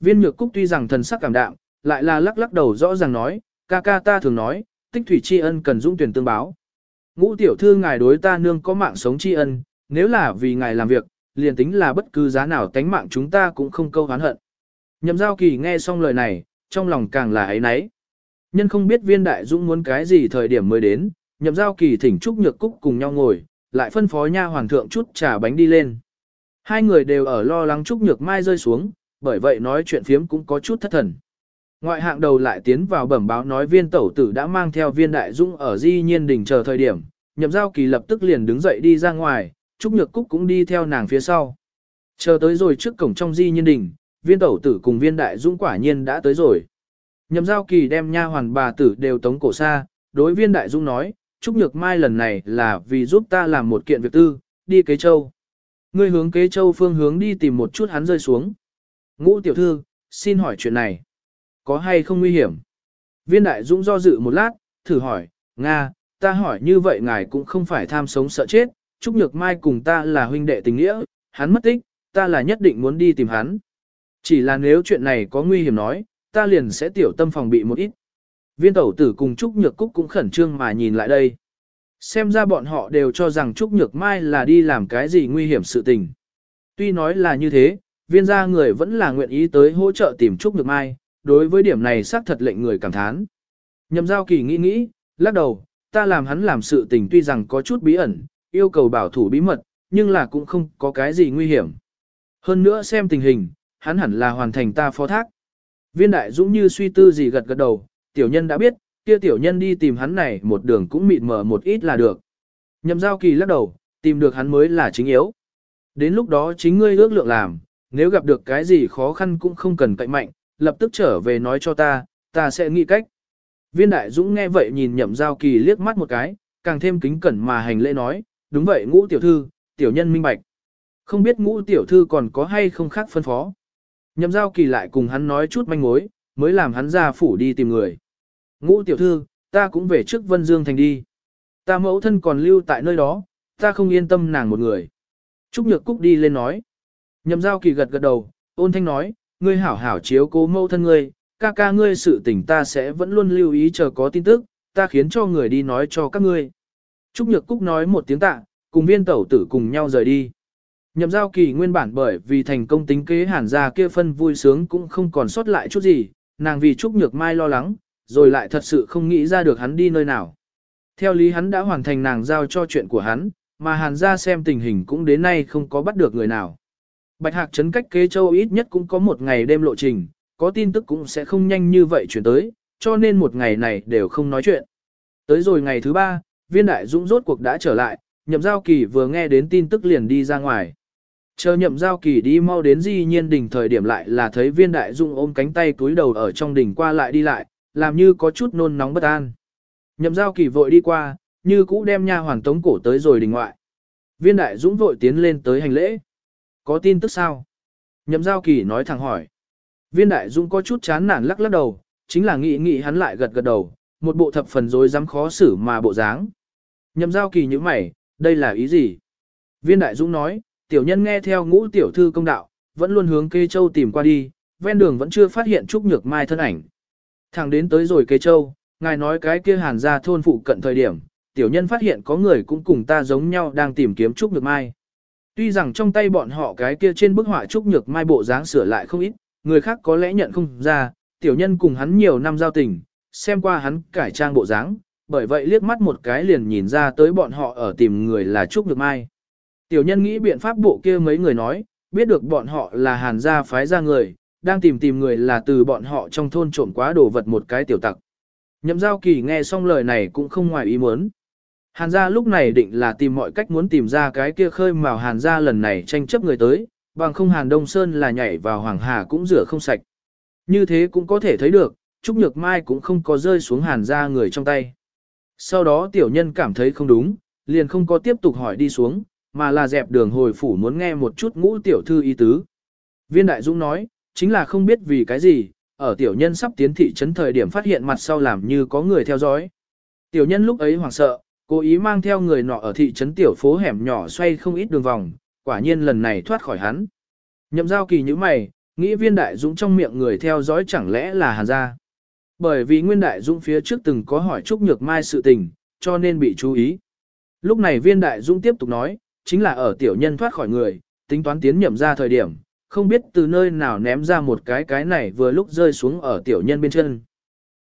Viên nhược cúc tuy rằng thần sắc cảm đạm, lại là lắc lắc đầu rõ ràng nói, ca ca ta thường nói, tích thủy tri ân cần dũng tuyển tương báo. Ngũ tiểu thư ngài đối ta nương có mạng sống tri ân, nếu là vì ngài làm việc, liền tính là bất cứ giá nào tánh mạng chúng ta cũng không câu hán hận. Nhậm giao kỳ nghe xong lời này, trong lòng càng là ấy nấy. Nhân không biết viên đại dũng muốn cái gì thời điểm mới đến, nhậm giao kỳ thỉnh Trúc Nhược Cúc cùng nhau ngồi, lại phân phó nha hoàng thượng chút trà bánh đi lên. Hai người đều ở lo lắng Trúc Nhược Mai rơi xuống, bởi vậy nói chuyện phiếm cũng có chút thất thần. Ngoại hạng đầu lại tiến vào bẩm báo nói viên tẩu tử đã mang theo viên đại dũng ở di nhiên đỉnh chờ thời điểm, nhậm giao kỳ lập tức liền đứng dậy đi ra ngoài, Trúc Nhược Cúc cũng đi theo nàng phía sau. Chờ tới rồi trước cổng trong di nhiên đỉnh, viên tẩu tử cùng viên đại dũng quả nhiên đã tới rồi. Nhậm giao kỳ đem nha hoàn bà tử đều tống cổ xa, đối viên đại dũng nói, Trúc Nhược Mai lần này là vì giúp ta làm một kiện việc tư, đi kế châu. Ngươi hướng kế châu phương hướng đi tìm một chút hắn rơi xuống. Ngũ tiểu thư, xin hỏi chuyện này. Có hay không nguy hiểm? Viên đại dũng do dự một lát, thử hỏi, Nga, ta hỏi như vậy ngài cũng không phải tham sống sợ chết, Trúc Nhược Mai cùng ta là huynh đệ tình nghĩa, hắn mất tích, ta là nhất định muốn đi tìm hắn. Chỉ là nếu chuyện này có nguy hiểm nói, ta liền sẽ tiểu tâm phòng bị một ít. Viên tẩu tử cùng Trúc Nhược Cúc cũng khẩn trương mà nhìn lại đây. Xem ra bọn họ đều cho rằng Trúc Nhược Mai là đi làm cái gì nguy hiểm sự tình. Tuy nói là như thế, viên gia người vẫn là nguyện ý tới hỗ trợ tìm Trúc Nhược Mai, đối với điểm này xác thật lệnh người cảm thán. Nhậm giao kỳ nghĩ nghĩ, lắc đầu, ta làm hắn làm sự tình tuy rằng có chút bí ẩn, yêu cầu bảo thủ bí mật, nhưng là cũng không có cái gì nguy hiểm. Hơn nữa xem tình hình, hắn hẳn là hoàn thành ta phó thác. Viên đại dũng như suy tư gì gật gật đầu, tiểu nhân đã biết, kia tiểu nhân đi tìm hắn này một đường cũng mịt mờ một ít là được. Nhậm giao kỳ lắc đầu, tìm được hắn mới là chính yếu. Đến lúc đó chính ngươi ước lượng làm, nếu gặp được cái gì khó khăn cũng không cần cậy mạnh, lập tức trở về nói cho ta, ta sẽ nghĩ cách. Viên đại dũng nghe vậy nhìn nhậm giao kỳ liếc mắt một cái, càng thêm kính cẩn mà hành lễ nói, đúng vậy ngũ tiểu thư, tiểu nhân minh bạch. Không biết ngũ tiểu thư còn có hay không khác phân phó. Nhậm giao kỳ lại cùng hắn nói chút manh mối, mới làm hắn ra phủ đi tìm người. Ngũ tiểu thư, ta cũng về trước Vân Dương Thành đi. Ta mẫu thân còn lưu tại nơi đó, ta không yên tâm nàng một người. Trúc Nhược Cúc đi lên nói. Nhậm giao kỳ gật gật đầu, ôn thanh nói, ngươi hảo hảo chiếu cố mẫu thân ngươi, ca ca ngươi sự tình ta sẽ vẫn luôn lưu ý chờ có tin tức, ta khiến cho người đi nói cho các ngươi. Trúc Nhược Cúc nói một tiếng tạ, cùng viên tẩu tử cùng nhau rời đi. Nhậm giao kỳ nguyên bản bởi vì thành công tính kế hàn ra kia phân vui sướng cũng không còn sót lại chút gì, nàng vì Trúc Nhược Mai lo lắng, rồi lại thật sự không nghĩ ra được hắn đi nơi nào. Theo lý hắn đã hoàn thành nàng giao cho chuyện của hắn, mà hàn ra xem tình hình cũng đến nay không có bắt được người nào. Bạch Hạc trấn cách kế châu ít nhất cũng có một ngày đêm lộ trình, có tin tức cũng sẽ không nhanh như vậy chuyển tới, cho nên một ngày này đều không nói chuyện. Tới rồi ngày thứ ba, viên đại dũng rốt cuộc đã trở lại, nhậm giao kỳ vừa nghe đến tin tức liền đi ra ngoài. Chờ nhậm giao kỳ đi mau đến di nhiên đỉnh thời điểm lại là thấy viên đại dũng ôm cánh tay túi đầu ở trong đỉnh qua lại đi lại, làm như có chút nôn nóng bất an. Nhậm giao kỳ vội đi qua, như cũ đem nha hoàng tống cổ tới rồi đình ngoại. Viên đại dũng vội tiến lên tới hành lễ. Có tin tức sao? Nhậm giao kỳ nói thẳng hỏi. Viên đại dũng có chút chán nản lắc lắc đầu, chính là nghĩ nghĩ hắn lại gật gật đầu, một bộ thập phần rối dám khó xử mà bộ dáng. Nhậm giao kỳ như mày, đây là ý gì? Viên đại dũng nói, tiểu nhân nghe theo ngũ tiểu thư công đạo, vẫn luôn hướng kê châu tìm qua đi, ven đường vẫn chưa phát hiện Trúc Nhược Mai thân ảnh. Thẳng đến tới rồi kê châu, ngài nói cái kia hàn ra thôn phụ cận thời điểm, tiểu nhân phát hiện có người cũng cùng ta giống nhau đang tìm kiếm Trúc Nhược Mai. Tuy rằng trong tay bọn họ cái kia trên bức họa Trúc Nhược Mai bộ dáng sửa lại không ít, người khác có lẽ nhận không ra, tiểu nhân cùng hắn nhiều năm giao tình, xem qua hắn cải trang bộ dáng, bởi vậy liếc mắt một cái liền nhìn ra tới bọn họ ở tìm người là Trúc Nhược Mai. Tiểu nhân nghĩ biện pháp bộ kia mấy người nói, biết được bọn họ là hàn gia phái ra người, đang tìm tìm người là từ bọn họ trong thôn trộm quá đồ vật một cái tiểu tặc. Nhậm giao kỳ nghe xong lời này cũng không ngoài ý muốn. Hàn gia lúc này định là tìm mọi cách muốn tìm ra cái kia khơi mào hàn gia lần này tranh chấp người tới, bằng không hàn đông sơn là nhảy vào hoàng hà cũng rửa không sạch. Như thế cũng có thể thấy được, Trúc Nhược Mai cũng không có rơi xuống hàn gia người trong tay. Sau đó tiểu nhân cảm thấy không đúng, liền không có tiếp tục hỏi đi xuống, mà là dẹp đường hồi phủ muốn nghe một chút ngũ tiểu thư ý tứ. Viên Đại Dũng nói, chính là không biết vì cái gì, ở tiểu nhân sắp tiến thị trấn thời điểm phát hiện mặt sau làm như có người theo dõi. Tiểu nhân lúc ấy hoảng sợ, cố ý mang theo người nọ ở thị trấn tiểu phố hẻm nhỏ xoay không ít đường vòng, quả nhiên lần này thoát khỏi hắn. Nhậm giao kỳ như mày, Nghĩ viên đại dũng trong miệng người theo dõi chẳng lẽ là hàn gia. Bởi vì nguyên đại dũng phía trước từng có hỏi Trúc Nhược Mai sự tình, cho nên bị chú ý. Lúc này viên đại dũng tiếp tục nói, chính là ở tiểu nhân thoát khỏi người, tính toán tiến nhậm ra thời điểm, không biết từ nơi nào ném ra một cái cái này vừa lúc rơi xuống ở tiểu nhân bên chân.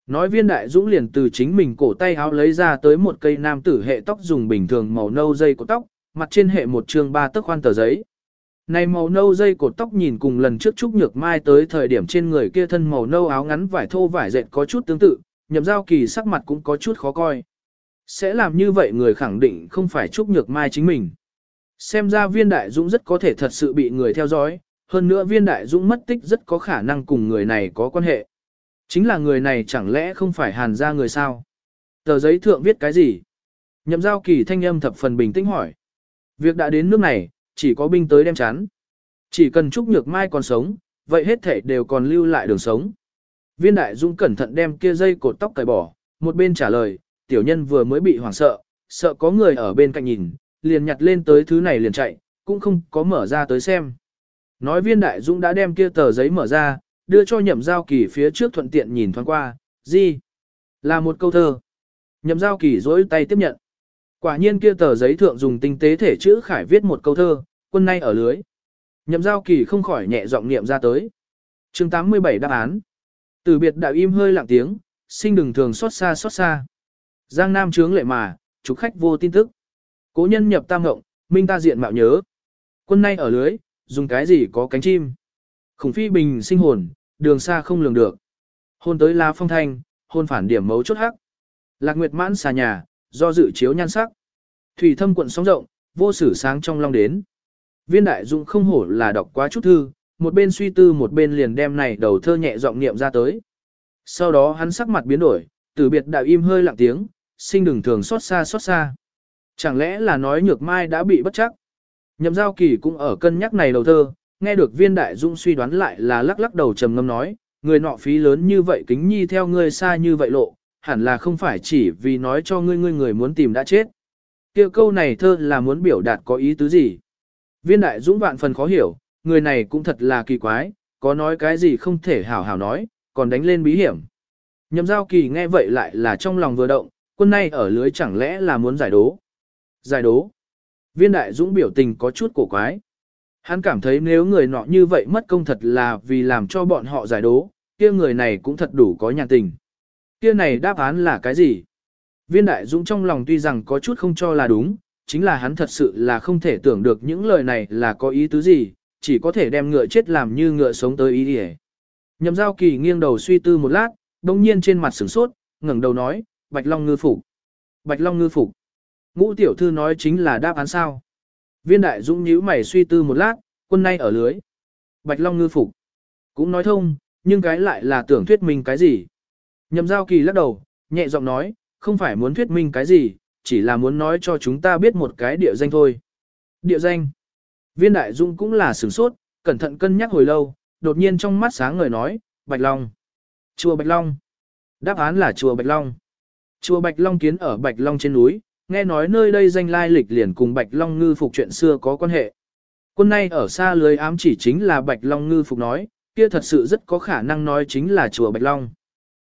Nói viên đại dũng liền từ chính mình cổ tay áo lấy ra tới một cây nam tử hệ tóc dùng bình thường màu nâu dây của tóc, mặt trên hệ một trường ba tấc khoan tờ giấy. Này màu nâu dây cột tóc nhìn cùng lần trước Trúc Nhược Mai tới thời điểm trên người kia thân màu nâu áo ngắn vải thô vải dệt có chút tương tự, nhậm giao kỳ sắc mặt cũng có chút khó coi. Sẽ làm như vậy người khẳng định không phải Trúc Nhược Mai chính mình. Xem ra viên đại dũng rất có thể thật sự bị người theo dõi, hơn nữa viên đại dũng mất tích rất có khả năng cùng người này có quan hệ. Chính là người này chẳng lẽ không phải hàn ra người sao? Tờ giấy thượng viết cái gì? Nhậm giao kỳ thanh âm thập phần bình tĩnh hỏi. Việc đã đến nước này, chỉ có binh tới đem chán. Chỉ cần Trúc Nhược Mai còn sống, vậy hết thể đều còn lưu lại đường sống. Viên đại dũng cẩn thận đem kia dây cột tóc cài bỏ, một bên trả lời, tiểu nhân vừa mới bị hoảng sợ, sợ có người ở bên cạnh nhìn, liền nhặt lên tới thứ này liền chạy, cũng không có mở ra tới xem. Nói viên đại dũng đã đem kia tờ giấy mở ra, đưa cho nhậm giao kỳ phía trước thuận tiện nhìn thoáng qua, gì? Là một câu thơ. Nhậm giao kỳ dối tay tiếp nhận. Quả nhiên kia tờ giấy thượng dùng tinh tế thể chữ khải viết một câu thơ, quân nay ở lưới. Nhậm giao kỳ không khỏi nhẹ giọng niệm ra tới. chương 87 đáp án. Từ biệt đạo im hơi lặng tiếng, sinh đừng thường xót xa xót xa. Giang Nam trướng lệ mà, chúc khách vô tin tức. Cố nhân nhập tam ngộng, minh ta diện mạo nhớ. Quân nay ở lưới, dùng cái gì có cánh chim. Khủng phi bình sinh hồn, đường xa không lường được. Hôn tới lá phong thanh, hôn phản điểm mấu chốt hắc. Lạc nguyệt mãn xà nhà, do dự chiếu nhan sắc. Thủy thâm quận sóng rộng, vô sử sáng trong long đến. Viên đại dụng không hổ là đọc quá chút thư, một bên suy tư một bên liền đem này đầu thơ nhẹ giọng niệm ra tới. Sau đó hắn sắc mặt biến đổi, từ biệt đạo im hơi lặng tiếng, sinh đừng thường xót xa xót xa. Chẳng lẽ là nói nhược mai đã bị bất chắc? Nhậm giao kỳ cũng ở cân nhắc này đầu thơ, nghe được viên đại dung suy đoán lại là lắc lắc đầu trầm ngâm nói, người nọ phí lớn như vậy kính nhi theo ngươi xa như vậy lộ, hẳn là không phải chỉ vì nói cho ngươi ngươi người muốn tìm đã chết. Kêu câu này thơ là muốn biểu đạt có ý tứ gì? Viên đại dũng vạn phần khó hiểu, người này cũng thật là kỳ quái, có nói cái gì không thể hảo hảo nói, còn đánh lên bí hiểm. Nhậm giao kỳ nghe vậy lại là trong lòng vừa động, quân nay ở lưới chẳng lẽ là muốn giải đố. Giải đố. Viên đại dũng biểu tình có chút cổ quái. Hắn cảm thấy nếu người nọ như vậy mất công thật là vì làm cho bọn họ giải đố, kia người này cũng thật đủ có nhàn tình. Kia này đáp án là cái gì? Viên đại dũng trong lòng tuy rằng có chút không cho là đúng, chính là hắn thật sự là không thể tưởng được những lời này là có ý tứ gì, chỉ có thể đem ngựa chết làm như ngựa sống tới ý đi Nhậm giao kỳ nghiêng đầu suy tư một lát, đồng nhiên trên mặt sửng sốt, ngẩng đầu nói, Bạch Long ngư phục. Bạch Long ngư phục. Ngũ tiểu thư nói chính là đáp án sao. Viên đại dũng nhíu mày suy tư một lát, quân nay ở lưới. Bạch Long ngư phục. Cũng nói thông, nhưng cái lại là tưởng thuyết minh cái gì. Nhậm giao kỳ lắc đầu, nhẹ giọng nói, không phải muốn thuyết minh cái gì, chỉ là muốn nói cho chúng ta biết một cái địa danh thôi. Địa danh. Viên đại dung cũng là sửng sốt, cẩn thận cân nhắc hồi lâu, đột nhiên trong mắt sáng người nói, Bạch Long. Chùa Bạch Long. Đáp án là chùa Bạch Long. Chùa Bạch Long kiến ở Bạch Long trên núi, nghe nói nơi đây danh lai lịch liền cùng Bạch Long ngư phục chuyện xưa có quan hệ. Quân nay ở xa lưới ám chỉ chính là Bạch Long ngư phục nói, kia thật sự rất có khả năng nói chính là chùa Bạch Long.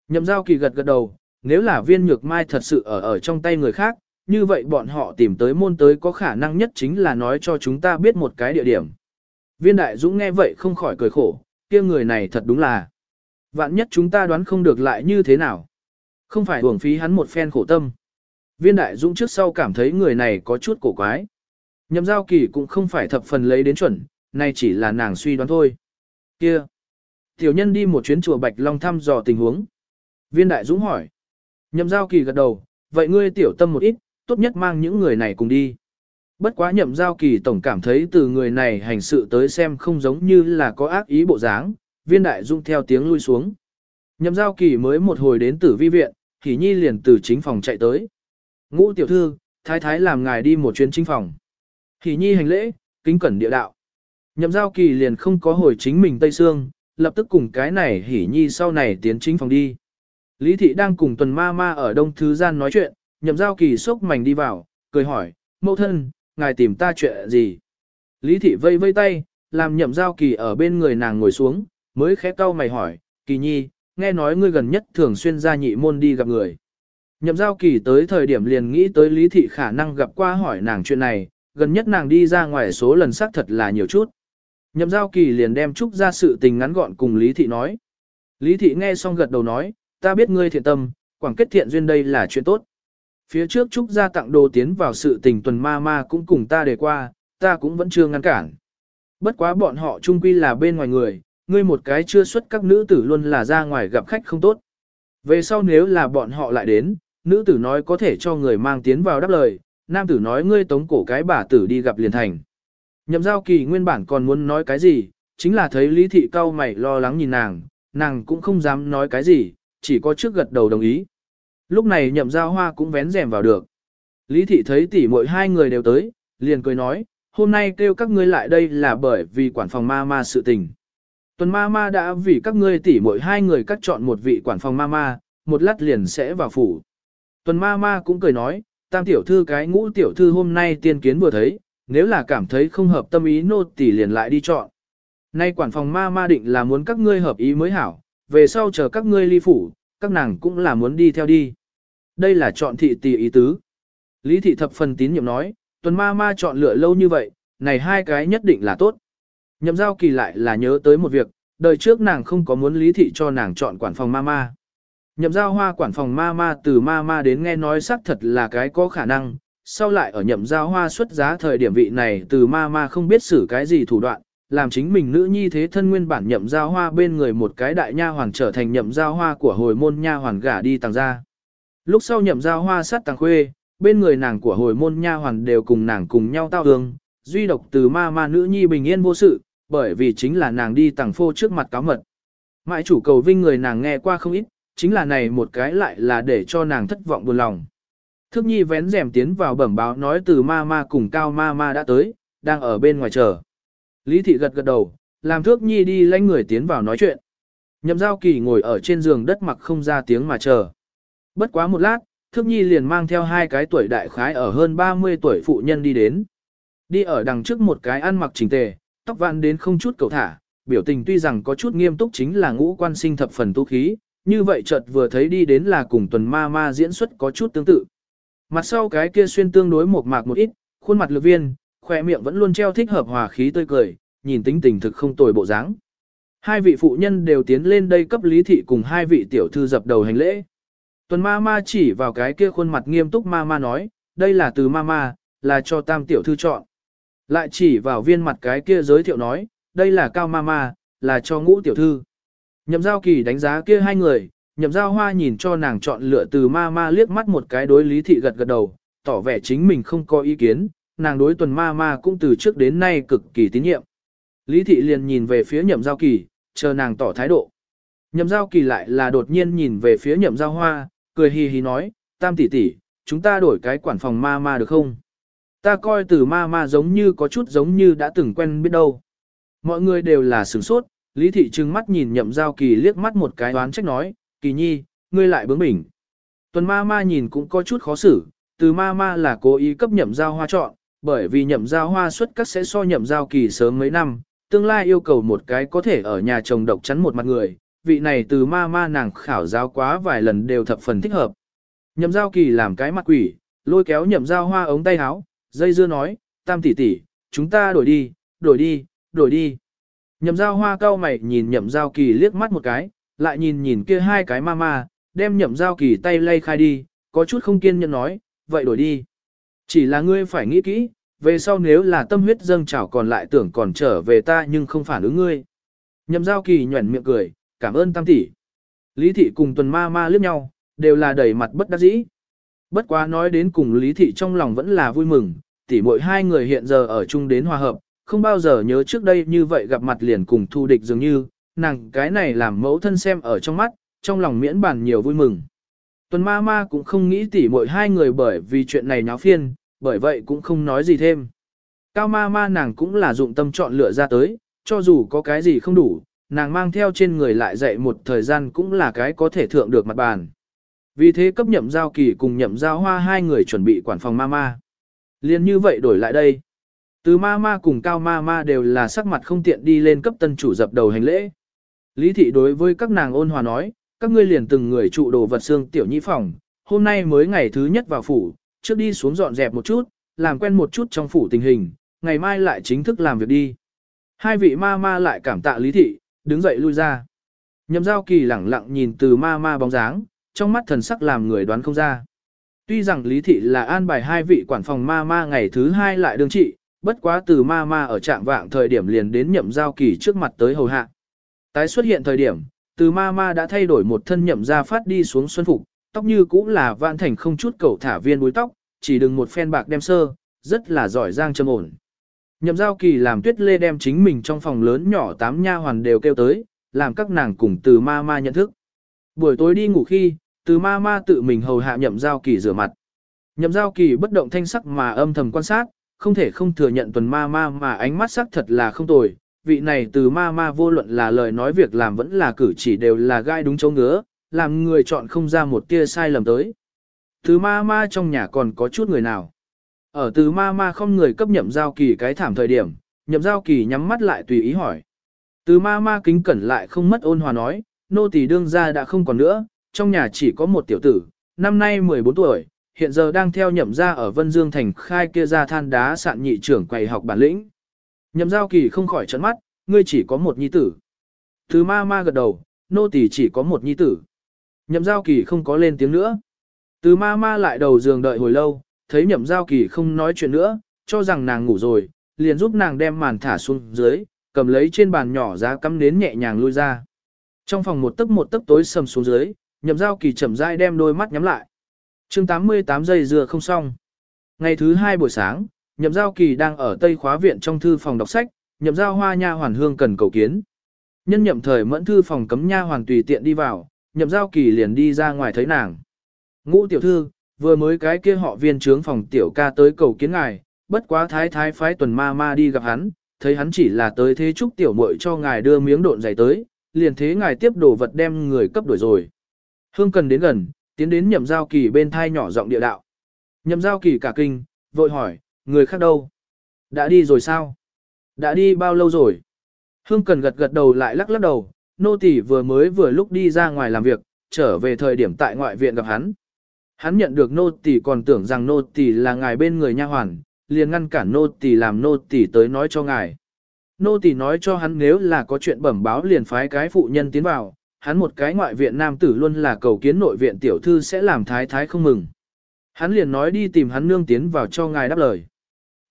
Nhậm giao kỳ gật gật đầu, nếu là viên nhược mai thật sự ở ở trong tay người khác, như vậy bọn họ tìm tới môn tới có khả năng nhất chính là nói cho chúng ta biết một cái địa điểm. Viên đại dũng nghe vậy không khỏi cười khổ, kia người này thật đúng là. Vạn nhất chúng ta đoán không được lại như thế nào. Không phải uổng phí hắn một phen khổ tâm. Viên đại dũng trước sau cảm thấy người này có chút cổ quái. Nhậm giao kỳ cũng không phải thập phần lấy đến chuẩn, nay chỉ là nàng suy đoán thôi. Kia! Tiểu nhân đi một chuyến chùa Bạch Long thăm dò tình huống. Viên đại dũng hỏi. Nhậm giao kỳ gật đầu, vậy ngươi tiểu tâm một ít, tốt nhất mang những người này cùng đi. Bất quá nhậm giao kỳ tổng cảm thấy từ người này hành sự tới xem không giống như là có ác ý bộ dáng, viên đại dung theo tiếng lui xuống. Nhậm giao kỳ mới một hồi đến tử vi viện, thì nhi liền từ chính phòng chạy tới. Ngũ tiểu thư, thái thái làm ngài đi một chuyến chính phòng. Hỷ nhi hành lễ, kính cẩn địa đạo. Nhậm giao kỳ liền không có hồi chính mình Tây Sương, lập tức cùng cái này hỉ nhi sau này tiến chính phòng đi. Lý thị đang cùng tuần ma ma ở đông thứ gian nói chuyện, nhậm giao kỳ sốc mảnh đi vào, cười hỏi, mẫu thân, ngài tìm ta chuyện gì? Lý thị vây vây tay, làm nhậm giao kỳ ở bên người nàng ngồi xuống, mới khẽ cau mày hỏi, kỳ nhi, nghe nói ngươi gần nhất thường xuyên ra nhị môn đi gặp người. Nhậm giao kỳ tới thời điểm liền nghĩ tới lý thị khả năng gặp qua hỏi nàng chuyện này, gần nhất nàng đi ra ngoài số lần xác thật là nhiều chút. Nhậm giao kỳ liền đem Trúc ra sự tình ngắn gọn cùng Lý Thị nói. Lý Thị nghe xong gật đầu nói, ta biết ngươi thiện tâm, quảng kết thiện duyên đây là chuyện tốt. Phía trước Trúc ra tặng đồ tiến vào sự tình tuần ma ma cũng cùng ta để qua, ta cũng vẫn chưa ngăn cản. Bất quá bọn họ chung quy là bên ngoài người, ngươi một cái chưa xuất các nữ tử luôn là ra ngoài gặp khách không tốt. Về sau nếu là bọn họ lại đến, nữ tử nói có thể cho người mang tiến vào đáp lời, nam tử nói ngươi tống cổ cái bà tử đi gặp liền thành. Nhậm giao kỳ nguyên bản còn muốn nói cái gì, chính là thấy lý thị cao mày lo lắng nhìn nàng, nàng cũng không dám nói cái gì, chỉ có trước gật đầu đồng ý. Lúc này nhậm giao hoa cũng vén rèm vào được. Lý thị thấy tỷ muội hai người đều tới, liền cười nói, hôm nay kêu các ngươi lại đây là bởi vì quản phòng ma ma sự tình. Tuần ma ma đã vì các ngươi tỷ muội hai người cắt chọn một vị quản phòng ma ma, một lát liền sẽ vào phủ. Tuần ma ma cũng cười nói, tam tiểu thư cái ngũ tiểu thư hôm nay tiên kiến vừa thấy, nếu là cảm thấy không hợp tâm ý nô tỷ liền lại đi chọn. Nay quản phòng ma ma định là muốn các ngươi hợp ý mới hảo, về sau chờ các ngươi ly phủ, các nàng cũng là muốn đi theo đi. Đây là chọn thị tỷ ý tứ. Lý thị thập phần tín nhiệm nói, tuần ma ma chọn lựa lâu như vậy, này hai cái nhất định là tốt. Nhậm giao kỳ lại là nhớ tới một việc, đời trước nàng không có muốn lý thị cho nàng chọn quản phòng ma ma. Nhậm giao hoa quản phòng ma ma từ ma ma đến nghe nói xác thật là cái có khả năng, sau lại ở nhậm giao hoa xuất giá thời điểm vị này từ ma ma không biết xử cái gì thủ đoạn, làm chính mình nữ nhi thế thân nguyên bản nhậm giao hoa bên người một cái đại nha hoàng trở thành nhậm giao hoa của hồi môn nha hoàng gả đi tàng ra. Lúc sau nhậm giao hoa sát tàng khuê, bên người nàng của hồi môn nha hoàn đều cùng nàng cùng nhau tao hương, duy độc từ ma ma nữ nhi bình yên vô sự, bởi vì chính là nàng đi tàng phô trước mặt cáo mật. Mãi chủ cầu vinh người nàng nghe qua không ít, chính là này một cái lại là để cho nàng thất vọng buồn lòng. Thước nhi vén rèm tiến vào bẩm báo nói từ ma ma cùng cao ma ma đã tới, đang ở bên ngoài chờ. Lý thị gật gật đầu, làm thước nhi đi lãnh người tiến vào nói chuyện. Nhậm giao kỳ ngồi ở trên giường đất mặc không ra tiếng mà chờ. Bất quá một lát, thước nhi liền mang theo hai cái tuổi đại khái ở hơn 30 tuổi phụ nhân đi đến. Đi ở đằng trước một cái ăn mặc chỉnh tề, tóc vạn đến không chút cầu thả, biểu tình tuy rằng có chút nghiêm túc chính là ngũ quan sinh thập phần tu khí, như vậy chợt vừa thấy đi đến là cùng tuần ma ma diễn xuất có chút tương tự. Mặt sau cái kia xuyên tương đối một mạc một ít, khuôn mặt lực viên, khỏe miệng vẫn luôn treo thích hợp hòa khí tươi cười, nhìn tính tình thực không tồi bộ dáng. Hai vị phụ nhân đều tiến lên đây cấp lý thị cùng hai vị tiểu thư dập đầu hành lễ. Tuần ma ma chỉ vào cái kia khuôn mặt nghiêm túc ma ma nói, đây là từ ma ma, là cho tam tiểu thư chọn. Lại chỉ vào viên mặt cái kia giới thiệu nói, đây là cao ma ma, là cho ngũ tiểu thư. Nhậm giao kỳ đánh giá kia hai người, nhậm giao hoa nhìn cho nàng chọn lựa từ ma ma liếc mắt một cái đối lý thị gật gật đầu, tỏ vẻ chính mình không có ý kiến, nàng đối tuần ma ma cũng từ trước đến nay cực kỳ tín nhiệm. Lý thị liền nhìn về phía nhậm giao kỳ, chờ nàng tỏ thái độ. Nhậm giao kỳ lại là đột nhiên nhìn về phía nhậm giao hoa, cười hì hì nói, tam tỷ tỷ, chúng ta đổi cái quản phòng ma ma được không? Ta coi từ ma ma giống như có chút giống như đã từng quen biết đâu. Mọi người đều là sửng sốt, Lý thị trừng mắt nhìn nhậm giao kỳ liếc mắt một cái đoán trách nói, kỳ nhi, ngươi lại bướng bỉnh. Tuần ma ma nhìn cũng có chút khó xử, từ ma ma là cố ý cấp nhậm giao hoa chọn, bởi vì nhậm giao hoa xuất các sẽ so nhậm giao kỳ sớm mấy năm, tương lai yêu cầu một cái có thể ở nhà chồng độc chắn một mặt người, vị này từ ma ma nàng khảo giáo quá vài lần đều thập phần thích hợp. Nhậm giao kỳ làm cái mặt quỷ, lôi kéo nhậm giao hoa ống tay áo, dây dưa nói, tam tỷ tỷ, chúng ta đổi đi, đổi đi, đổi đi. Nhậm giao hoa cao mày nhìn nhậm giao kỳ liếc mắt một cái, lại nhìn nhìn kia hai cái ma ma, đem nhậm giao kỳ tay lay khai đi, có chút không kiên nhẫn nói, vậy đổi đi. Chỉ là ngươi phải nghĩ kỹ, về sau nếu là tâm huyết dâng trào còn lại tưởng còn trở về ta nhưng không phản ứng ngươi. Nhậm giao kỳ nhuẩn miệng cười, cảm ơn tam tỷ. Lý thị cùng tuần ma ma liếc nhau, đều là đầy mặt bất đắc dĩ. Bất quá nói đến cùng Lý thị trong lòng vẫn là vui mừng, tỷ muội hai người hiện giờ ở chung đến hòa hợp, không bao giờ nhớ trước đây như vậy gặp mặt liền cùng thu địch dường như, nàng cái này làm mẫu thân xem ở trong mắt, trong lòng miễn bàn nhiều vui mừng. Tuần ma ma cũng không nghĩ tỉ mỗi hai người bởi vì chuyện này nháo phiên, bởi vậy cũng không nói gì thêm. Cao ma ma nàng cũng là dụng tâm chọn lựa ra tới, cho dù có cái gì không đủ, nàng mang theo trên người lại dạy một thời gian cũng là cái có thể thượng được mặt bàn. Vì thế cấp nhậm giao kỳ cùng nhậm giao hoa hai người chuẩn bị quản phòng ma ma. Liên như vậy đổi lại đây. Từ ma ma cùng cao ma ma đều là sắc mặt không tiện đi lên cấp tân chủ dập đầu hành lễ. Lý thị đối với các nàng ôn hòa nói, các ngươi liền từng người trụ đồ vật xương tiểu nhĩ phòng, hôm nay mới ngày thứ nhất vào phủ, trước đi xuống dọn dẹp một chút, làm quen một chút trong phủ tình hình, ngày mai lại chính thức làm việc đi. Hai vị ma ma lại cảm tạ lý thị, đứng dậy lui ra. Nhậm giao kỳ lẳng lặng nhìn từ ma ma bóng dáng, trong mắt thần sắc làm người đoán không ra. Tuy rằng lý thị là an bài hai vị quản phòng ma ma ngày thứ hai lại đương trị, bất quá từ ma ma ở trạng vạng thời điểm liền đến nhậm giao kỳ trước mặt tới hầu hạ. Tái xuất hiện thời điểm, từ ma ma đã thay đổi một thân nhậm ra phát đi xuống xuân phục, tóc như cũng là vạn thành không chút cầu thả viên búi tóc, chỉ đừng một phen bạc đem sơ, rất là giỏi giang châm ổn. Nhậm giao kỳ làm tuyết lê đem chính mình trong phòng lớn nhỏ tám nha hoàn đều kêu tới, làm các nàng cùng từ ma ma nhận thức. Buổi tối đi ngủ khi, từ ma ma tự mình hầu hạ nhậm giao kỳ rửa mặt. Nhậm giao kỳ bất động thanh sắc mà âm thầm quan sát, không thể không thừa nhận tuần ma ma mà ánh mắt sắc thật là không tồi. Vị này từ ma ma vô luận là lời nói việc làm vẫn là cử chỉ đều là gai đúng chỗ ngứa, làm người chọn không ra một tia sai lầm tới. Từ ma ma trong nhà còn có chút người nào. Ở từ ma ma không người cấp nhậm giao kỳ cái thảm thời điểm, nhậm giao kỳ nhắm mắt lại tùy ý hỏi. Từ ma ma kính cẩn lại không mất ôn hòa nói, nô tỳ đương ra đã không còn nữa, trong nhà chỉ có một tiểu tử, năm nay 14 tuổi, hiện giờ đang theo nhậm ra ở Vân Dương Thành khai kia ra than đá sạn nhị trưởng quầy học bản lĩnh. Nhậm giao kỳ không khỏi chấn mắt, ngươi chỉ có một nhi tử. Từ ma ma gật đầu, nô tỳ chỉ có một nhi tử. Nhậm giao kỳ không có lên tiếng nữa. Từ ma ma lại đầu giường đợi hồi lâu, thấy nhậm giao kỳ không nói chuyện nữa, cho rằng nàng ngủ rồi, liền giúp nàng đem màn thả xuống dưới, cầm lấy trên bàn nhỏ giá cắm nến nhẹ nhàng lui ra. Trong phòng một tấc một tấc tối sầm xuống dưới, nhậm giao kỳ chậm rãi đem đôi mắt nhắm lại chương 88 giây dừa không xong. Ngày thứ hai buổi sáng, nhậm giao kỳ đang ở Tây Khóa Viện trong thư phòng đọc sách, nhậm giao hoa nha hoàn hương cần cầu kiến. Nhân nhậm thời mẫn thư phòng cấm nha hoàn tùy tiện đi vào, nhậm giao kỳ liền đi ra ngoài thấy nàng. Ngũ tiểu thư, vừa mới cái kia họ viên trướng phòng tiểu ca tới cầu kiến ngài, bất quá thái thái phái tuần ma ma đi gặp hắn, thấy hắn chỉ là tới thế chúc tiểu muội cho ngài đưa miếng độn giày tới, liền thế ngài tiếp đồ vật đem người cấp đổi rồi. Hương cần đến gần, tiến đến nhậm giao kỳ bên thai nhỏ giọng địa đạo. Nhậm giao kỳ cả kinh, vội hỏi, người khác đâu? Đã đi rồi sao? Đã đi bao lâu rồi? Hương cần gật gật đầu lại lắc lắc đầu, nô tỳ vừa mới vừa lúc đi ra ngoài làm việc, trở về thời điểm tại ngoại viện gặp hắn. Hắn nhận được nô tỳ còn tưởng rằng nô tỳ là ngài bên người nha hoàn, liền ngăn cản nô tỳ làm nô tỳ tới nói cho ngài. Nô tỳ nói cho hắn nếu là có chuyện bẩm báo liền phái cái phụ nhân tiến vào, hắn một cái ngoại viện nam tử luôn là cầu kiến nội viện tiểu thư sẽ làm thái thái không mừng. Hắn liền nói đi tìm hắn nương tiến vào cho ngài đáp lời.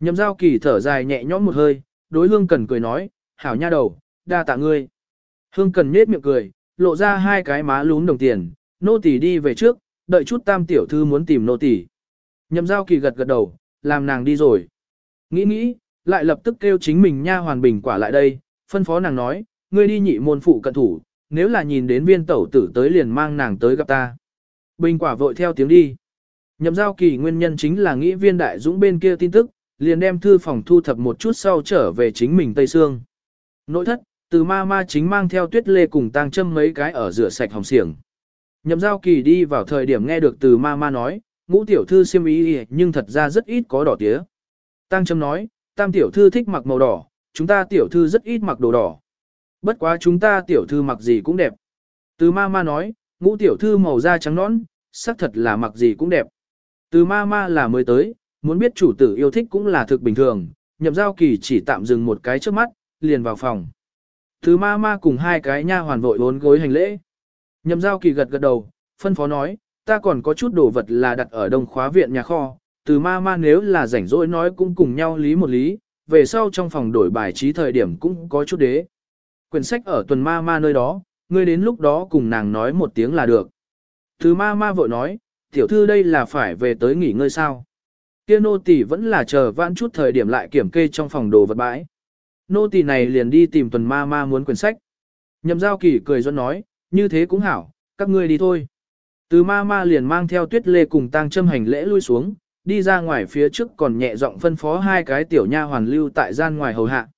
Nhậm giao kỳ thở dài nhẹ nhõm một hơi, đối hương cần cười nói, hảo nha đầu, đa tạ ngươi. Hương cần nhết miệng cười, lộ ra hai cái má lún đồng tiền, nô tỳ đi về trước, đợi chút tam tiểu thư muốn tìm nô tỳ. Nhậm giao kỳ gật gật đầu, làm nàng đi rồi. Nghĩ nghĩ, lại lập tức kêu chính mình nha hoàn bình quả lại đây, phân phó nàng nói, ngươi đi nhị môn phụ cận thủ, nếu là nhìn đến viên tẩu tử tới liền mang nàng tới gặp ta. Bình quả vội theo tiếng đi. Nhậm giao kỳ nguyên nhân chính là nghĩ viên đại dũng bên kia tin tức, liền đem thư phòng thu thập một chút sau trở về chính mình Tây Sương. Nội thất, từ ma ma chính mang theo tuyết lê cùng tang châm mấy cái ở rửa sạch hồng xiềng. Nhậm giao kỳ đi vào thời điểm nghe được từ ma ma nói, ngũ tiểu thư siêm ý nhưng thật ra rất ít có đỏ tía. Tăng châm nói, tam tiểu thư thích mặc màu đỏ, chúng ta tiểu thư rất ít mặc đồ đỏ. Bất quá chúng ta tiểu thư mặc gì cũng đẹp. Từ ma ma nói, ngũ tiểu thư màu da trắng nõn, xác thật là mặc gì cũng đẹp. Từ ma ma là mới tới, muốn biết chủ tử yêu thích cũng là thực bình thường, nhậm giao kỳ chỉ tạm dừng một cái trước mắt, liền vào phòng. Từ ma ma cùng hai cái nha hoàn vội bốn gối hành lễ. Nhậm giao kỳ gật gật đầu, phân phó nói, ta còn có chút đồ vật là đặt ở đông khóa viện nhà kho, từ ma ma nếu là rảnh rỗi nói cũng cùng nhau lý một lý, về sau trong phòng đổi bài trí thời điểm cũng có chút đế. Quyển sách ở tuần ma ma nơi đó, ngươi đến lúc đó cùng nàng nói một tiếng là được. Từ ma ma vội nói, tiểu thư đây là phải về tới nghỉ ngơi sao. Kia nô tỳ vẫn là chờ vãn chút thời điểm lại kiểm kê trong phòng đồ vật bãi. Nô tỳ này liền đi tìm tuần ma ma muốn quyển sách. Nhậm giao kỳ cười doan nói, như thế cũng hảo, các ngươi đi thôi. Từ ma ma liền mang theo tuyết lê cùng tang châm hành lễ lui xuống, đi ra ngoài phía trước còn nhẹ giọng phân phó hai cái tiểu nha hoàn lưu tại gian ngoài hầu hạ.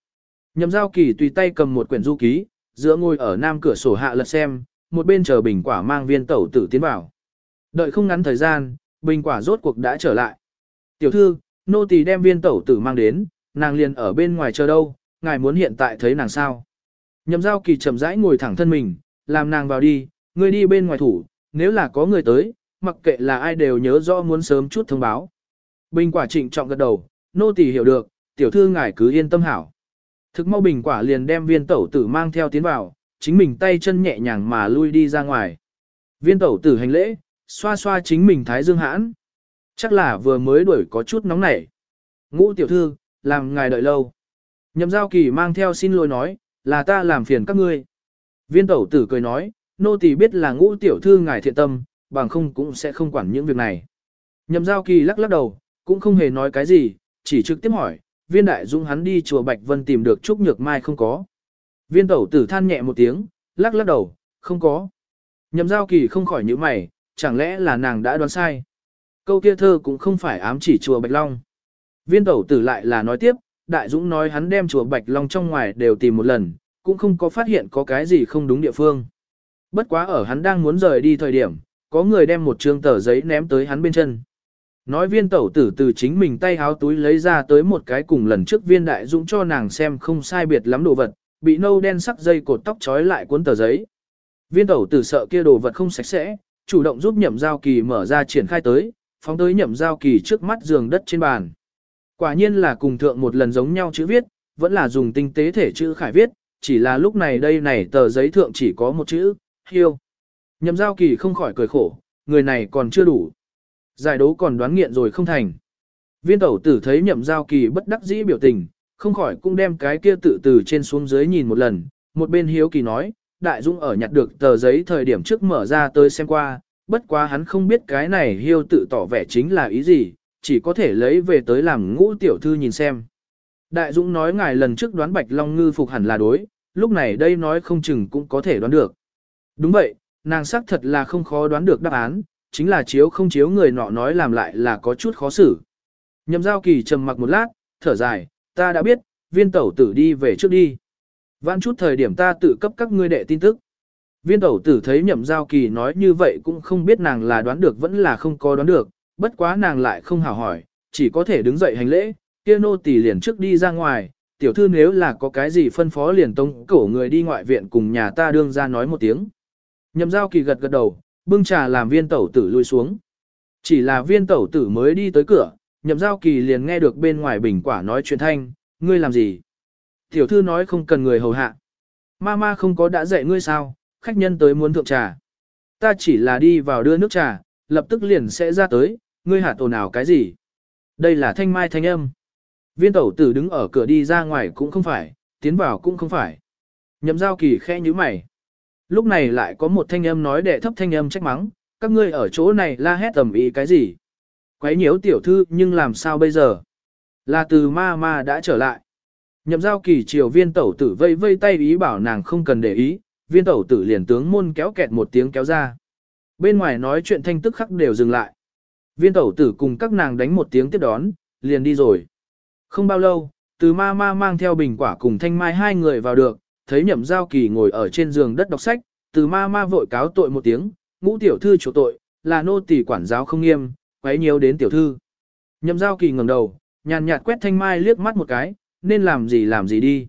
Nhậm giao kỳ tùy tay cầm một quyển du ký, giữa ngồi ở nam cửa sổ hạ lật xem, một bên chờ bình quả mang viên tẩu tử tiến vào. Đợi không ngắn thời gian, bình quả rốt cuộc đã trở lại. Tiểu thư, nô tỳ đem viên tẩu tử mang đến, nàng liền ở bên ngoài chờ đâu, ngài muốn hiện tại thấy nàng sao. Nhậm giao kỳ chậm rãi ngồi thẳng thân mình, làm nàng vào đi, ngươi đi bên ngoài thủ, nếu là có người tới, mặc kệ là ai đều nhớ rõ muốn sớm chút thông báo. Bình quả trịnh trọng gật đầu, nô tỳ hiểu được, tiểu thư ngài cứ yên tâm hảo. Thực mau bình quả liền đem viên tẩu tử mang theo tiến vào, chính mình tay chân nhẹ nhàng mà lui đi ra ngoài. Viên tẩu tử hành lễ, xoa xoa chính mình thái dương hãn. Chắc là vừa mới đuổi có chút nóng nảy. Ngũ tiểu thư, làm ngài đợi lâu. Nhậm giao kỳ mang theo xin lỗi nói, là ta làm phiền các ngươi. Viên tẩu tử cười nói, nô tỳ biết là ngũ tiểu thư ngài thiện tâm, bằng không cũng sẽ không quản những việc này. Nhậm giao kỳ lắc lắc đầu, cũng không hề nói cái gì, chỉ trực tiếp hỏi, viên đại dũng hắn đi chùa Bạch Vân tìm được Trúc Nhược Mai không có. Viên tẩu tử than nhẹ một tiếng, lắc lắc đầu, không có. Nhậm giao kỳ không khỏi những mày, chẳng lẽ là nàng đã đoán sai. Câu kia thơ cũng không phải ám chỉ chùa Bạch Long. Viên tẩu tử lại là nói tiếp, Đại Dũng nói hắn đem chùa Bạch Long trong ngoài đều tìm một lần, cũng không có phát hiện có cái gì không đúng địa phương. Bất quá ở hắn đang muốn rời đi thời điểm, có người đem một trương tờ giấy ném tới hắn bên chân. Nói viên tẩu tử từ chính mình tay háo túi lấy ra tới một cái cùng lần trước viên đại dũng cho nàng xem không sai biệt lắm đồ vật, bị nâu đen sắc dây cột tóc trói lại cuốn tờ giấy. Viên tẩu tử sợ kia đồ vật không sạch sẽ, chủ động giúp nhậm giao kỳ mở ra triển khai tới, phóng tới nhậm giao kỳ trước mắt giường đất trên bàn. Quả nhiên là cùng thượng một lần giống nhau chữ viết, vẫn là dùng tinh tế thể chữ khải viết, chỉ là lúc này đây này tờ giấy thượng chỉ có một chữ, hiêu. Nhậm giao kỳ không khỏi cười khổ, người này còn chưa đủ. Giải đấu còn đoán nghiện rồi không thành. Viên tẩu tử thấy nhậm giao kỳ bất đắc dĩ biểu tình, không khỏi cũng đem cái kia tự từ trên xuống dưới nhìn một lần, một bên hiếu kỳ nói, đại dũng ở nhặt được tờ giấy thời điểm trước mở ra tới xem qua, bất quá hắn không biết cái này hiêu tự tỏ vẻ chính là ý gì, chỉ có thể lấy về tới làm ngũ tiểu thư nhìn xem. Đại dũng nói ngài lần trước đoán bạch long ngư phục hẳn là đối, lúc này đây nói không chừng cũng có thể đoán được. Đúng vậy, nàng xác thật là không khó đoán được đáp án, chính là chiếu không chiếu người nọ nói làm lại là có chút khó xử. Nhậm giao kỳ trầm mặc một lát, thở dài, ta đã biết, viên tẩu tử đi về trước đi. Vãn chút thời điểm ta tự cấp các ngươi đệ tin tức. Viên tẩu tử thấy nhậm giao kỳ nói như vậy cũng không biết nàng là đoán được vẫn là không có đoán được, bất quá nàng lại không hào hỏi, chỉ có thể đứng dậy hành lễ, kia nô tỳ liền trước đi ra ngoài, tiểu thư nếu là có cái gì phân phó liền tông cổ người đi ngoại viện cùng nhà ta đương ra nói một tiếng. Nhậm giao kỳ gật gật đầu, bưng trà làm viên tẩu tử lui xuống. Chỉ là viên tẩu tử mới đi tới cửa, nhậm giao kỳ liền nghe được bên ngoài bình quả nói chuyện thanh, ngươi làm gì? Tiểu thư nói không cần người hầu hạ. Mama không có đã dạy ngươi sao, khách nhân tới muốn thượng trà. Ta chỉ là đi vào đưa nước trà, lập tức liền sẽ ra tới, ngươi hạ tồn nào cái gì? Đây là thanh mai thanh âm. Viên tẩu tử đứng ở cửa đi ra ngoài cũng không phải, tiến vào cũng không phải. Nhậm giao kỳ khẽ như mày. Lúc này lại có một thanh âm nói đệ thấp thanh âm trách mắng, các ngươi ở chỗ này la hét tầm ý cái gì? Quấy nhiễu tiểu thư nhưng làm sao bây giờ? Là từ ma ma đã trở lại. Nhậm giao kỳ triều viên tẩu tử vây vây tay ý bảo nàng không cần để ý, viên tẩu tử liền tướng môn kéo kẹt một tiếng kéo ra. Bên ngoài nói chuyện thanh tức khắc đều dừng lại. Viên tẩu tử cùng các nàng đánh một tiếng tiếp đón, liền đi rồi. Không bao lâu, từ ma ma mang theo bình quả cùng thanh mai hai người vào được, thấy nhậm giao kỳ ngồi ở trên giường đất đọc sách, từ ma ma vội cáo tội một tiếng, ngũ tiểu thư chủ tội, là nô tỳ quản giáo không nghiêm, quấy nhiều đến tiểu thư. Nhậm giao kỳ ngẩng đầu, nhàn nhạt quét thanh mai liếc mắt một cái, nên làm gì làm gì đi.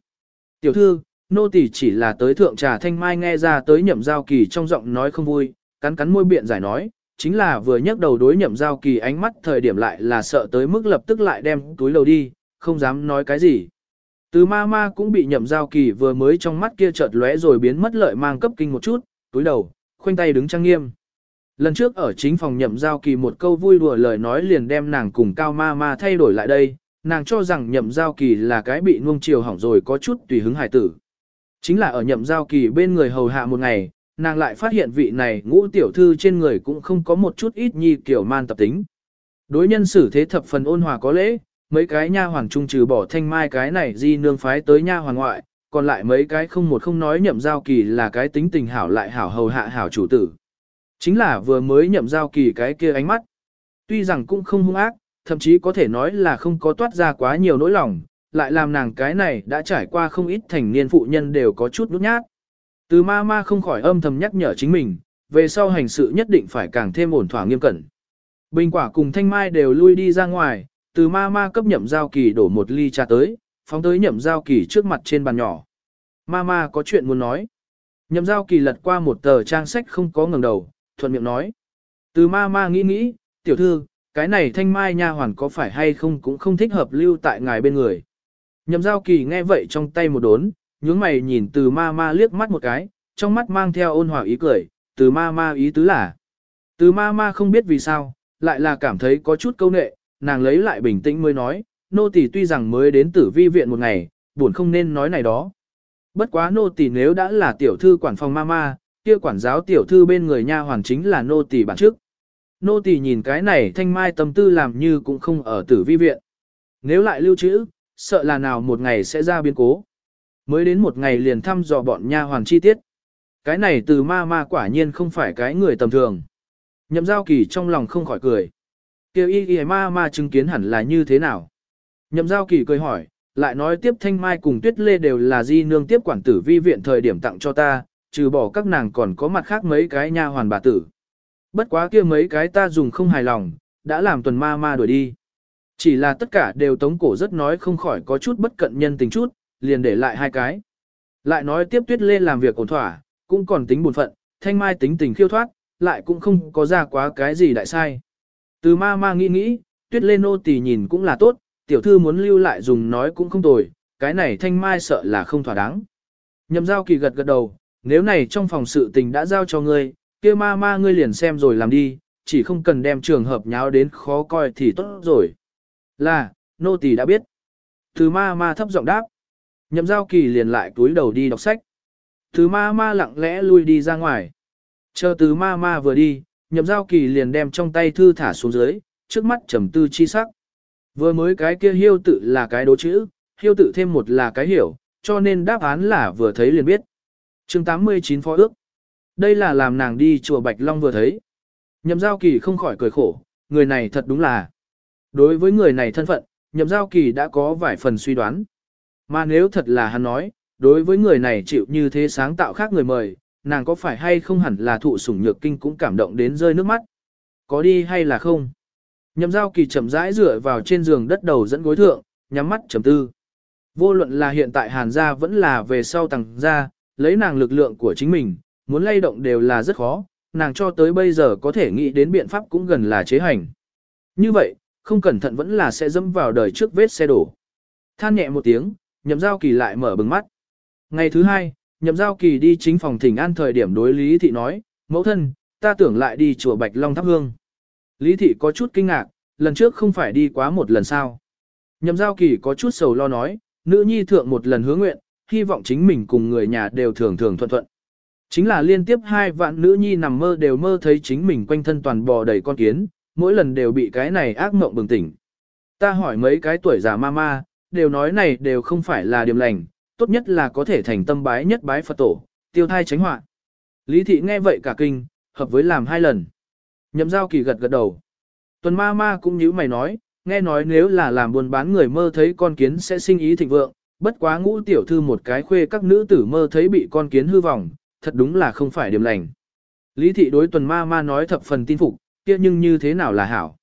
Tiểu thư, nô tỳ chỉ là tới thượng trà thanh mai nghe ra tới nhậm giao kỳ trong giọng nói không vui, cắn cắn môi biện giải nói, chính là vừa nhấc đầu đối nhậm giao kỳ ánh mắt thời điểm lại là sợ tới mức lập tức lại đem túi lầu đi, không dám nói cái gì. Từ ma ma cũng bị nhậm giao kỳ vừa mới trong mắt kia chợt lóe rồi biến mất lợi mang cấp kinh một chút, túi đầu, khoanh tay đứng trang nghiêm. Lần trước ở chính phòng nhậm giao kỳ một câu vui đùa lời nói liền đem nàng cùng cao ma ma thay đổi lại đây, nàng cho rằng nhậm giao kỳ là cái bị nuông chiều hỏng rồi có chút tùy hứng hải tử. Chính là ở nhậm giao kỳ bên người hầu hạ một ngày, nàng lại phát hiện vị này ngũ tiểu thư trên người cũng không có một chút ít nhi kiểu man tập tính. Đối nhân xử thế thập phần ôn hòa có lễ, mấy cái nha hoàng trung trừ bỏ thanh mai cái này di nương phái tới nha hoàng ngoại, còn lại mấy cái không một không nói nhậm giao kỳ là cái tính tình hảo lại hảo hầu hạ hảo chủ tử. Chính là vừa mới nhậm giao kỳ cái kia ánh mắt. Tuy rằng cũng không hung ác, thậm chí có thể nói là không có toát ra quá nhiều nỗi lòng, lại làm nàng cái này đã trải qua không ít thành niên phụ nhân đều có chút nút nhát. Từ ma ma không khỏi âm thầm nhắc nhở chính mình, về sau hành sự nhất định phải càng thêm ổn thỏa nghiêm cẩn. Bình quả cùng thanh mai đều lui đi ra ngoài, từ ma ma cấp nhậm giao kỳ đổ một ly trà tới, phóng tới nhậm giao kỳ trước mặt trên bàn nhỏ. Mama có chuyện muốn nói. Nhậm giao kỳ lật qua một tờ trang sách không có ngừng đầu, thuận miệng nói. Từ Mama nghĩ nghĩ, tiểu thư, cái này thanh mai nha hoàn có phải hay không cũng không thích hợp lưu tại ngài bên người. Nhậm giao kỳ nghe vậy trong tay một đốn, nhướng mày nhìn từ Mama liếc mắt một cái, trong mắt mang theo ôn hòa ý cười, từ Mama ý tứ là. Từ Mama không biết vì sao, lại là cảm thấy có chút câu nệ, nàng lấy lại bình tĩnh mới nói, nô tỳ tuy rằng mới đến tử vi viện một ngày, buồn không nên nói này đó. Bất quá nô tỳ nếu đã là tiểu thư quản phòng mama, kia quản giáo tiểu thư bên người nha hoàn chính là nô tỳ bản trước. Nô tỳ nhìn cái này thanh mai tâm tư làm như cũng không ở tử vi viện. Nếu lại lưu trữ, sợ là nào một ngày sẽ ra biến cố. Mới đến một ngày liền thăm dò bọn nha hoàn chi tiết. Cái này từ ma ma quả nhiên không phải cái người tầm thường. Nhậm giao kỳ trong lòng không khỏi cười. Kêu y y ma ma chứng kiến hẳn là như thế nào? Nhậm giao kỳ cười hỏi, lại nói tiếp thanh mai cùng tuyết lê đều là di nương tiếp quản tử vi viện thời điểm tặng cho ta, trừ bỏ các nàng còn có mặt khác mấy cái nha hoàn bà tử. Bất quá kia mấy cái ta dùng không hài lòng, đã làm tuần ma ma đuổi đi. Chỉ là tất cả đều tống cổ rất nói không khỏi có chút bất cận nhân tình chút, liền để lại hai cái. Lại nói tiếp tuyết lê làm việc ổn thỏa, cũng còn tính buồn phận, thanh mai tính tình khiêu thoát, lại cũng không có ra quá cái gì đại sai. Từ ma ma nghĩ nghĩ, tuyết Lên nô tỷ nhìn cũng là tốt, tiểu thư muốn lưu lại dùng nói cũng không tồi, cái này thanh mai sợ là không thỏa đáng. Nhậm giao kỳ gật gật đầu, nếu này trong phòng sự tình đã giao cho ngươi, kia ma ma ngươi liền xem rồi làm đi, chỉ không cần đem trường hợp nháo đến khó coi thì tốt rồi. Là, nô tỳ đã biết. Từ ma ma thấp giọng đáp. Nhậm giao kỳ liền lại túi đầu đi đọc sách. Từ ma ma lặng lẽ lui đi ra ngoài. Chờ từ ma ma vừa đi, nhậm giao kỳ liền đem trong tay thư thả xuống dưới, trước mắt trầm tư chi sắc. Vừa mới cái kia hiêu tự là cái đố chữ, hiêu tự thêm một là cái hiểu, cho nên đáp án là vừa thấy liền biết. chương 89 phó ước. Đây là làm nàng đi chùa Bạch Long vừa thấy. Nhậm giao kỳ không khỏi cười khổ, người này thật đúng là. Đối với người này thân phận, nhậm giao kỳ đã có vài phần suy đoán. Mà nếu thật là hắn nói, đối với người này chịu như thế sáng tạo khác người mời, nàng có phải hay không hẳn là thụ sủng nhược kinh cũng cảm động đến rơi nước mắt. Có đi hay là không? Nhậm giao kỳ chậm rãi dựa vào trên giường đất đầu dẫn gối thượng, nhắm mắt chầm tư. Vô luận là hiện tại hàn gia vẫn là về sau tầng gia, lấy nàng lực lượng của chính mình, muốn lay động đều là rất khó, nàng cho tới bây giờ có thể nghĩ đến biện pháp cũng gần là chế hành. Như vậy, không cẩn thận vẫn là sẽ dẫm vào đời trước vết xe đổ. Than nhẹ một tiếng, nhậm giao kỳ lại mở bừng mắt. Ngày thứ hai, nhậm giao kỳ đi chính phòng thỉnh an thời điểm đối Lý Thị nói, mẫu thân, ta tưởng lại đi chùa Bạch Long thắp hương. Lý thị có chút kinh ngạc, lần trước không phải đi quá một lần sao. Nhậm giao kỳ có chút sầu lo nói, nữ nhi thượng một lần hứa nguyện, hy vọng chính mình cùng người nhà đều thường thường thuận thuận. Chính là liên tiếp hai vạn nữ nhi nằm mơ đều mơ thấy chính mình quanh thân toàn bò đầy con kiến, mỗi lần đều bị cái này ác mộng bừng tỉnh. Ta hỏi mấy cái tuổi già ma ma, đều nói này đều không phải là điểm lành, tốt nhất là có thể thành tâm bái nhất bái Phật tổ, tiêu thai tránh họa. Lý thị nghe vậy cả kinh, hợp với làm hai lần. Nhậm giao kỳ gật gật đầu. Tuần ma ma cũng như mày nói, nghe nói nếu là làm buôn bán người mơ thấy con kiến sẽ sinh ý thịnh vượng, bất quá ngũ tiểu thư một cái khuê các nữ tử mơ thấy bị con kiến hư vọng, thật đúng là không phải điểm lành. Lý thị đối tuần ma ma nói thập phần tin phục, kia nhưng như thế nào là hảo.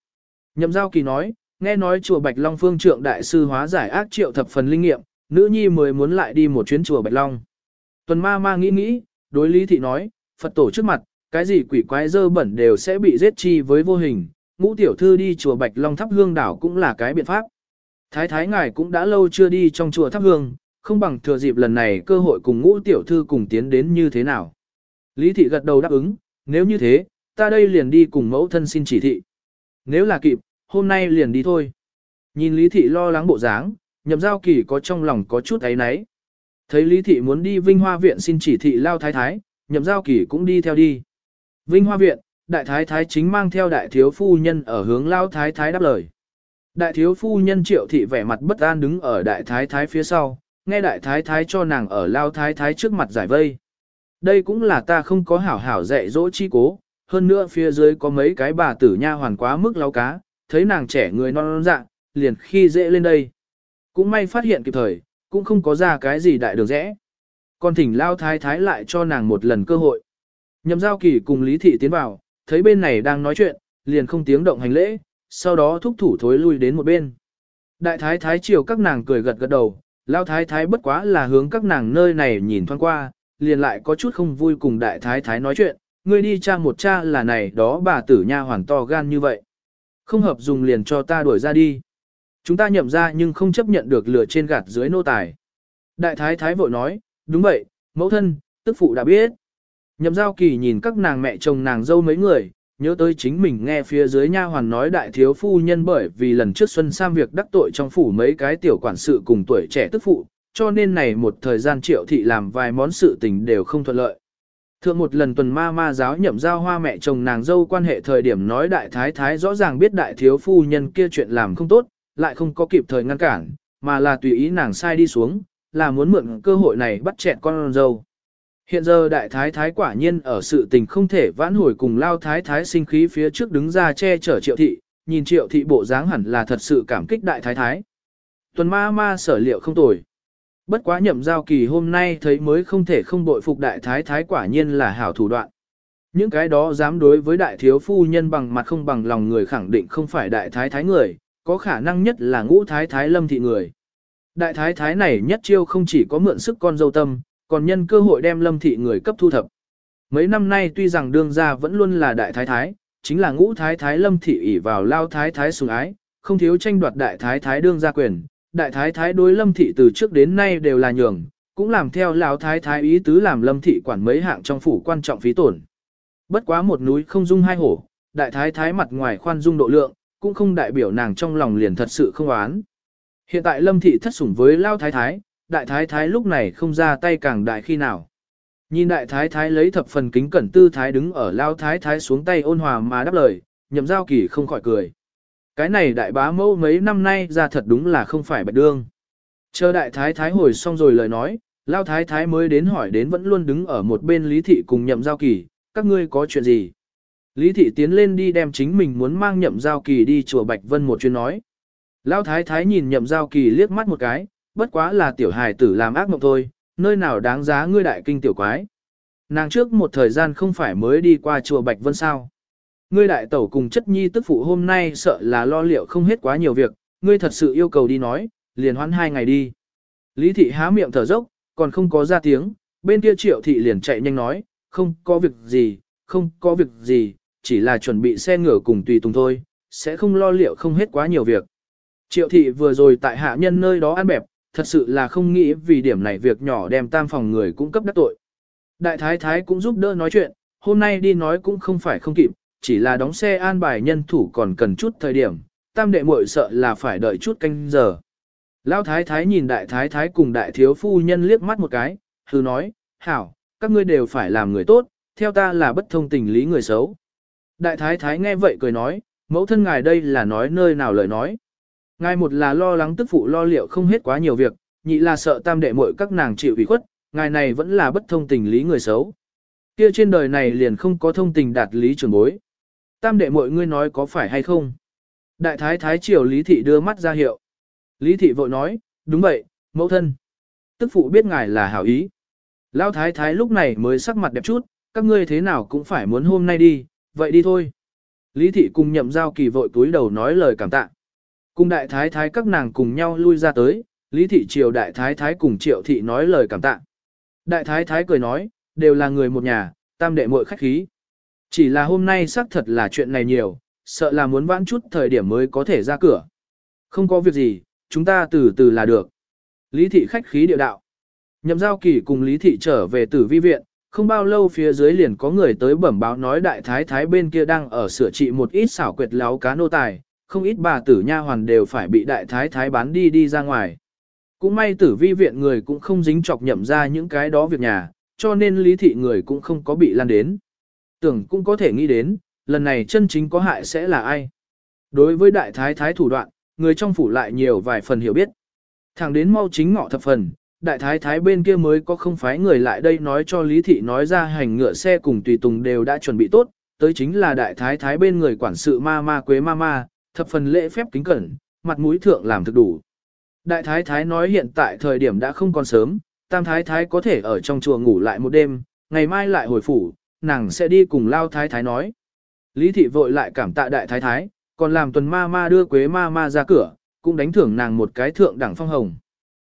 Nhậm giao kỳ nói, nghe nói chùa Bạch Long phương trượng đại sư hóa giải ác triệu thập phần linh nghiệm, nữ nhi mới muốn lại đi một chuyến chùa Bạch Long. Tuần ma ma nghĩ nghĩ, đối Lý thị nói, Phật tổ trước mặt, cái gì quỷ quái dơ bẩn đều sẽ bị giết chi với vô hình, ngũ tiểu thư đi chùa Bạch Long thắp hương đảo cũng là cái biện pháp. Thái thái ngài cũng đã lâu chưa đi trong chùa thắp hương, không bằng thừa dịp lần này cơ hội cùng ngũ tiểu thư cùng tiến đến như thế nào. Lý thị gật đầu đáp ứng, nếu như thế, ta đây liền đi cùng mẫu thân xin chỉ thị. Nếu là kịp, hôm nay liền đi thôi. Nhìn Lý thị lo lắng bộ dáng, nhậm giao kỳ có trong lòng có chút ấy náy. Thấy Lý thị muốn đi Vinh Hoa Viện xin chỉ thị lao thái thái, nhậm giao kỳ cũng đi theo đi. Vinh Hoa Viện, đại thái thái chính mang theo đại thiếu phu nhân ở hướng lao thái thái đáp lời. Đại thiếu phu nhân triệu thị vẻ mặt bất an đứng ở đại thái thái phía sau, nghe đại thái thái cho nàng ở lao thái thái trước mặt giải vây. Đây cũng là ta không có hảo hảo dạy dỗ chi cố, hơn nữa phía dưới có mấy cái bà tử nha hoàn quá mức lao cá, thấy nàng trẻ người non non dạ, liền khi dễ lên đây. Cũng may phát hiện kịp thời, cũng không có ra cái gì đại đường rẽ. Còn thỉnh lao thái thái lại cho nàng một lần cơ hội. Nhậm giao kỳ cùng Lý Thị tiến vào, thấy bên này đang nói chuyện, liền không tiếng động hành lễ, sau đó thúc thủ thối lui đến một bên. Đại thái thái chiều các nàng cười gật gật đầu, Lao thái thái bất quá là hướng các nàng nơi này nhìn thoáng qua, liền lại có chút không vui cùng đại thái thái nói chuyện, ngươi đi cha một cha là này đó bà tử nha hoàn to gan như vậy. Không hợp dùng liền cho ta đuổi ra đi. Chúng ta nhậm ra nhưng không chấp nhận được lửa trên gạt dưới nô tài. Đại thái thái vội nói, đúng vậy, mẫu thân, tức phụ đã biết. Nhậm giao kỳ nhìn các nàng mẹ chồng nàng dâu mấy người, nhớ tới chính mình nghe phía dưới nha hoàn nói đại thiếu phu nhân bởi vì lần trước xuân sam việc đắc tội trong phủ mấy cái tiểu quản sự cùng tuổi trẻ tức phụ, cho nên này một thời gian triệu thị làm vài món sự tình đều không thuận lợi. Thượng một lần tuần ma ma giáo nhậm giao hoa mẹ chồng nàng dâu quan hệ thời điểm nói đại thái thái rõ ràng biết đại thiếu phu nhân kia chuyện làm không tốt, lại không có kịp thời ngăn cản, mà là tùy ý nàng sai đi xuống, là muốn mượn cơ hội này bắt chẹn con dâu. Hiện giờ đại thái thái quả nhiên ở sự tình không thể vãn hồi cùng lao thái thái sinh khí phía trước đứng ra che chở triệu thị, nhìn triệu thị bộ dáng hẳn là thật sự cảm kích đại thái thái. Tuần ma ma sở liệu không tồi. Bất quá nhậm giao kỳ hôm nay thấy mới không thể không bội phục đại thái thái quả nhiên là hảo thủ đoạn. Những cái đó dám đối với đại thiếu phu nhân bằng mặt không bằng lòng người khẳng định không phải đại thái thái người, có khả năng nhất là ngũ thái thái lâm thị người. Đại thái thái này nhất chiêu không chỉ có mượn sức con dâu tâm, còn nhân cơ hội đem lâm thị người cấp thu thập. Mấy năm nay tuy rằng đương gia vẫn luôn là đại thái thái, chính là ngũ thái thái lâm thị ỷ vào lao thái thái sùng ái, không thiếu tranh đoạt đại thái thái đương gia quyền. Đại thái thái đối lâm thị từ trước đến nay đều là nhường, cũng làm theo lão thái thái ý tứ làm lâm thị quản mấy hạng trong phủ quan trọng phí tổn. Bất quá một núi không dung hai hổ, đại thái thái mặt ngoài khoan dung độ lượng, cũng không đại biểu nàng trong lòng liền thật sự không oán. Hiện tại lâm thị thất sủng với lao thái thái, đại thái thái lúc này không ra tay càng đại khi nào. Nhìn đại thái thái lấy thập phần kính cẩn tư thái đứng ở lao thái thái xuống tay ôn hòa mà đáp lời, nhậm giao kỳ không khỏi cười. Cái này đại bá mẫu mấy năm nay ra thật đúng là không phải bạch đương. Chờ đại thái thái hồi xong rồi lời nói, lao thái thái mới đến hỏi đến vẫn luôn đứng ở một bên lý thị cùng nhậm giao kỳ, các ngươi có chuyện gì? Lý thị tiến lên đi đem chính mình muốn mang nhậm giao kỳ đi chùa Bạch Vân một chuyến nói. Lão thái thái nhìn nhậm giao kỳ liếc mắt một cái, bất quá là tiểu hài tử làm ác mộng thôi, nơi nào đáng giá ngươi đại kinh tiểu quái. Nàng trước một thời gian không phải mới đi qua chùa Bạch Vân sao. Ngươi đại tẩu cùng chất nhi tức phụ hôm nay sợ là lo liệu không hết quá nhiều việc, ngươi thật sự yêu cầu đi nói, liền hoãn hai ngày đi. Lý thị há miệng thở dốc, còn không có ra tiếng, bên kia triệu thị liền chạy nhanh nói, không có việc gì, không có việc gì, chỉ là chuẩn bị xe ngựa cùng tùy tùng thôi, sẽ không lo liệu không hết quá nhiều việc. Triệu thị vừa rồi tại hạ nhân nơi đó ăn bẹp, thật sự là không nghĩ vì điểm này việc nhỏ đem tam phòng người cung cấp đắc tội. Đại thái thái cũng giúp đỡ nói chuyện, hôm nay đi nói cũng không phải không kịp, chỉ là đóng xe an bài nhân thủ còn cần chút thời điểm, tam đệ muội sợ là phải đợi chút canh giờ. Lão thái thái nhìn đại thái thái cùng đại thiếu phu nhân liếc mắt một cái, hư nói, hảo, các ngươi đều phải làm người tốt, theo ta là bất thông tình lý người xấu. Đại thái thái nghe vậy cười nói, mẫu thân ngài đây là nói nơi nào lời nói. Ngài một là lo lắng tức phụ lo liệu không hết quá nhiều việc, nhị là sợ tam đệ muội các nàng chịu ủy khuất, ngài này vẫn là bất thông tình lý người xấu. Kia trên đời này liền không có thông tình đạt lý trường bối. Tam đệ muội ngươi nói có phải hay không? Đại thái thái triều lý thị đưa mắt ra hiệu. Lý thị vội nói, đúng vậy, mẫu thân. Tức phụ biết ngài là hảo ý. Lão thái thái lúc này mới sắc mặt đẹp chút, các ngươi thế nào cũng phải muốn hôm nay đi, vậy đi thôi. Lý thị cùng nhậm giao kỳ vội túi đầu nói lời cảm tạ. Cùng đại thái thái các nàng cùng nhau lui ra tới, lý thị triều đại thái thái cùng triệu thị nói lời cảm tạ. Đại thái thái cười nói, đều là người một nhà, tam đệ muội khách khí. Chỉ là hôm nay xác thật là chuyện này nhiều, sợ là muốn vãn chút thời điểm mới có thể ra cửa. Không có việc gì, chúng ta từ từ là được. Lý thị khách khí địa đạo. Nhậm giao kỳ cùng Lý thị trở về tử vi viện, không bao lâu phía dưới liền có người tới bẩm báo nói đại thái thái bên kia đang ở sửa trị một ít xảo quyệt láo cá nô tài, không ít bà tử nha hoàn đều phải bị đại thái thái bán đi đi ra ngoài. Cũng may tử vi viện người cũng không dính chọc nhậm ra những cái đó việc nhà, cho nên lý thị người cũng không có bị lan đến. Tưởng cũng có thể nghĩ đến, lần này chân chính có hại sẽ là ai. Đối với đại thái thái thủ đoạn, người trong phủ lại nhiều vài phần hiểu biết. Thẳng đến mau chính ngọ thập phần, đại thái thái bên kia mới có không phái người lại đây nói cho lý thị nói ra hành ngựa xe cùng tùy tùng đều đã chuẩn bị tốt, tới chính là đại thái thái bên người quản sự ma ma quế ma ma, thập phần lễ phép kính cẩn, mặt mũi thượng làm thực đủ. Đại thái thái nói hiện tại thời điểm đã không còn sớm, tam thái thái có thể ở trong chùa ngủ lại một đêm, ngày mai lại hồi phủ, nàng sẽ đi cùng lao thái thái nói. Lý thị vội lại cảm tạ đại thái thái, còn làm tuần ma ma đưa quế ma ma ra cửa, cũng đánh thưởng nàng một cái thượng đẳng phong hồng.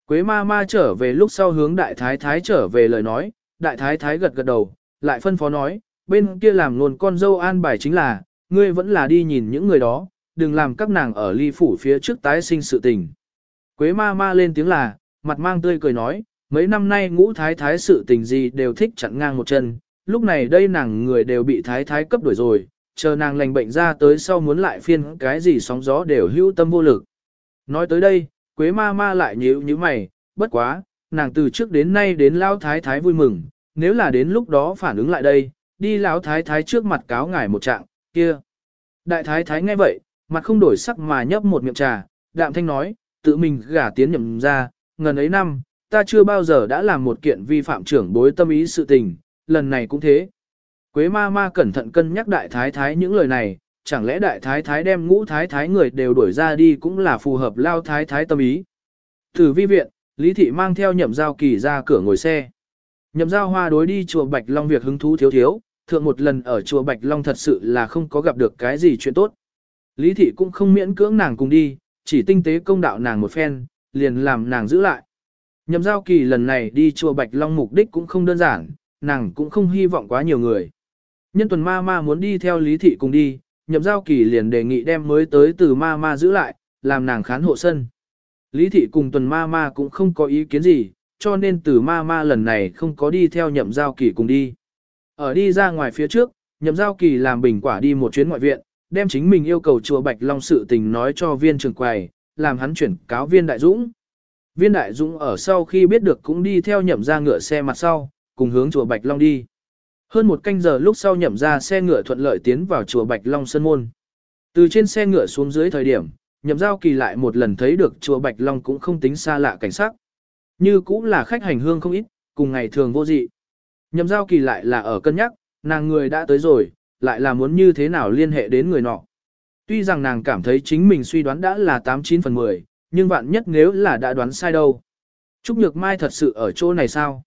Quế ma ma trở về lúc sau hướng đại thái thái trở về lời nói, đại thái thái gật gật đầu, lại phân phó nói, bên kia làm luôn con dâu an bài chính là, ngươi vẫn là đi nhìn những người đó, đừng làm các nàng ở ly phủ phía trước tái sinh sự tình. Quế ma ma lên tiếng là, mặt mang tươi cười nói, mấy năm nay ngũ thái thái sự tình gì đều thích chặn ngang một chân, lúc này đây nàng người đều bị thái thái cấp đuổi rồi, chờ nàng lành bệnh ra tới sau muốn lại phiên cái gì sóng gió đều hữu tâm vô lực. Nói tới đây, Quế ma ma lại nhíu như mày, bất quá, nàng từ trước đến nay đến lao thái thái vui mừng, nếu là đến lúc đó phản ứng lại đây, đi lão thái thái trước mặt cáo ngải một trạng, kia. Đại thái thái nghe vậy, mặt không đổi sắc mà nhấp một miệng trà, đạm thanh nói, tự mình gả tiến nhậm ra, ngần ấy năm, ta chưa bao giờ đã làm một kiện vi phạm trưởng bối tâm ý sự tình, lần này cũng thế. Quế ma ma cẩn thận cân nhắc đại thái thái những lời này, chẳng lẽ đại thái thái đem ngũ thái thái người đều đuổi ra đi cũng là phù hợp lao thái thái tâm ý. Từ vi viện, Lý Thị mang theo nhậm giao kỳ ra cửa ngồi xe. Nhậm giao hoa đối đi chùa Bạch Long việc hứng thú thiếu thiếu, thượng một lần ở chùa Bạch Long thật sự là không có gặp được cái gì chuyện tốt. Lý Thị cũng không miễn cưỡng nàng cùng đi, chỉ tinh tế công đạo nàng một phen, liền làm nàng giữ lại. Nhậm giao kỳ lần này đi chùa Bạch Long mục đích cũng không đơn giản, nàng cũng không hy vọng quá nhiều người. Nhân tuần ma ma muốn đi theo Lý Thị cùng đi, nhậm giao kỳ liền đề nghị đem mới tới từ ma ma giữ lại, làm nàng khán hộ sân. Lý Thị cùng tuần ma ma cũng không có ý kiến gì, cho nên từ ma ma lần này không có đi theo nhậm giao kỳ cùng đi. Ở đi ra ngoài phía trước, nhậm giao kỳ làm bình quả đi một chuyến ngoại viện, đem chính mình yêu cầu chùa Bạch Long sự tình nói cho viên trường quầy, làm hắn chuyển cáo viên đại dũng. Viên đại dũng ở sau khi biết được cũng đi theo nhậm ra ngựa xe mặt sau, cùng hướng chùa Bạch Long đi. Hơn một canh giờ lúc sau nhậm ra xe ngựa thuận lợi tiến vào chùa Bạch Long Sơn Môn. Từ trên xe ngựa xuống dưới thời điểm, nhậm giao kỳ lại một lần thấy được chùa Bạch Long cũng không tính xa lạ cảnh sắc. Như cũng là khách hành hương không ít, cùng ngày thường vô dị. Nhậm giao kỳ lại là ở cân nhắc, nàng người đã tới rồi, lại là muốn như thế nào liên hệ đến người nọ. Tuy rằng nàng cảm thấy chính mình suy đoán đã là 89 phần 10, nhưng vạn nhất nếu là đã đoán sai đâu. Trúc Nhược Mai thật sự ở chỗ này sao?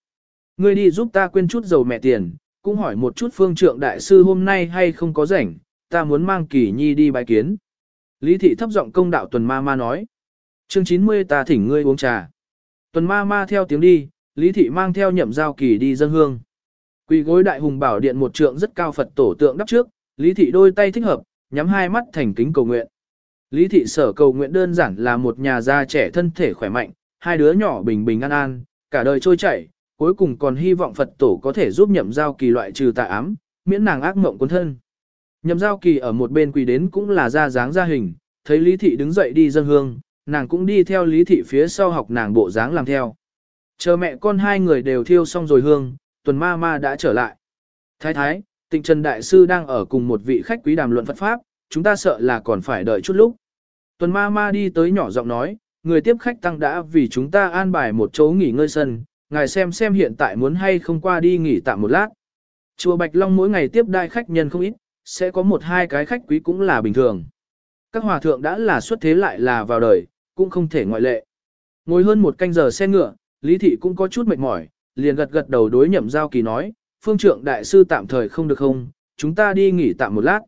Ngươi đi giúp ta quên chút dầu mẹ tiền, cũng hỏi một chút phương trượng đại sư hôm nay hay không có rảnh, ta muốn mang kỳ nhi đi bài kiến. Lý thị thấp giọng công đạo tuần ma ma nói. Chương 90 ta thỉnh ngươi uống trà. Tuần ma ma theo tiếng đi, Lý thị mang theo nhậm giao kỳ đi dân hương. Quỳ gối đại hùng bảo điện một trượng rất cao Phật tổ tượng đắp trước, Lý thị đôi tay thích hợp, nhắm hai mắt thành kính cầu nguyện. Lý thị sở cầu nguyện đơn giản là một nhà gia trẻ thân thể khỏe mạnh, hai đứa nhỏ bình bình an an, cả đời trôi chảy, cuối cùng còn hy vọng Phật tổ có thể giúp nhậm giao kỳ loại trừ tà ám, miễn nàng ác mộng cuốn thân. Nhậm giao kỳ ở một bên quỳ đến cũng là ra dáng ra hình, thấy Lý thị đứng dậy đi dân hương, nàng cũng đi theo Lý thị phía sau học nàng bộ dáng làm theo. Chờ mẹ con hai người đều thiêu xong rồi hương, tuần ma ma đã trở lại. Thái thái, tịnh Trần Đại Sư đang ở cùng một vị khách quý đàm luận Phật Pháp, chúng ta sợ là còn phải đợi chút lúc. Tuần ma ma đi tới nhỏ giọng nói, người tiếp khách tăng đã vì chúng ta an bài một chỗ nghỉ ngơi sân, ngài xem xem hiện tại muốn hay không qua đi nghỉ tạm một lát. Chùa Bạch Long mỗi ngày tiếp đai khách nhân không ít, sẽ có một hai cái khách quý cũng là bình thường. Các hòa thượng đã là xuất thế lại là vào đời, cũng không thể ngoại lệ. Ngồi hơn một canh giờ xe ngựa, Lý Thị cũng có chút mệt mỏi, liền gật gật đầu đối nhậm giao kỳ nói, phương trượng đại sư tạm thời không được không, chúng ta đi nghỉ tạm một lát.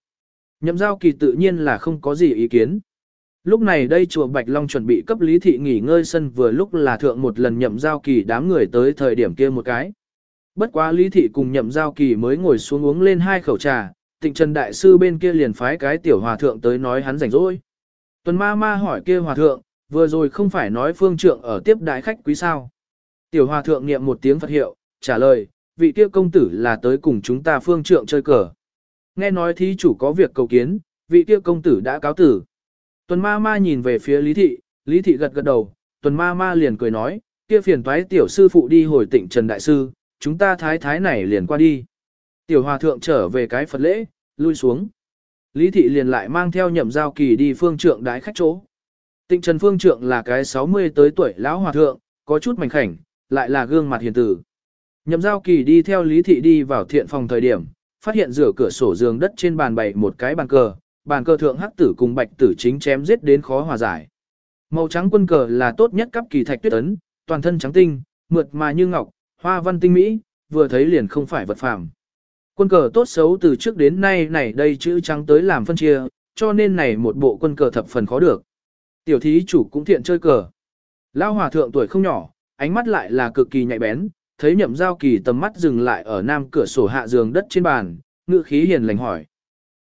Nhậm giao kỳ tự nhiên là không có gì ý kiến. Lúc này đây chùa Bạch Long chuẩn bị cấp Lý Thị nghỉ ngơi sân vừa lúc là thượng một lần nhậm giao kỳ đám người tới thời điểm kia một cái. Bất quá Lý Thị cùng nhậm giao kỳ mới ngồi xuống uống lên hai khẩu trà, tịnh Trần Đại Sư bên kia liền phái cái tiểu hòa thượng tới nói hắn rảnh rỗi. Tuần ma ma hỏi kia hòa thượng, vừa rồi không phải nói phương trượng ở tiếp đại khách quý sao. Tiểu hòa thượng niệm một tiếng Phật hiệu, trả lời, vị kia công tử là tới cùng chúng ta phương trượng chơi cờ. Nghe nói thí chủ có việc cầu kiến, vị kia công tử đã cáo tử. Tuần ma ma nhìn về phía Lý Thị, Lý Thị gật gật đầu, tuần ma ma liền cười nói, kia phiền toái tiểu sư phụ đi hồi tịnh Trần Đại Sư, chúng ta thái thái này liền qua đi. Tiểu hòa thượng trở về cái Phật lễ, lui xuống. Lý Thị liền lại mang theo nhậm giao kỳ đi phương trượng đái khách chỗ. Tịnh Trần Phương Trượng là cái 60 tới tuổi lão hòa thượng, có chút mảnh khảnh, lại là gương mặt hiền tử. Nhậm giao kỳ đi theo Lý Thị đi vào thiện phòng thời điểm, phát hiện rửa cửa sổ giường đất trên bàn bày một cái bàn cờ, bàn cờ thượng hắc tử cùng bạch tử chính chém giết đến khó hòa giải. Màu trắng quân cờ là tốt nhất cấp kỳ thạch tuyết ấn, toàn thân trắng tinh, mượt mà như ngọc, hoa văn tinh mỹ, vừa thấy liền không phải vật phàm. Quân cờ tốt xấu từ trước đến nay này đây chữ trắng tới làm phân chia, cho nên này một bộ quân cờ thập phần khó được. Tiểu thí chủ cũng thiện chơi cờ. lao hòa thượng tuổi không nhỏ, ánh mắt lại là cực kỳ nhạy bén, thấy nhậm giao kỳ tầm mắt dừng lại ở nam cửa sổ hạ giường đất trên bàn, ngự khí hiền lành hỏi.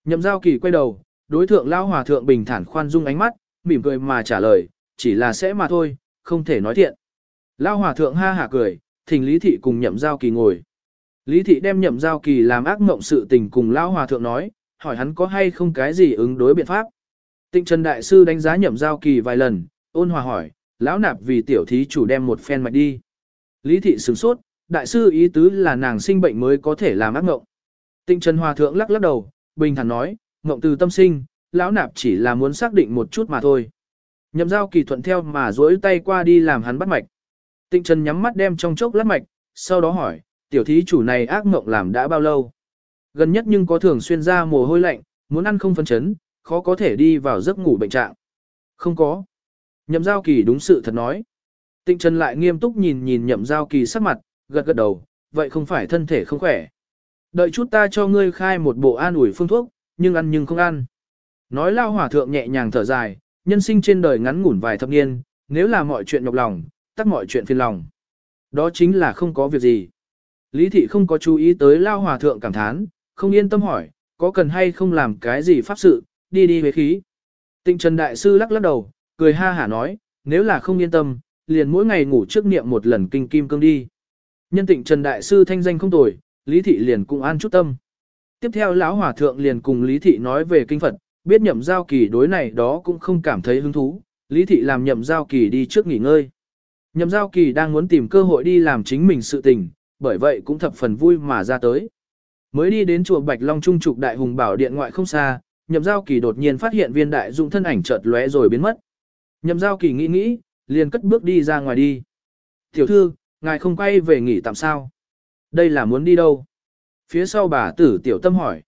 Nhậm giao kỳ quay đầu, đối thượng lão hòa thượng bình thản khoan dung ánh mắt, mỉm cười mà trả lời, chỉ là sẽ mà thôi, không thể nói thiện. Lão hòa thượng ha hả cười, thỉnh Lý Thị cùng nhậm giao kỳ ngồi. Lý Thị đem nhậm giao kỳ làm ác mộng sự tình cùng lão hòa thượng nói, hỏi hắn có hay không cái gì ứng đối biện pháp. Tịnh Trần Đại Sư đánh giá nhậm giao kỳ vài lần, ôn hòa hỏi, lão nạp vì tiểu thí chủ đem một phen mạch đi. Lý thị sửng sốt, đại sư ý tứ là nàng sinh bệnh mới có thể làm ác mộng. Tịnh Trần Hòa Thượng lắc lắc đầu, bình thản nói, ngộng từ tâm sinh, lão nạp chỉ là muốn xác định một chút mà thôi. Nhậm giao kỳ thuận theo mà duỗi tay qua đi làm hắn bắt mạch. Tịnh Trần nhắm mắt đem trong chốc lát mạch, sau đó hỏi, tiểu thí chủ này ác mộng làm đã bao lâu? Gần nhất nhưng có thường xuyên ra mồ hôi lạnh, muốn ăn không phân chấn, khó có thể đi vào giấc ngủ bệnh trạng. Không có. Nhậm giao kỳ đúng sự thật nói. Tịnh Trần lại nghiêm túc nhìn nhìn nhậm giao kỳ sắc mặt, gật gật đầu, vậy không phải thân thể không khỏe. Đợi chút ta cho ngươi khai một bộ an ủi phương thuốc, nhưng ăn nhưng không ăn. Nói lao hòa thượng nhẹ nhàng thở dài, nhân sinh trên đời ngắn ngủn vài thập niên, nếu là mọi chuyện nhọc lòng, tắt mọi chuyện phiền lòng. Đó chính là không có việc gì. Lý thị không có chú ý tới lao hòa thượng cảm thán, không yên tâm hỏi, có cần hay không làm cái gì pháp sự, đi đi với khí. Tịnh Trần Đại Sư lắc lắc đầu, cười ha hả nói, nếu là không yên tâm, liền mỗi ngày ngủ trước niệm một lần kinh kim cương đi. Nhân tịnh Trần Đại Sư thanh danh không tồi, Lý Thị liền cũng an chút tâm. Tiếp theo lão hòa thượng liền cùng Lý Thị nói về kinh Phật, biết nhậm giao kỳ đối này đó cũng không cảm thấy hứng thú, Lý Thị làm nhậm giao kỳ đi trước nghỉ ngơi. Nhậm giao kỳ đang muốn tìm cơ hội đi làm chính mình sự tình, bởi vậy cũng thập phần vui mà ra tới. Mới đi đến chùa Bạch Long Trung trục Đại Hùng Bảo Điện ngoại không xa, nhậm giao kỳ đột nhiên phát hiện viên đại dụng thân ảnh chợt lóe rồi biến mất. Nhậm giao kỳ nghĩ nghĩ, liền cất bước đi ra ngoài đi. Tiểu thư, ngài không quay về nghỉ tạm sao? Đây là muốn đi đâu? Phía sau bà tử tiểu tâm hỏi.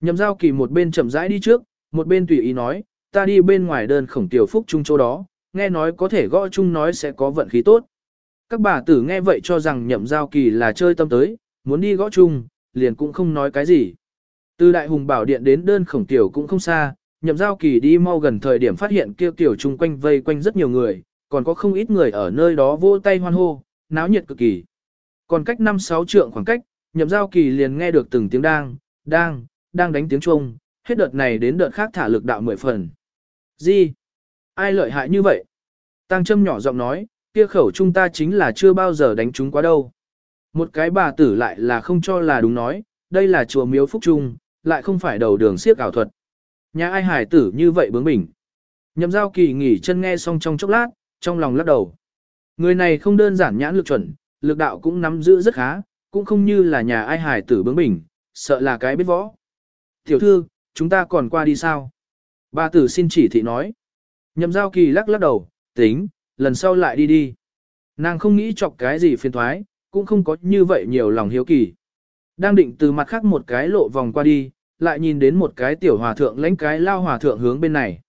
Nhậm giao kỳ một bên chậm rãi đi trước, một bên tùy ý nói, ta đi bên ngoài đơn khổng tiểu phúc trung chỗ đó, nghe nói có thể gõ chung nói sẽ có vận khí tốt. Các bà tử nghe vậy cho rằng nhậm giao kỳ là chơi tâm tới, muốn đi gõ chung, liền cũng không nói cái gì. Từ đại hùng bảo điện đến đơn khổng tiểu cũng không xa, nhậm giao kỳ đi mau gần thời điểm phát hiện kia tiểu chung quanh vây quanh rất nhiều người, còn có không ít người ở nơi đó vô tay hoan hô, náo nhiệt cực kỳ. Còn cách 5-6 trượng khoảng cách, nhậm giao kỳ liền nghe được từng tiếng đang, đang, đang đánh tiếng chuông, hết đợt này đến đợt khác thả lực đạo mười phần. Gì? Ai lợi hại như vậy? Tăng châm nhỏ giọng nói, kia khẩu chúng ta chính là chưa bao giờ đánh chúng quá đâu. Một cái bà tử lại là không cho là đúng nói, đây là chùa miếu phúc trung, lại không phải đầu đường siếc ảo thuật. Nhà ai hải tử như vậy bướng bỉnh. Nhậm giao kỳ nghỉ chân nghe xong trong chốc lát, trong lòng lắc đầu. Người này không đơn giản nhãn lực chuẩn, lực đạo cũng nắm giữ rất khá, cũng không như là nhà ai hải tử bướng bỉnh, sợ là cái biết võ. Tiểu thư, chúng ta còn qua đi sao? Bà tử xin chỉ thị nói. Nhậm giao kỳ lắc lắc đầu, tính, lần sau lại đi đi. Nàng không nghĩ chọc cái gì phiền thoái, cũng không có như vậy nhiều lòng hiếu kỳ. Đang định từ mặt khác một cái lộ vòng qua đi, lại nhìn đến một cái tiểu hòa thượng lãnh cái lao hòa thượng hướng bên này.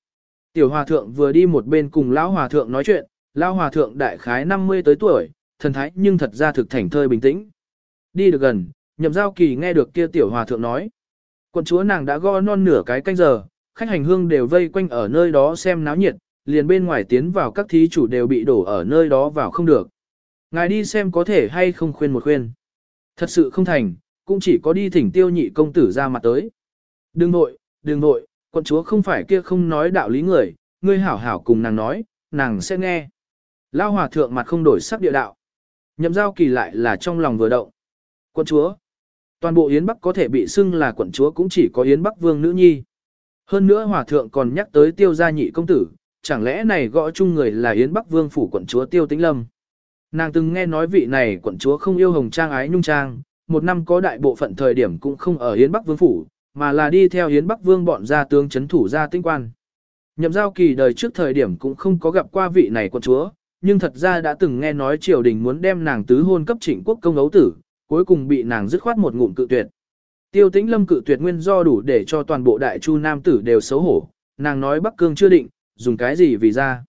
Tiểu hòa thượng vừa đi một bên cùng lão hòa thượng nói chuyện, lão hòa thượng đại khái 50 tới tuổi, thần thái nhưng thật ra thực thành thơi bình tĩnh. Đi được gần, nhậm giao kỳ nghe được kia tiểu hòa thượng nói. Quận chúa nàng đã go non nửa cái canh giờ, khách hành hương đều vây quanh ở nơi đó xem náo nhiệt, liền bên ngoài tiến vào các thí chủ đều bị đổ ở nơi đó vào không được. Ngài đi xem có thể hay không khuyên một khuyên. Thật sự không thành, cũng chỉ có đi thỉnh tiêu nhị công tử ra mặt tới. Đừng nội, đừng nội, quận chúa không phải kia không nói đạo lý người, ngươi hảo hảo cùng nàng nói, nàng sẽ nghe. Lao hòa thượng mặt không đổi sắc địa đạo. Nhậm giao kỳ lại là trong lòng vừa động. Quận chúa. Toàn bộ Yến Bắc có thể bị xưng là quận chúa cũng chỉ có Yến Bắc vương nữ nhi. Hơn nữa hòa thượng còn nhắc tới tiêu gia nhị công tử, chẳng lẽ này gõ chung người là Yến Bắc vương phủ quận chúa tiêu tĩnh lâm. Nàng từng nghe nói vị này quận chúa không yêu hồng trang ái nhung trang, một năm có đại bộ phận thời điểm cũng không ở Yến Bắc vương phủ, mà là đi theo Yến Bắc Vương bọn gia tướng chấn thủ gia tinh quan. Nhậm giao kỳ đời trước thời điểm cũng không có gặp qua vị này Quận chúa, nhưng thật ra đã từng nghe nói triều đình muốn đem nàng tứ hôn cấp trịnh quốc công ấu tử, cuối cùng bị nàng dứt khoát một ngụm cự tuyệt. Tiêu tĩnh lâm cự tuyệt nguyên do đủ để cho toàn bộ đại chu nam tử đều xấu hổ, nàng nói Bắc Cương chưa định, dùng cái gì vì ra.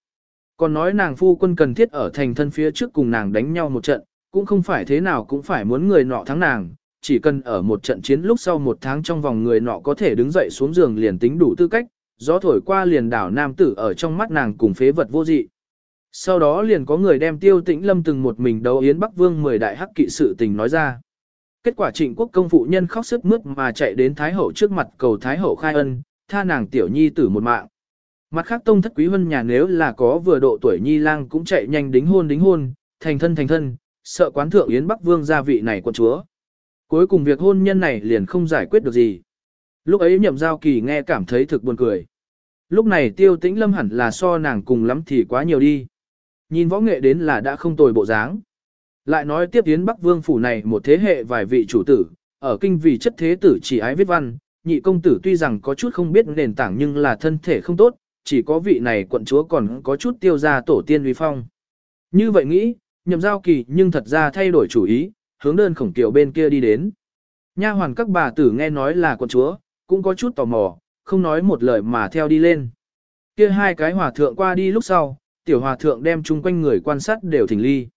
Còn nói nàng phu quân cần thiết ở thành thân phía trước cùng nàng đánh nhau một trận, cũng không phải thế nào cũng phải muốn người nọ thắng nàng, chỉ cần ở một trận chiến lúc sau một tháng trong vòng người nọ có thể đứng dậy xuống giường liền tính đủ tư cách, gió thổi qua liền đảo nam tử ở trong mắt nàng cùng phế vật vô dị. Sau đó liền có người đem tiêu tĩnh lâm từng một mình đấu Yến Bắc Vương 10 đại hắc kỵ sự tình nói ra. Kết quả trịnh quốc công phụ nhân khóc sức mướt mà chạy đến Thái Hậu trước mặt cầu Thái Hậu khai ân, tha nàng tiểu nhi tử một mạng. Mặt khác tông thất quý vân nhà nếu là có vừa độ tuổi nhi lang cũng chạy nhanh đính hôn đính hôn, thành thân thành thân, sợ quán thượng Yến Bắc Vương gia vị này quân chúa. Cuối cùng việc hôn nhân này liền không giải quyết được gì. Lúc ấy nhậm giao kỳ nghe cảm thấy thực buồn cười. Lúc này tiêu tĩnh lâm hẳn là so nàng cùng lắm thì quá nhiều đi. Nhìn võ nghệ đến là đã không tồi bộ dáng. Lại nói tiếp Yến Bắc Vương phủ này một thế hệ vài vị chủ tử, ở kinh vì chất thế tử chỉ ái viết văn, nhị công tử tuy rằng có chút không biết nền tảng nhưng là thân thể không tốt, chỉ có vị này quận chúa còn có chút tiêu ra tổ tiên uy phong. Như vậy nghĩ, nhậm giao kỳ nhưng thật ra thay đổi chủ ý, hướng đơn khổng tiểu bên kia đi đến. Nha hoàn các bà tử nghe nói là quận chúa, cũng có chút tò mò, không nói một lời mà theo đi lên. Kia hai cái hòa thượng qua đi lúc sau, tiểu hòa thượng đem chung quanh người quan sát đều thỉnh ly.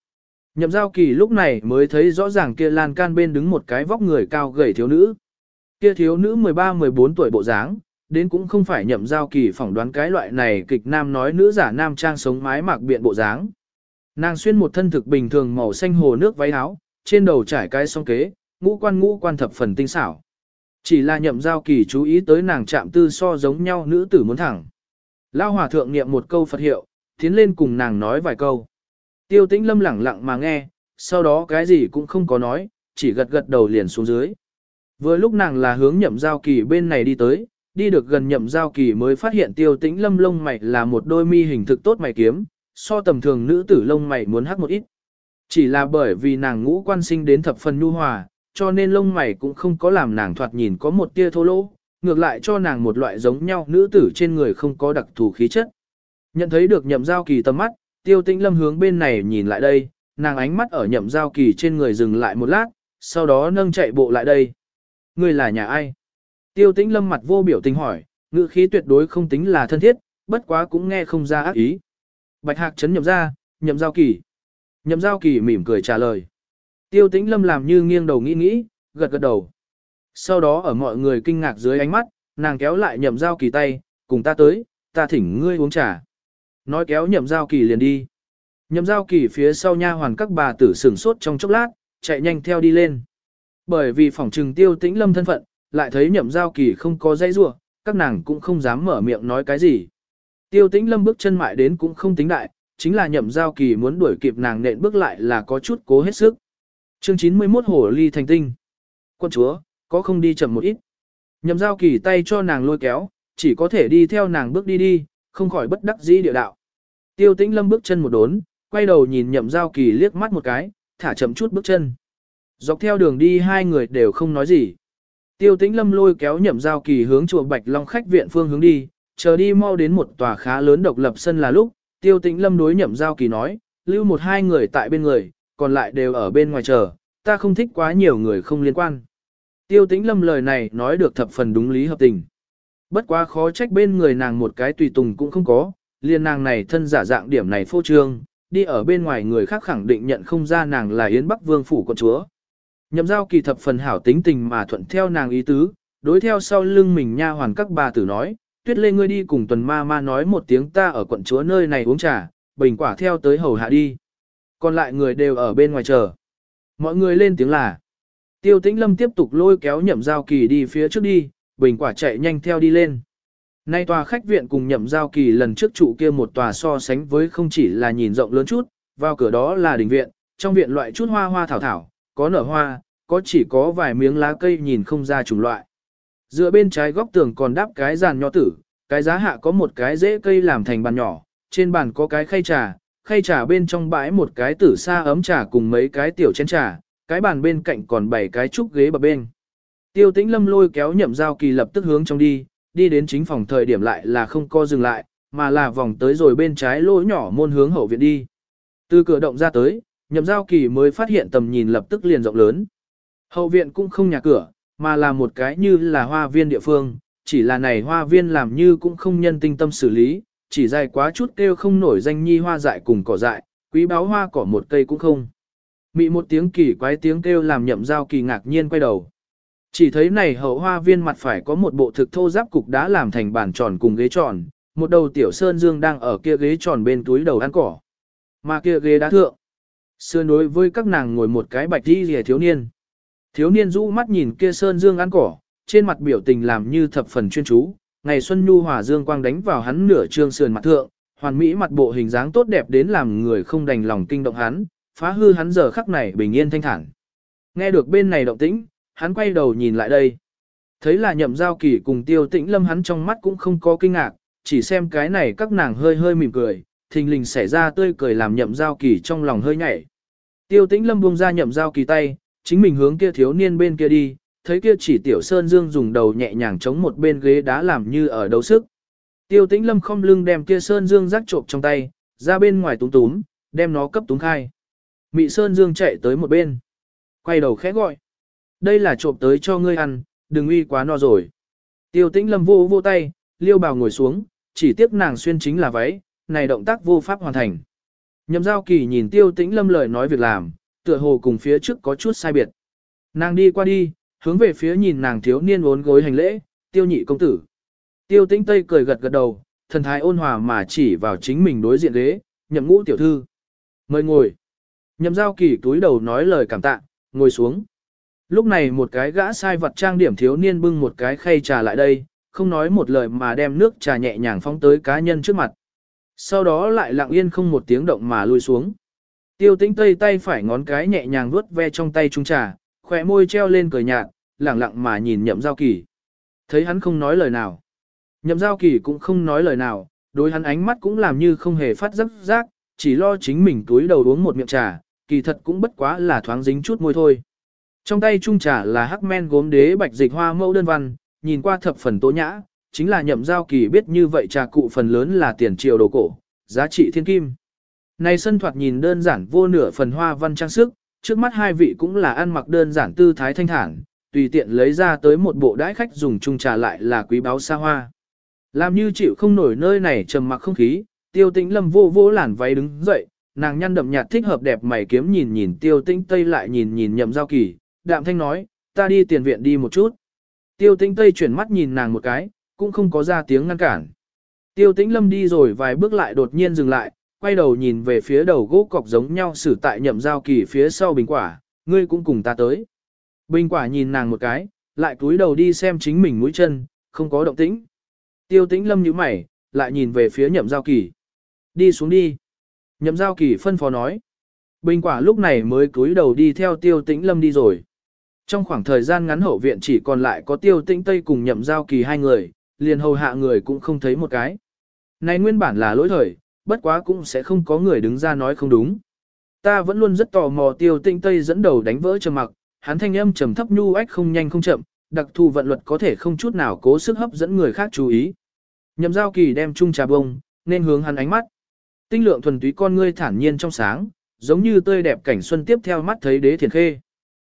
Nhậm giao kỳ lúc này mới thấy rõ ràng kia lan can bên đứng một cái vóc người cao gầy thiếu nữ. Kia thiếu nữ 13-14 tuổi bộ dáng, đến cũng không phải nhậm giao kỳ phỏng đoán cái loại này kịch nam nói nữ giả nam trang sống mái mặc biện bộ dáng. Nàng xuyên một thân thực bình thường màu xanh hồ nước váy áo, trên đầu trải cái song kế, ngũ quan ngũ quan thập phần tinh xảo. Chỉ là nhậm giao kỳ chú ý tới nàng chạm tư so giống nhau nữ tử muốn thẳng. Lao hòa thượng niệm một câu Phật hiệu, tiến lên cùng nàng nói vài câu. Tiêu tĩnh lâm lẳng lặng mà nghe, sau đó cái gì cũng không có nói, chỉ gật gật đầu liền xuống dưới. Vừa lúc nàng là hướng nhậm giao kỳ bên này đi tới, đi được gần nhậm giao kỳ mới phát hiện tiêu tĩnh lâm lông mày là một đôi mi hình thực tốt mày kiếm, so tầm thường nữ tử lông mày muốn hắc một ít. Chỉ là bởi vì nàng ngũ quan sinh đến thập phần nhu hòa, cho nên lông mày cũng không có làm nàng thoạt nhìn có một tia thô lỗ, ngược lại cho nàng một loại giống nhau nữ tử trên người không có đặc thù khí chất. Nhận thấy được nhậm giao kỳ tầm mắt, tiêu tĩnh lâm hướng bên này nhìn lại đây, nàng ánh mắt ở nhậm giao kỳ trên người dừng lại một lát, sau đó nâng chạy bộ lại đây. Người là nhà ai? Tiêu tĩnh lâm mặt vô biểu tình hỏi, ngữ khí tuyệt đối không tính là thân thiết, bất quá cũng nghe không ra ác ý. Bạch hạc chấn nhậm ra, nhậm giao kỳ. Nhậm giao kỳ mỉm cười trả lời. Tiêu tĩnh lâm làm như nghiêng đầu nghĩ nghĩ, gật gật đầu. Sau đó ở mọi người kinh ngạc dưới ánh mắt, nàng kéo lại nhậm giao kỳ tay, cùng ta tới, ta thỉnh ngươi uống trà. Nói kéo nhậm giao kỳ liền đi. Nhậm giao kỳ phía sau nha hoàn các bà tử sửng sốt trong chốc lát, chạy nhanh theo đi lên. Bởi vì phòng trừng tiêu tĩnh lâm thân phận, lại thấy nhậm giao kỳ không có dây rua, các nàng cũng không dám mở miệng nói cái gì. Tiêu tĩnh lâm bước chân mại đến cũng không tính đại, chính là nhậm giao kỳ muốn đuổi kịp nàng nện bước lại là có chút cố hết sức. Chương 91 Hổ Ly Thành Tinh Quân chúa, có không đi chậm một ít. Nhậm giao kỳ tay cho nàng lôi kéo, chỉ có thể đi theo nàng bước đi đi, không khỏi bất đắc dĩ địa đạo. Tiêu tĩnh lâm bước chân một đốn, quay đầu nhìn nhậm giao kỳ liếc mắt một cái, thả chậm chút bước chân. Dọc theo đường đi hai người đều không nói gì. Tiêu tĩnh lâm lôi kéo nhậm giao kỳ hướng chùa Bạch Long khách viện phương hướng đi, chờ đi mau đến một tòa khá lớn độc lập sân là lúc, tiêu tĩnh lâm đối nhậm giao kỳ nói, lưu một hai người tại bên người, còn lại đều ở bên ngoài chờ, ta không thích quá nhiều người không liên quan. Tiêu tĩnh lâm lời này nói được thập phần đúng lý hợp tình. Bất quá khó trách bên người nàng một cái tùy tùng cũng không có, liên nàng này thân giả dạng điểm này phô trương, đi ở bên ngoài người khác khẳng định nhận không ra nàng là Yến Bắc Vương phủ con chúa. Nhậm giao kỳ thập phần hảo tính tình mà thuận theo nàng ý tứ, đối theo sau lưng mình nha hoàn các bà tử nói, tuyết lê ngươi đi cùng tuần ma ma nói một tiếng ta ở quận chúa nơi này uống trà, bình quả theo tới hầu hạ đi. Còn lại người đều ở bên ngoài chờ. Mọi người lên tiếng là. Tiêu tĩnh lâm tiếp tục lôi kéo nhậm giao kỳ đi phía trước đi, bình quả chạy nhanh theo đi lên. Nay tòa khách viện cùng nhậm giao kỳ lần trước trụ kia một tòa so sánh với không chỉ là nhìn rộng lớn chút, vào cửa đó là đình viện, trong viện loại chút hoa hoa thảo thảo, có nở hoa, có chỉ có vài miếng lá cây nhìn không ra chủng loại. Dựa bên trái góc tường còn đắp cái giàn nho tử, cái giá hạ có một cái rễ cây làm thành bàn nhỏ, trên bàn có cái khay trà, khay trà bên trong bãi một cái tử sa ấm trà cùng mấy cái tiểu chén trà, cái bàn bên cạnh còn bảy cái trúc ghế bập bên. Tiêu tĩnh lâm lôi kéo nhậm giao kỳ lập tức hướng trong đi, đi đến chính phòng thời điểm lại là không co dừng lại, mà là vòng tới rồi bên trái lỗ nhỏ môn hướng hậu viện đi. Từ cửa động ra tới, nhậm giao kỳ mới phát hiện tầm nhìn lập tức liền rộng lớn. Hậu viện cũng không nhà cửa, mà là một cái như là hoa viên địa phương, chỉ là này hoa viên làm như cũng không nhân tinh tâm xử lý, chỉ dài quá chút kêu không nổi danh nhi hoa dại cùng cỏ dại, quý báo hoa cỏ một cây cũng không. Mị một tiếng kỳ quái tiếng kêu làm nhậm giao kỳ ngạc nhiên quay đầu. Chỉ thấy này hậu hoa viên mặt phải có một bộ thực thô giáp cục đá làm thành bàn tròn cùng ghế tròn, một đầu tiểu sơn dương đang ở kia ghế tròn bên túi đầu ăn cỏ. Mà kia ghế đá thượng. xưa đối với các nàng ngồi một cái bạch đi rìa thiếu niên. Thiếu niên rũ mắt nhìn kia sơn dương ăn cỏ, trên mặt biểu tình làm như thập phần chuyên chú. Ngày xuân nhu hòa dương quang đánh vào hắn nửa trương sườn mặt thượng, hoàn mỹ mặt bộ hình dáng tốt đẹp đến làm người không đành lòng kinh động hắn, phá hư hắn giờ khắc này bình yên thanh thản. Nghe được bên này động tĩnh, hắn quay đầu nhìn lại đây. Thấy là nhậm giao kỳ cùng tiêu tĩnh lâm hắn trong mắt cũng không có kinh ngạc, chỉ xem cái này các nàng hơi hơi mỉm cười, thình lình xảy ra tươi cười làm nhậm giao kỳ trong lòng hơi nhảy. Tiêu tĩnh lâm buông ra nhậm giao kỳ tay, chính mình hướng kia thiếu niên bên kia đi, thấy kia chỉ tiểu sơn dương dùng đầu nhẹ nhàng chống một bên ghế đá làm như ở đấu sức. Tiêu tĩnh lâm không lưng đem kia sơn dương rắc trộm trong tay, ra bên ngoài túm túm, đem nó cấp túng khai. Mị sơn dương chạy tới một bên. Quay đầu khẽ gọi. Đây là trộm tới cho ngươi ăn, đừng uy quá no rồi. Tiêu tĩnh lâm vô vô tay, liêu bào ngồi xuống, chỉ tiếc nàng xuyên chính là váy, này động tác vô pháp hoàn thành. Nhậm giao kỳ nhìn tiêu tĩnh lâm lời nói việc làm, tựa hồ cùng phía trước có chút sai biệt. Nàng đi qua đi, hướng về phía nhìn nàng thiếu niên vốn gối hành lễ, tiêu nhị công tử. Tiêu tĩnh tây cười gật gật đầu, thần thái ôn hòa mà chỉ vào chính mình đối diện ghế, nhậm ngũ tiểu thư. Mời ngồi. Nhậm giao kỳ túi đầu nói lời cảm tạ, ngồi xuống. Lúc này một cái gã sai vật trang điểm thiếu niên bưng một cái khay trà lại đây, không nói một lời mà đem nước trà nhẹ nhàng phóng tới cá nhân trước mặt. Sau đó lại lặng yên không một tiếng động mà lui xuống. Tiêu tĩnh tây tay phải ngón cái nhẹ nhàng vuốt ve trong tay trung trà, khỏe môi treo lên cười nhạt, lặng lặng mà nhìn nhậm giao kỳ. Thấy hắn không nói lời nào. Nhậm giao kỳ cũng không nói lời nào, đối hắn ánh mắt cũng làm như không hề phát giấc giác, chỉ lo chính mình túi đầu uống một miệng trà, kỳ thật cũng bất quá là thoáng dính chút môi thôi. Trong tay trung trà là hắc men gốm đế bạch dịch hoa mẫu đơn văn, nhìn qua thập phần tố nhã, chính là nhậm giao kỳ biết như vậy trà cụ phần lớn là tiền triều đồ cổ, giá trị thiên kim. Này sân thoạt nhìn đơn giản vô nửa phần hoa văn trang sức, trước mắt hai vị cũng là ăn mặc đơn giản tư thái thanh thản, tùy tiện lấy ra tới một bộ đãi khách dùng chung trà lại là quý báo xa hoa. Làm như chịu không nổi nơi này trầm mặc không khí, tiêu tĩnh lâm vô vô lản váy đứng dậy, nàng nhăn đậm nhạt thích hợp đẹp mày kiếm nhìn nhìn tiêu tĩnh tây lại nhìn nhìn nhậm giao kỳ, đạm thanh nói, ta đi tiền viện đi một chút. Tiêu tĩnh Tây chuyển mắt nhìn nàng một cái, cũng không có ra tiếng ngăn cản. Tiêu tĩnh Lâm đi rồi vài bước lại đột nhiên dừng lại, quay đầu nhìn về phía đầu gỗ cọc giống nhau xử tại nhậm giao kỳ phía sau bình quả, ngươi cũng cùng ta tới. Bình quả nhìn nàng một cái, lại cúi đầu đi xem chính mình mũi chân, không có động tĩnh. Tiêu tĩnh Lâm nhíu mày, lại nhìn về phía nhậm giao kỳ. Đi xuống đi. Nhậm giao kỳ phân phó nói. Bình quả lúc này mới cúi đầu đi theo tiêu tĩnh Lâm đi rồi. Trong khoảng thời gian ngắn hậu viện chỉ còn lại có tiêu tĩnh Tây cùng nhậm giao kỳ hai người, liền hầu hạ người cũng không thấy một cái. Này nguyên bản là lỗi thời, bất quá cũng sẽ không có người đứng ra nói không đúng. Ta vẫn luôn rất tò mò tiêu tĩnh Tây dẫn đầu đánh vỡ trầm mặc, hắn thanh âm trầm thấp nhu ách không nhanh không chậm, đặc thù vận luật có thể không chút nào cố sức hấp dẫn người khác chú ý. Nhậm giao kỳ đem chung trà bông, nên hướng hắn ánh mắt. Tinh lượng thuần túy con ngươi thản nhiên trong sáng, giống như tươi đẹp cảnh xuân tiếp theo mắt thấy đế thiền khê.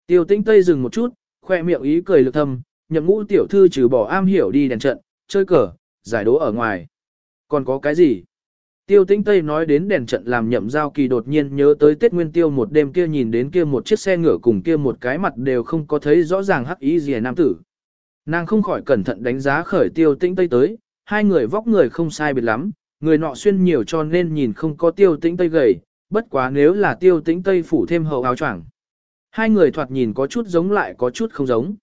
Tiêu tĩnh Tây dừng một chút, khoe miệng ý cười lực thâm, nhậm ngũ tiểu thư trừ bỏ am hiểu đi đèn trận, chơi cờ, giải đố ở ngoài. Còn có cái gì? Tiêu tĩnh Tây nói đến đèn trận làm nhậm giao kỳ đột nhiên nhớ tới Tết Nguyên Tiêu một đêm kia nhìn đến kia một chiếc xe ngựa cùng kia một cái mặt đều không có thấy rõ ràng hắc ý gì nam tử. Nàng không khỏi cẩn thận đánh giá khởi tiêu tĩnh Tây tới, hai người vóc người không sai biệt lắm, người nọ xuyên nhiều cho nên nhìn không có tiêu tĩnh Tây gầy, bất quá nếu là tiêu tĩnh Tây phủ thêm hậu áo choàng Hai người thoạt nhìn có chút giống lại có chút không giống.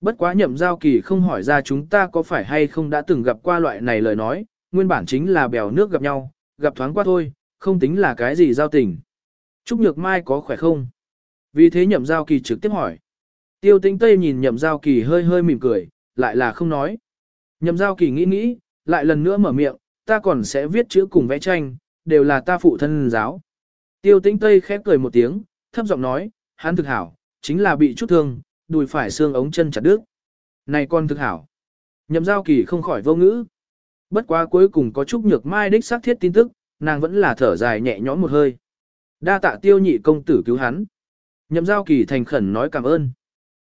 Bất quá nhậm giao kỳ không hỏi ra chúng ta có phải hay không đã từng gặp qua loại này lời nói, nguyên bản chính là bèo nước gặp nhau, gặp thoáng qua thôi, không tính là cái gì giao tình. Trúc Nhược Mai có khỏe không? Vì thế nhậm giao kỳ trực tiếp hỏi. Tiêu tĩnh Tây nhìn nhậm giao kỳ hơi hơi mỉm cười, lại là không nói. Nhậm giao kỳ nghĩ nghĩ, lại lần nữa mở miệng, ta còn sẽ viết chữ cùng vẽ tranh, đều là ta phụ thân giáo. Tiêu tĩnh Tây khép cười một tiếng, thấp giọng nói, hắn thực hảo, chính là bị chút thương, đùi phải xương ống chân chặt đứt. Này con thực hảo. Nhậm giao kỳ không khỏi vô ngữ. Bất quá cuối cùng có chút nhược mai đích xác thiết tin tức, nàng vẫn là thở dài nhẹ nhõm một hơi. Đa tạ tiêu nhị công tử cứu hắn. Nhậm giao kỳ thành khẩn nói cảm ơn.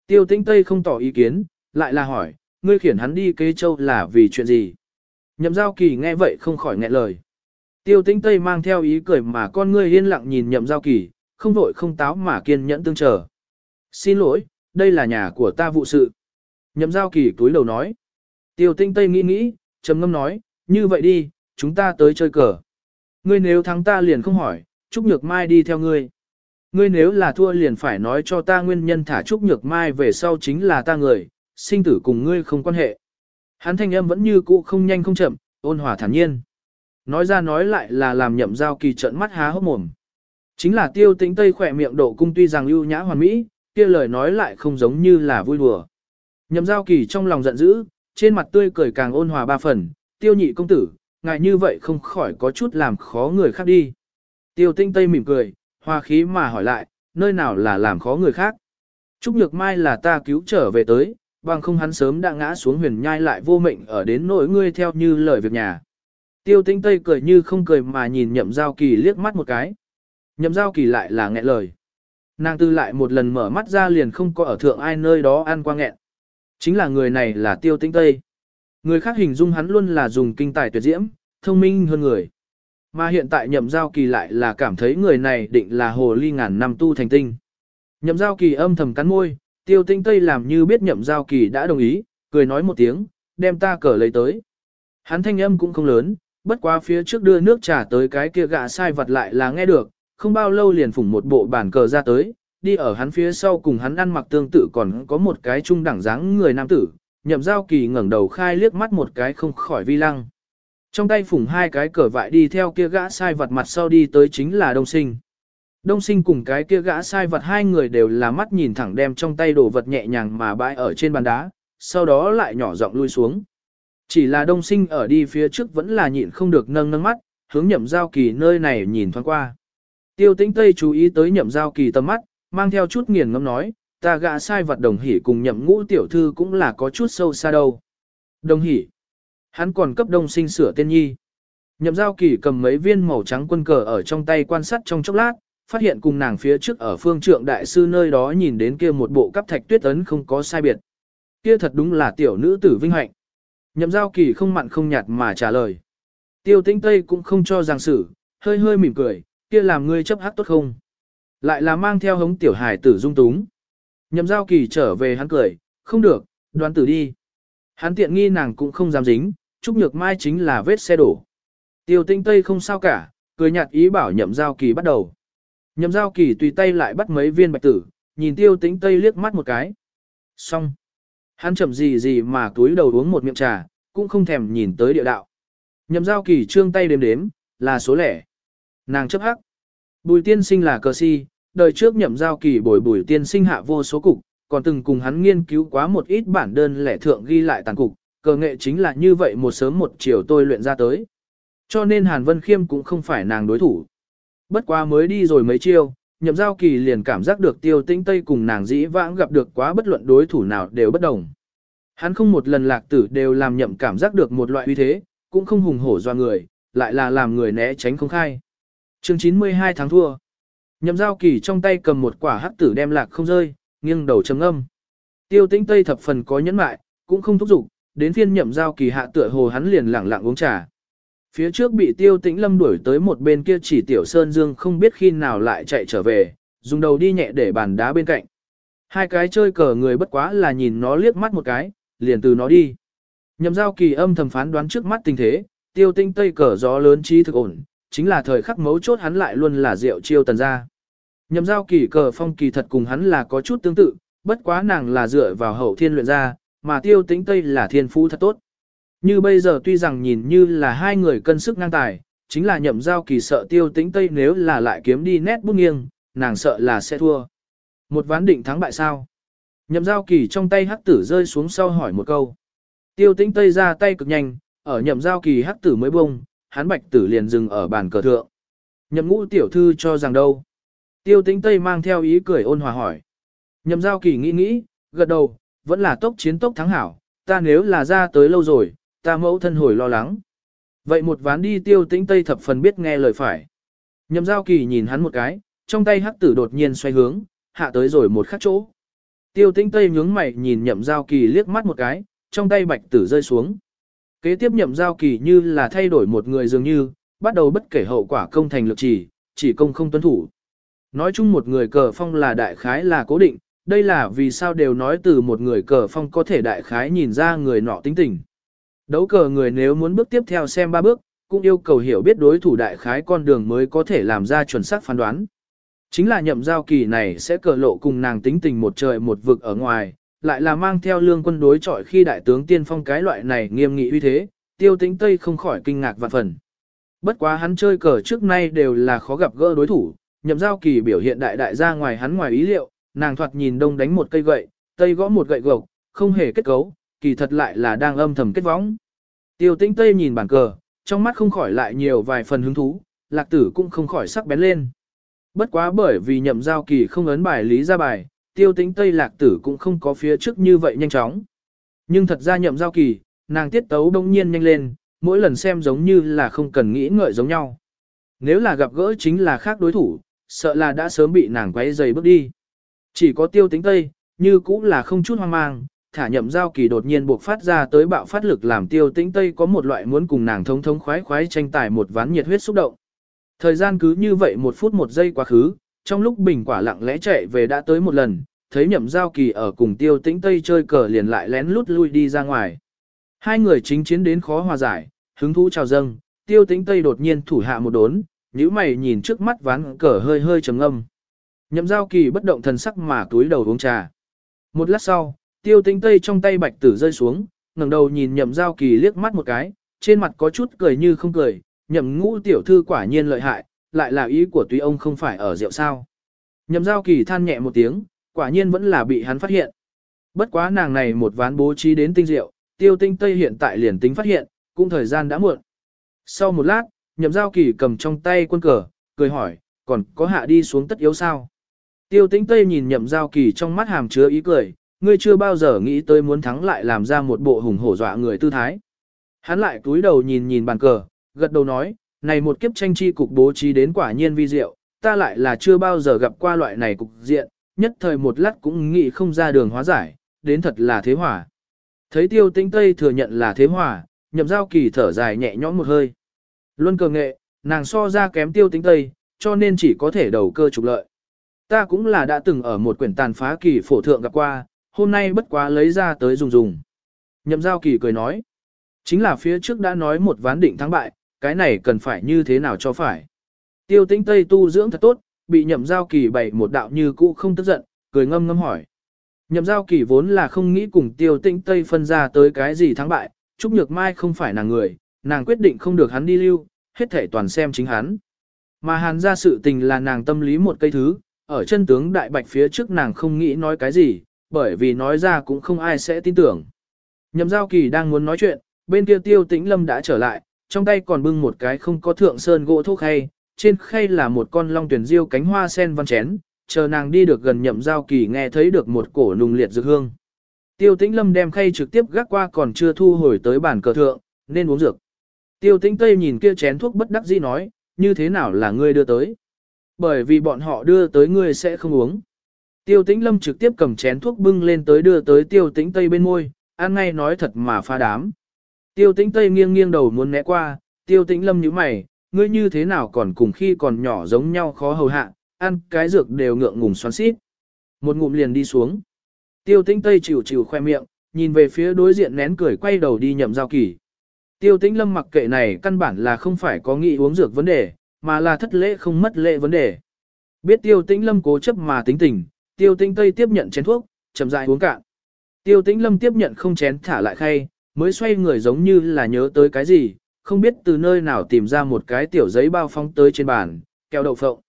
Tiêu tĩnh Tây không tỏ ý kiến, lại là hỏi, ngươi khiển hắn đi kế châu là vì chuyện gì? Nhậm giao kỳ nghe vậy không khỏi nghẹn lời. Tiêu tĩnh Tây mang theo ý cười mà con ngươi yên lặng nhìn nhậm giao kỳ, không vội không táo mà kiên nhẫn tương chờ. Xin lỗi, đây là nhà của ta vụ sự. Nhậm giao kỳ túi đầu nói. Tiêu tinh tây nghĩ nghĩ, trầm ngâm nói, như vậy đi, chúng ta tới chơi cờ. Ngươi nếu thắng ta liền không hỏi, Trúc Nhược Mai đi theo ngươi. Ngươi nếu là thua liền phải nói cho ta nguyên nhân thả Trúc Nhược Mai về sau chính là ta người, sinh tử cùng ngươi không quan hệ. Hắn thanh âm vẫn như cũ không nhanh không chậm, ôn hòa thản nhiên. Nói ra nói lại là làm nhậm giao kỳ trận mắt há hốc mồm. Chính là tiêu tĩnh tây khỏe miệng độ cung tuy rằng ưu nhã hoàn mỹ, kia lời nói lại không giống như là vui đùa. Nhậm giao kỳ trong lòng giận dữ, trên mặt tươi cười càng ôn hòa ba phần, tiêu nhị công tử, ngại như vậy không khỏi có chút làm khó người khác đi. Tiêu tinh tây mỉm cười, hòa khí mà hỏi lại, nơi nào là làm khó người khác. Trúc Nhược Mai là ta cứu trở về tới, bằng không hắn sớm đã ngã xuống huyền nhai lại vô mệnh ở đến nỗi ngươi theo như lời việc nhà. Tiêu tinh tây cười như không cười mà nhìn nhậm giao kỳ liếc mắt một cái. Nhậm giao kỳ lại là nghẹn lời. Nàng tư lại một lần mở mắt ra liền không có ở thượng ai nơi đó ăn qua nghẹn. Chính là người này là tiêu tinh tây. Người khác hình dung hắn luôn là dùng kinh tài tuyệt diễm, thông minh hơn người. Mà hiện tại nhậm giao kỳ lại là cảm thấy người này định là hồ ly ngàn năm tu thành tinh. Nhậm giao kỳ âm thầm cắn môi, tiêu tinh tây làm như biết nhậm giao kỳ đã đồng ý, cười nói một tiếng, đem ta cờ lấy tới. Hắn thanh âm cũng không lớn, bất quá phía trước đưa nước trà tới cái kia gạ sai vật lại là nghe được, không bao lâu liền phủng một bộ bản cờ ra tới, đi ở hắn phía sau cùng hắn ăn mặc tương tự còn có một cái trung đẳng dáng người nam tử, nhậm giao kỳ ngẩng đầu khai liếc mắt một cái không khỏi vi lăng. Trong tay phủng hai cái cờ vại đi theo kia gã sai vật mặt sau đi tới chính là đông sinh. Đông sinh cùng cái kia gã sai vật hai người đều là mắt nhìn thẳng đem trong tay đồ vật nhẹ nhàng mà bãi ở trên bàn đá, sau đó lại nhỏ giọng lui xuống. Chỉ là đông sinh ở đi phía trước vẫn là nhịn không được nâng nâng mắt, hướng nhậm giao kỳ nơi này nhìn thoáng qua. Tiêu tĩnh Tây chú ý tới nhậm giao kỳ tầm mắt, mang theo chút nghiền ngẫm nói, ta gã sai vật đồng hỉ cùng nhậm ngũ tiểu thư cũng là có chút sâu xa đâu. Đồng hỉ. Hắn còn cấp đông sinh sửa tên nhi. Nhậm giao kỳ cầm mấy viên màu trắng quân cờ ở trong tay quan sát trong chốc lát, phát hiện cùng nàng phía trước ở phương trượng đại sư nơi đó nhìn đến kia một bộ cắp thạch tuyết ấn không có sai biệt. Kia thật đúng là tiểu nữ tử vinh hạnh. Nhậm giao kỳ không mặn không nhạt mà trả lời. Tiêu tĩnh Tây cũng không cho rằng xử, hơi hơi mỉm cười, kia làm ngươi chấp hát tốt không? Lại là mang theo hống tiểu hài tử dung túng. Nhậm giao kỳ trở về hắn cười, không được, đoán tử đi. Hắn tiện nghi nàng cũng không dám dính, Trúc Nhược Mai chính là vết xe đổ. Tiêu tinh tây không sao cả, cười nhạt ý bảo nhậm giao kỳ bắt đầu. Nhậm giao kỳ tùy tay lại bắt mấy viên bạch tử, nhìn tiêu tinh tây liếc mắt một cái. Xong. Hắn chậm gì gì mà túi đầu uống một miệng trà, cũng không thèm nhìn tới địa đạo. Nhậm giao kỳ trương tay đếm đếm, là số lẻ. Nàng chấp hắc. Bùi tiên sinh là cờ si, đời trước nhậm giao kỳ bồi bùi tiên sinh hạ vô số cục, còn từng cùng hắn nghiên cứu quá một ít bản đơn lẻ thượng ghi lại tàn cục, cờ nghệ chính là như vậy một sớm một chiều tôi luyện ra tới. Cho nên Hàn Vân Khiêm cũng không phải nàng đối thủ. Bất quá mới đi rồi mấy chiêu, nhậm giao kỳ liền cảm giác được tiêu tĩnh Tây cùng nàng dĩ vãng gặp được quá bất luận đối thủ nào đều bất đồng. Hắn không một lần lạc tử đều làm nhậm cảm giác được một loại uy thế, cũng không hùng hổ do người, lại là làm người né tránh không khai chương 92 tháng thua. Nhậm giao kỳ trong tay cầm một quả hắc tử đem lạc không rơi, nghiêng đầu trầm âm. Tiêu tĩnh Tây thập phần có nhẫn mại, cũng không thúc giục, đến phiên nhậm giao kỳ hạ tựa hồ hắn liền lẳng lặng uống trà. Phía trước bị tiêu tĩnh lâm đuổi tới một bên kia chỉ tiểu sơn dương không biết khi nào lại chạy trở về, dùng đầu đi nhẹ để bàn đá bên cạnh. Hai cái chơi cờ người bất quá là nhìn nó liếc mắt một cái, liền từ nó đi. Nhậm giao kỳ âm thầm phán đoán trước mắt tình thế, tiêu tinh tây cờ gió lớn trí thực ổn, chính là thời khắc mấu chốt hắn lại luôn là rượu chiêu tần gia Nhậm giao kỳ cờ phong kỳ thật cùng hắn là có chút tương tự, bất quá nàng là dựa vào hậu thiên luyện ra, mà tiêu tĩnh tây là thiên phú thật tốt. Như bây giờ tuy rằng nhìn như là hai người cân sức ngang tài, chính là nhậm giao kỳ sợ tiêu tĩnh tây nếu là lại kiếm đi nét bút nghiêng, nàng sợ là sẽ thua. Một ván định thắng bại sao? Nhậm giao kỳ trong tay hắc tử rơi xuống sau hỏi một câu. Tiêu tĩnh tây ra tay cực nhanh, ở nhậm giao kỳ hắc tử mới bông, hắn bạch tử liền dừng ở bàn cờ thượng. Nhậm ngũ tiểu thư cho rằng đâu? Tiêu tĩnh tây mang theo ý cười ôn hòa hỏi. Nhậm giao kỳ nghĩ nghĩ, gật đầu, vẫn là tốc chiến tốc thắng hảo, ta nếu là ra tới lâu rồi, ta mẫu thân hồi lo lắng. Vậy một ván đi tiêu tĩnh tây thập phần biết nghe lời phải. Nhậm giao kỳ nhìn hắn một cái, trong tay hắc tử đột nhiên xoay hướng, hạ tới rồi một khắc chỗ. Tiêu tĩnh tây nhướng mày nhìn nhậm giao kỳ liếc mắt một cái, trong tay bạch tử rơi xuống. Kế tiếp nhậm giao kỳ như là thay đổi một người dường như, bắt đầu bất kể hậu quả công thành lực chỉ, chỉ công không tuân thủ. Nói chung một người cờ phong là đại khái là cố định, đây là vì sao đều nói từ một người cờ phong có thể đại khái nhìn ra người nọ tính tình. Đấu cờ người nếu muốn bước tiếp theo xem ba bước, cũng yêu cầu hiểu biết đối thủ đại khái con đường mới có thể làm ra chuẩn xác phán đoán. Chính là nhậm giao kỳ này sẽ cờ lộ cùng nàng tính tình một trời một vực ở ngoài, lại là mang theo lương quân đối chọi khi đại tướng tiên phong cái loại này nghiêm nghị uy thế, tiêu tĩnh Tây không khỏi kinh ngạc vạn phần. Bất quá hắn chơi cờ trước nay đều là khó gặp gỡ đối thủ, nhậm giao kỳ biểu hiện đại đại ra ngoài hắn ngoài ý liệu, nàng thoạt nhìn đông đánh một cây gậy, tây gõ một gậy gộc, không hề kết cấu, kỳ thật lại là đang âm thầm kết võng. Tiêu tĩnh Tây nhìn bản cờ, trong mắt không khỏi lại nhiều vài phần hứng thú, lạc tử cũng không khỏi sắc bén lên. Bất quá bởi vì nhậm giao kỳ không ấn bài lý ra bài, tiêu tĩnh Tây lạc tử cũng không có phía trước như vậy nhanh chóng. Nhưng thật ra nhậm giao kỳ, nàng tiết tấu đông nhiên nhanh lên, mỗi lần xem giống như là không cần nghĩ ngợi giống nhau. Nếu là gặp gỡ chính là khác đối thủ, sợ là đã sớm bị nàng quấy dày bước đi. Chỉ có tiêu tính tây, như cũng là không chút hoang mang, thả nhậm giao kỳ đột nhiên buộc phát ra tới bạo phát lực làm tiêu tĩnh tây có một loại muốn cùng nàng thống thống khoái khoái tranh tài một ván nhiệt huyết xúc động. Thời gian cứ như vậy một phút một giây quá khứ, trong lúc bình quả lặng lẽ chạy về đã tới một lần, thấy nhậm giao kỳ ở cùng tiêu tĩnh tây chơi cờ liền lại lén lút lui đi ra ngoài. Hai người chính chiến đến khó hòa giải, hứng thú chào dâng, tiêu tĩnh tây đột nhiên thủ hạ một đốn, nhíu mày nhìn trước mắt ván cờ hơi hơi trầm ngâm. Nhậm giao kỳ bất động thần sắc mà túi đầu uống trà. Một lát sau, tiêu tĩnh tây trong tay bạch tử rơi xuống, ngẩng đầu nhìn nhậm giao kỳ liếc mắt một cái, trên mặt có chút cười như không cười, nhậm ngũ tiểu thư quả nhiên lợi hại, lại là ý của tuy ông không phải ở rượu sao. Nhậm giao kỳ than nhẹ một tiếng, quả nhiên vẫn là bị hắn phát hiện. Bất quá nàng này một ván bố trí đến tinh diệu, tiêu tinh tây hiện tại liền tính phát hiện, cũng thời gian đã muộn. Sau một lát, nhậm giao kỳ cầm trong tay quân cờ, cười hỏi, còn có hạ đi xuống tất yếu sao? Tiêu Tinh tây nhìn nhậm giao kỳ trong mắt hàm chứa ý cười, ngươi chưa bao giờ nghĩ tới muốn thắng lại làm ra một bộ hùng hổ dọa người tư thái. Hắn lại túi đầu nhìn nhìn bàn cờ, gật đầu nói, này một kiếp tranh chi cục bố trí đến quả nhiên vi diệu, ta lại là chưa bao giờ gặp qua loại này cục diện, nhất thời một lát cũng nghĩ không ra đường hóa giải, đến thật là thế hỏa. Thấy tiêu tĩnh Tây thừa nhận là thế hỏa, nhậm giao kỳ thở dài nhẹ nhõm một hơi. Luân cờ nghệ, nàng so ra kém tiêu tĩnh Tây, cho nên chỉ có thể đầu cơ trục lợi. Ta cũng là đã từng ở một quyển tàn phá kỳ phổ thượng gặp qua, hôm nay bất quá lấy ra tới dùng dùng. Nhậm giao kỳ cười nói. Chính là phía trước đã nói một ván định thắng bại, cái này cần phải như thế nào cho phải. Tiêu tĩnh Tây tu dưỡng thật tốt, bị nhậm giao kỳ bày một đạo như cũ không tức giận, cười ngâm ngâm hỏi. Nhậm giao kỳ vốn là không nghĩ cùng tiêu tĩnh Tây phân ra tới cái gì thắng bại, Trúc Nhược Mai không phải nàng người, nàng quyết định không được hắn đi lưu, hết thể toàn xem chính hắn. Mà hàn ra sự tình là nàng tâm lý một cây thứ, ở chân tướng đại bạch phía trước nàng không nghĩ nói cái gì, bởi vì nói ra cũng không ai sẽ tin tưởng. Nhậm giao kỳ đang muốn nói chuyện, bên kia tiêu tĩnh lâm đã trở lại, trong tay còn bưng một cái không có thượng sơn gỗ thuốc hay trên khay là một con long tuyển diêu cánh hoa sen văn chén, chờ nàng đi được gần nhậm giao kỳ nghe thấy được một cổ nùng liệt dược hương. Tiêu tĩnh lâm đem khay trực tiếp gác qua còn chưa thu hồi tới bàn cờ thượng, nên uống dược. Tiêu tĩnh tây nhìn kia chén thuốc bất đắc dĩ nói, như thế nào là ngươi đưa tới? Bởi vì bọn họ đưa tới ngươi sẽ không uống. Tiêu tĩnh lâm trực tiếp cầm chén thuốc bưng lên tới đưa tới tiêu tĩnh tây bên môi, ăn ngay nói thật mà pha đám. Tiêu tĩnh tây nghiêng nghiêng đầu muốn né qua, tiêu tĩnh lâm nhíu mày, ngươi như thế nào còn cùng khi còn nhỏ giống nhau khó hầu hạ, ăn cái dược đều ngượng ngùng xoắn xít. Một ngụm liền đi xuống. Tiêu tĩnh Tây chịu chịu khoe miệng, nhìn về phía đối diện nén cười quay đầu đi nhậm giao kỳ. Tiêu tĩnh lâm mặc kệ này căn bản là không phải có nghĩ uống dược vấn đề, mà là thất lễ không mất lễ vấn đề. Biết tiêu tĩnh lâm cố chấp mà tính tình, tiêu tĩnh Tây tiếp nhận chén thuốc, chậm rãi uống cạn. Tiêu tĩnh lâm tiếp nhận không chén thả lại khay, mới xoay người giống như là nhớ tới cái gì, không biết từ nơi nào tìm ra một cái tiểu giấy bao phong tới trên bàn, kẹo đậu phộng.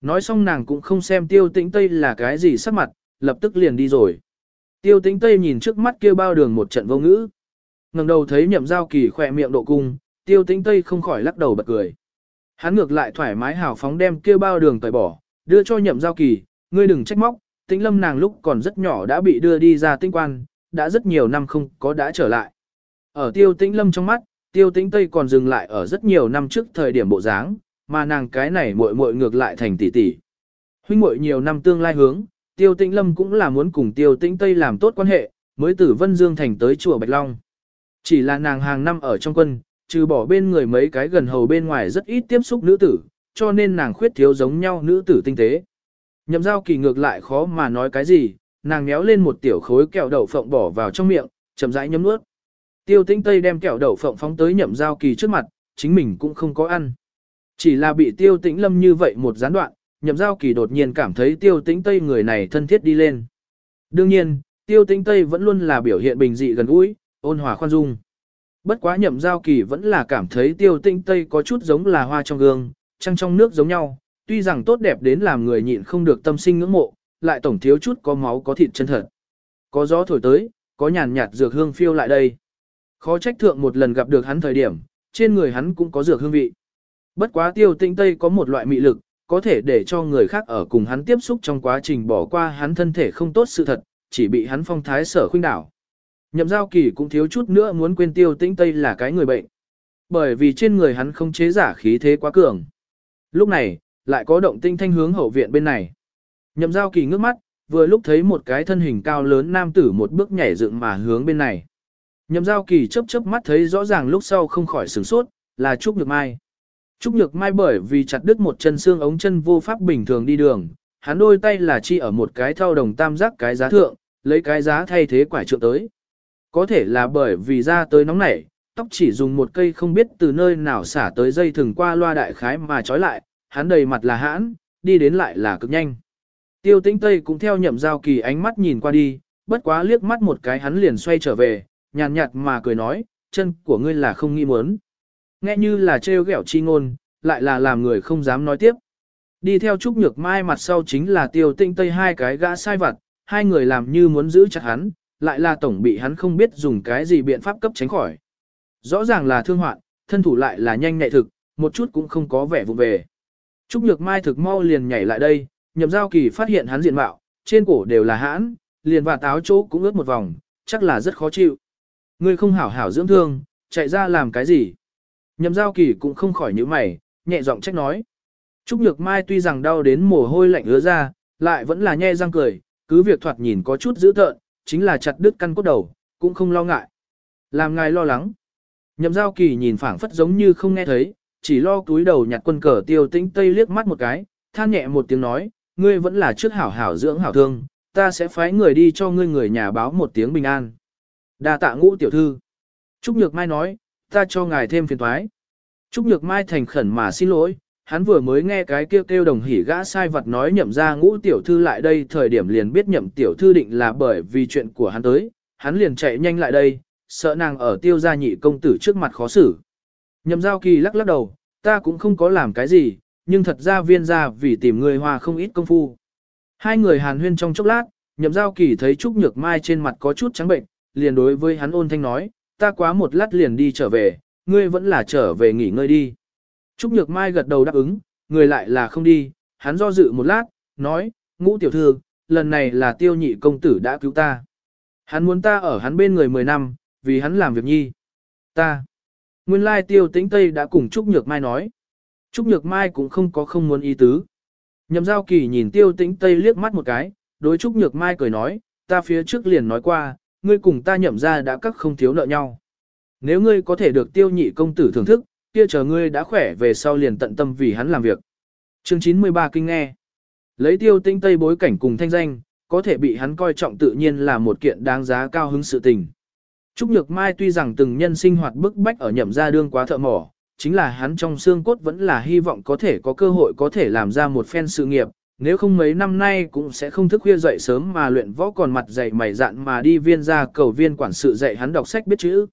Nói xong nàng cũng không xem tiêu tĩnh Tây là cái gì sắc mặt, lập tức liền đi rồi. Tiêu tĩnh Tây nhìn trước mắt kia bao đường một trận vô ngữ. ngẩng đầu thấy nhậm giao kỳ khỏe miệng độ cung, tiêu tĩnh Tây không khỏi lắc đầu bật cười. Hắn ngược lại thoải mái hào phóng đem kia bao đường tẩy bỏ, đưa cho nhậm giao kỳ, ngươi đừng trách móc, tĩnh lâm nàng lúc còn rất nhỏ đã bị đưa đi ra tinh quan, đã rất nhiều năm không có đã trở lại. Ở tiêu tĩnh lâm trong mắt, tiêu tĩnh Tây còn dừng lại ở rất nhiều năm trước thời điểm bộ dáng, mà nàng cái này muội muội ngược lại thành tỷ tỷ. Huynh muội nhiều năm tương lai hướng, Tiêu Tĩnh Lâm cũng là muốn cùng Tiêu Tĩnh Tây làm tốt quan hệ, mới từ Vân Dương thành tới chùa Bạch Long. Chỉ là nàng hàng năm ở trong quân, trừ bỏ bên người mấy cái gần hầu bên ngoài rất ít tiếp xúc nữ tử, cho nên nàng khuyết thiếu giống nhau nữ tử tinh tế. Nhậm giao kỳ ngược lại khó mà nói cái gì, nàng méo lên một tiểu khối kẹo đậu phộng bỏ vào trong miệng, chậm rãi nhấm nuốt. Tiêu Tĩnh Tây đem kẹo đậu phộng phóng tới nhậm giao kỳ trước mặt, chính mình cũng không có ăn. Chỉ là bị tiêu tĩnh lâm như vậy một gián đoạn, nhậm giao kỳ đột nhiên cảm thấy tiêu tĩnh tây người này thân thiết đi lên. Đương nhiên, tiêu tĩnh tây vẫn luôn là biểu hiện bình dị gần gũi, ôn hòa khoan dung. Bất quá nhậm giao kỳ vẫn là cảm thấy tiêu tĩnh tây có chút giống là hoa trong gương, trăng trong nước giống nhau, tuy rằng tốt đẹp đến làm người nhịn không được tâm sinh ngưỡng mộ, lại tổng thiếu chút có máu có thịt chân thật. Có gió thổi tới, có nhàn nhạt dược hương phiêu lại đây. Khó trách thượng một lần gặp được hắn thời điểm, trên người hắn cũng có dược hương vị. Bất quá tiêu tinh tây có một loại mị lực, có thể để cho người khác ở cùng hắn tiếp xúc trong quá trình bỏ qua hắn thân thể không tốt sự thật, chỉ bị hắn phong thái sở khuynh đảo. Nhậm giao kỳ cũng thiếu chút nữa muốn quên tiêu tinh tây là cái người bệnh. Bởi vì trên người hắn không chế giả khí thế quá cường. Lúc này, lại có động tinh thanh hướng hậu viện bên này. Nhậm giao kỳ ngước mắt, vừa lúc thấy một cái thân hình cao lớn nam tử một bước nhảy dựng mà hướng bên này. Nhậm giao kỳ chớp chớp mắt thấy rõ ràng lúc sau không khỏi sửng sốt, là Trúc Nhược Mai. Trúc Nhược Mai bởi vì chặt đứt một chân xương ống chân vô pháp bình thường đi đường, hắn đôi tay là chi ở một cái thao đồng tam giác cái giá thượng, lấy cái giá thay thế quải trượng tới. Có thể là bởi vì ra tới nóng nảy, tóc chỉ dùng một cây không biết từ nơi nào xả tới dây thừng qua loa đại khái mà trói lại, hắn đầy mặt là hãn, đi đến lại là cực nhanh. Tiêu tĩnh Tây cũng theo nhậm giao kỳ ánh mắt nhìn qua đi, bất quá liếc mắt một cái hắn liền xoay trở về, nhàn nhạt, mà cười nói, chân của ngươi là không nghĩ muốn. Nghe như là trêu ghẹo chi ngôn, lại là làm người không dám nói tiếp. Đi theo Trúc Nhược Mai mặt sau chính là tiêu Tinh Tây hai cái gã sai vặt, hai người làm như muốn giữ chặt hắn, lại là tổng bị hắn không biết dùng cái gì biện pháp cấp tránh khỏi. Rõ ràng là thương hoạn, thân thủ lại là nhanh nhạy thực, một chút cũng không có vẻ vụ về. Trúc Nhược Mai thực mau liền nhảy lại đây, nhậm giao kỳ phát hiện hắn diện mạo, trên cổ đều là hãn, liền và táo chỗ cũng ướt một vòng, chắc là rất khó chịu. Ngươi không hảo hảo dưỡng thương, chạy ra làm cái gì? Nhậm giao kỳ cũng không khỏi nhíu mày, nhẹ giọng trách nói. Trúc Nhược Mai tuy rằng đau đến mồ hôi lạnh ứa ra, lại vẫn là nhe răng cười, cứ việc thoạt nhìn có chút dữ tợn, chính là chặt đứt căn cốt đầu, cũng không lo ngại. Làm ngài lo lắng. Nhậm giao kỳ nhìn phảng phất giống như không nghe thấy, chỉ lo túi đầu nhặt quân cờ tiêu tĩnh tây liếc mắt một cái, than nhẹ một tiếng nói, ngươi vẫn là trước hảo hảo dưỡng hảo thương, ta sẽ phái người đi cho ngươi người nhà báo một tiếng bình an. Đa tạ ngũ tiểu thư. Trúc Nhược Mai nói, ta cho ngài thêm phiền thoái. Trúc Nhược Mai thành khẩn mà xin lỗi, hắn vừa mới nghe cái kêu kêu đồng hỉ gã sai vật nói nhậm ra ngũ tiểu thư lại đây thời điểm liền biết nhậm tiểu thư định là bởi vì chuyện của hắn tới, hắn liền chạy nhanh lại đây, sợ nàng ở tiêu gia nhị công tử trước mặt khó xử. Nhậm giao kỳ lắc lắc đầu, ta cũng không có làm cái gì, nhưng thật ra viên gia vì tìm người hòa không ít công phu. Hai người hàn huyên trong chốc lát, nhậm giao kỳ thấy Trúc Nhược Mai trên mặt có chút trắng bệnh, liền đối với hắn ôn thanh nói, ta quá một lát liền đi trở về, ngươi vẫn là trở về nghỉ ngơi đi. Trúc Nhược Mai gật đầu đáp ứng, người lại là không đi, hắn do dự một lát, nói, ngũ tiểu thư, lần này là tiêu nhị công tử đã cứu ta. Hắn muốn ta ở hắn bên người 10 năm, vì hắn làm việc nhi. Ta. Nguyên lai tiêu tĩnh Tây đã cùng Trúc Nhược Mai nói. Trúc Nhược Mai cũng không có không muốn ý tứ. Nhậm giao kỳ nhìn tiêu tĩnh Tây liếc mắt một cái, đối Trúc Nhược Mai cười nói, ta phía trước liền nói qua, ngươi cùng ta nhậm ra đã các không thiếu nợ nhau. Nếu ngươi có thể được tiêu nhị công tử thưởng thức, kia chờ ngươi đã khỏe về sau liền tận tâm vì hắn làm việc. Chương 93 kinh nghe. Lấy tiêu tinh Tây bối cảnh cùng thanh danh, có thể bị hắn coi trọng tự nhiên là một kiện đáng giá cao hứng sự tình. Trúc Nhược Mai tuy rằng từng nhân sinh hoạt bức bách ở nhậm gia đương quá thợ mỏ, chính là hắn trong xương cốt vẫn là hy vọng có thể có cơ hội có thể làm ra một phen sự nghiệp, nếu không mấy năm nay cũng sẽ không thức khuya dậy sớm mà luyện võ còn mặt dày mày dạn mà đi viên ra cầu viên quản sự dạy hắn đọc sách biết chữ.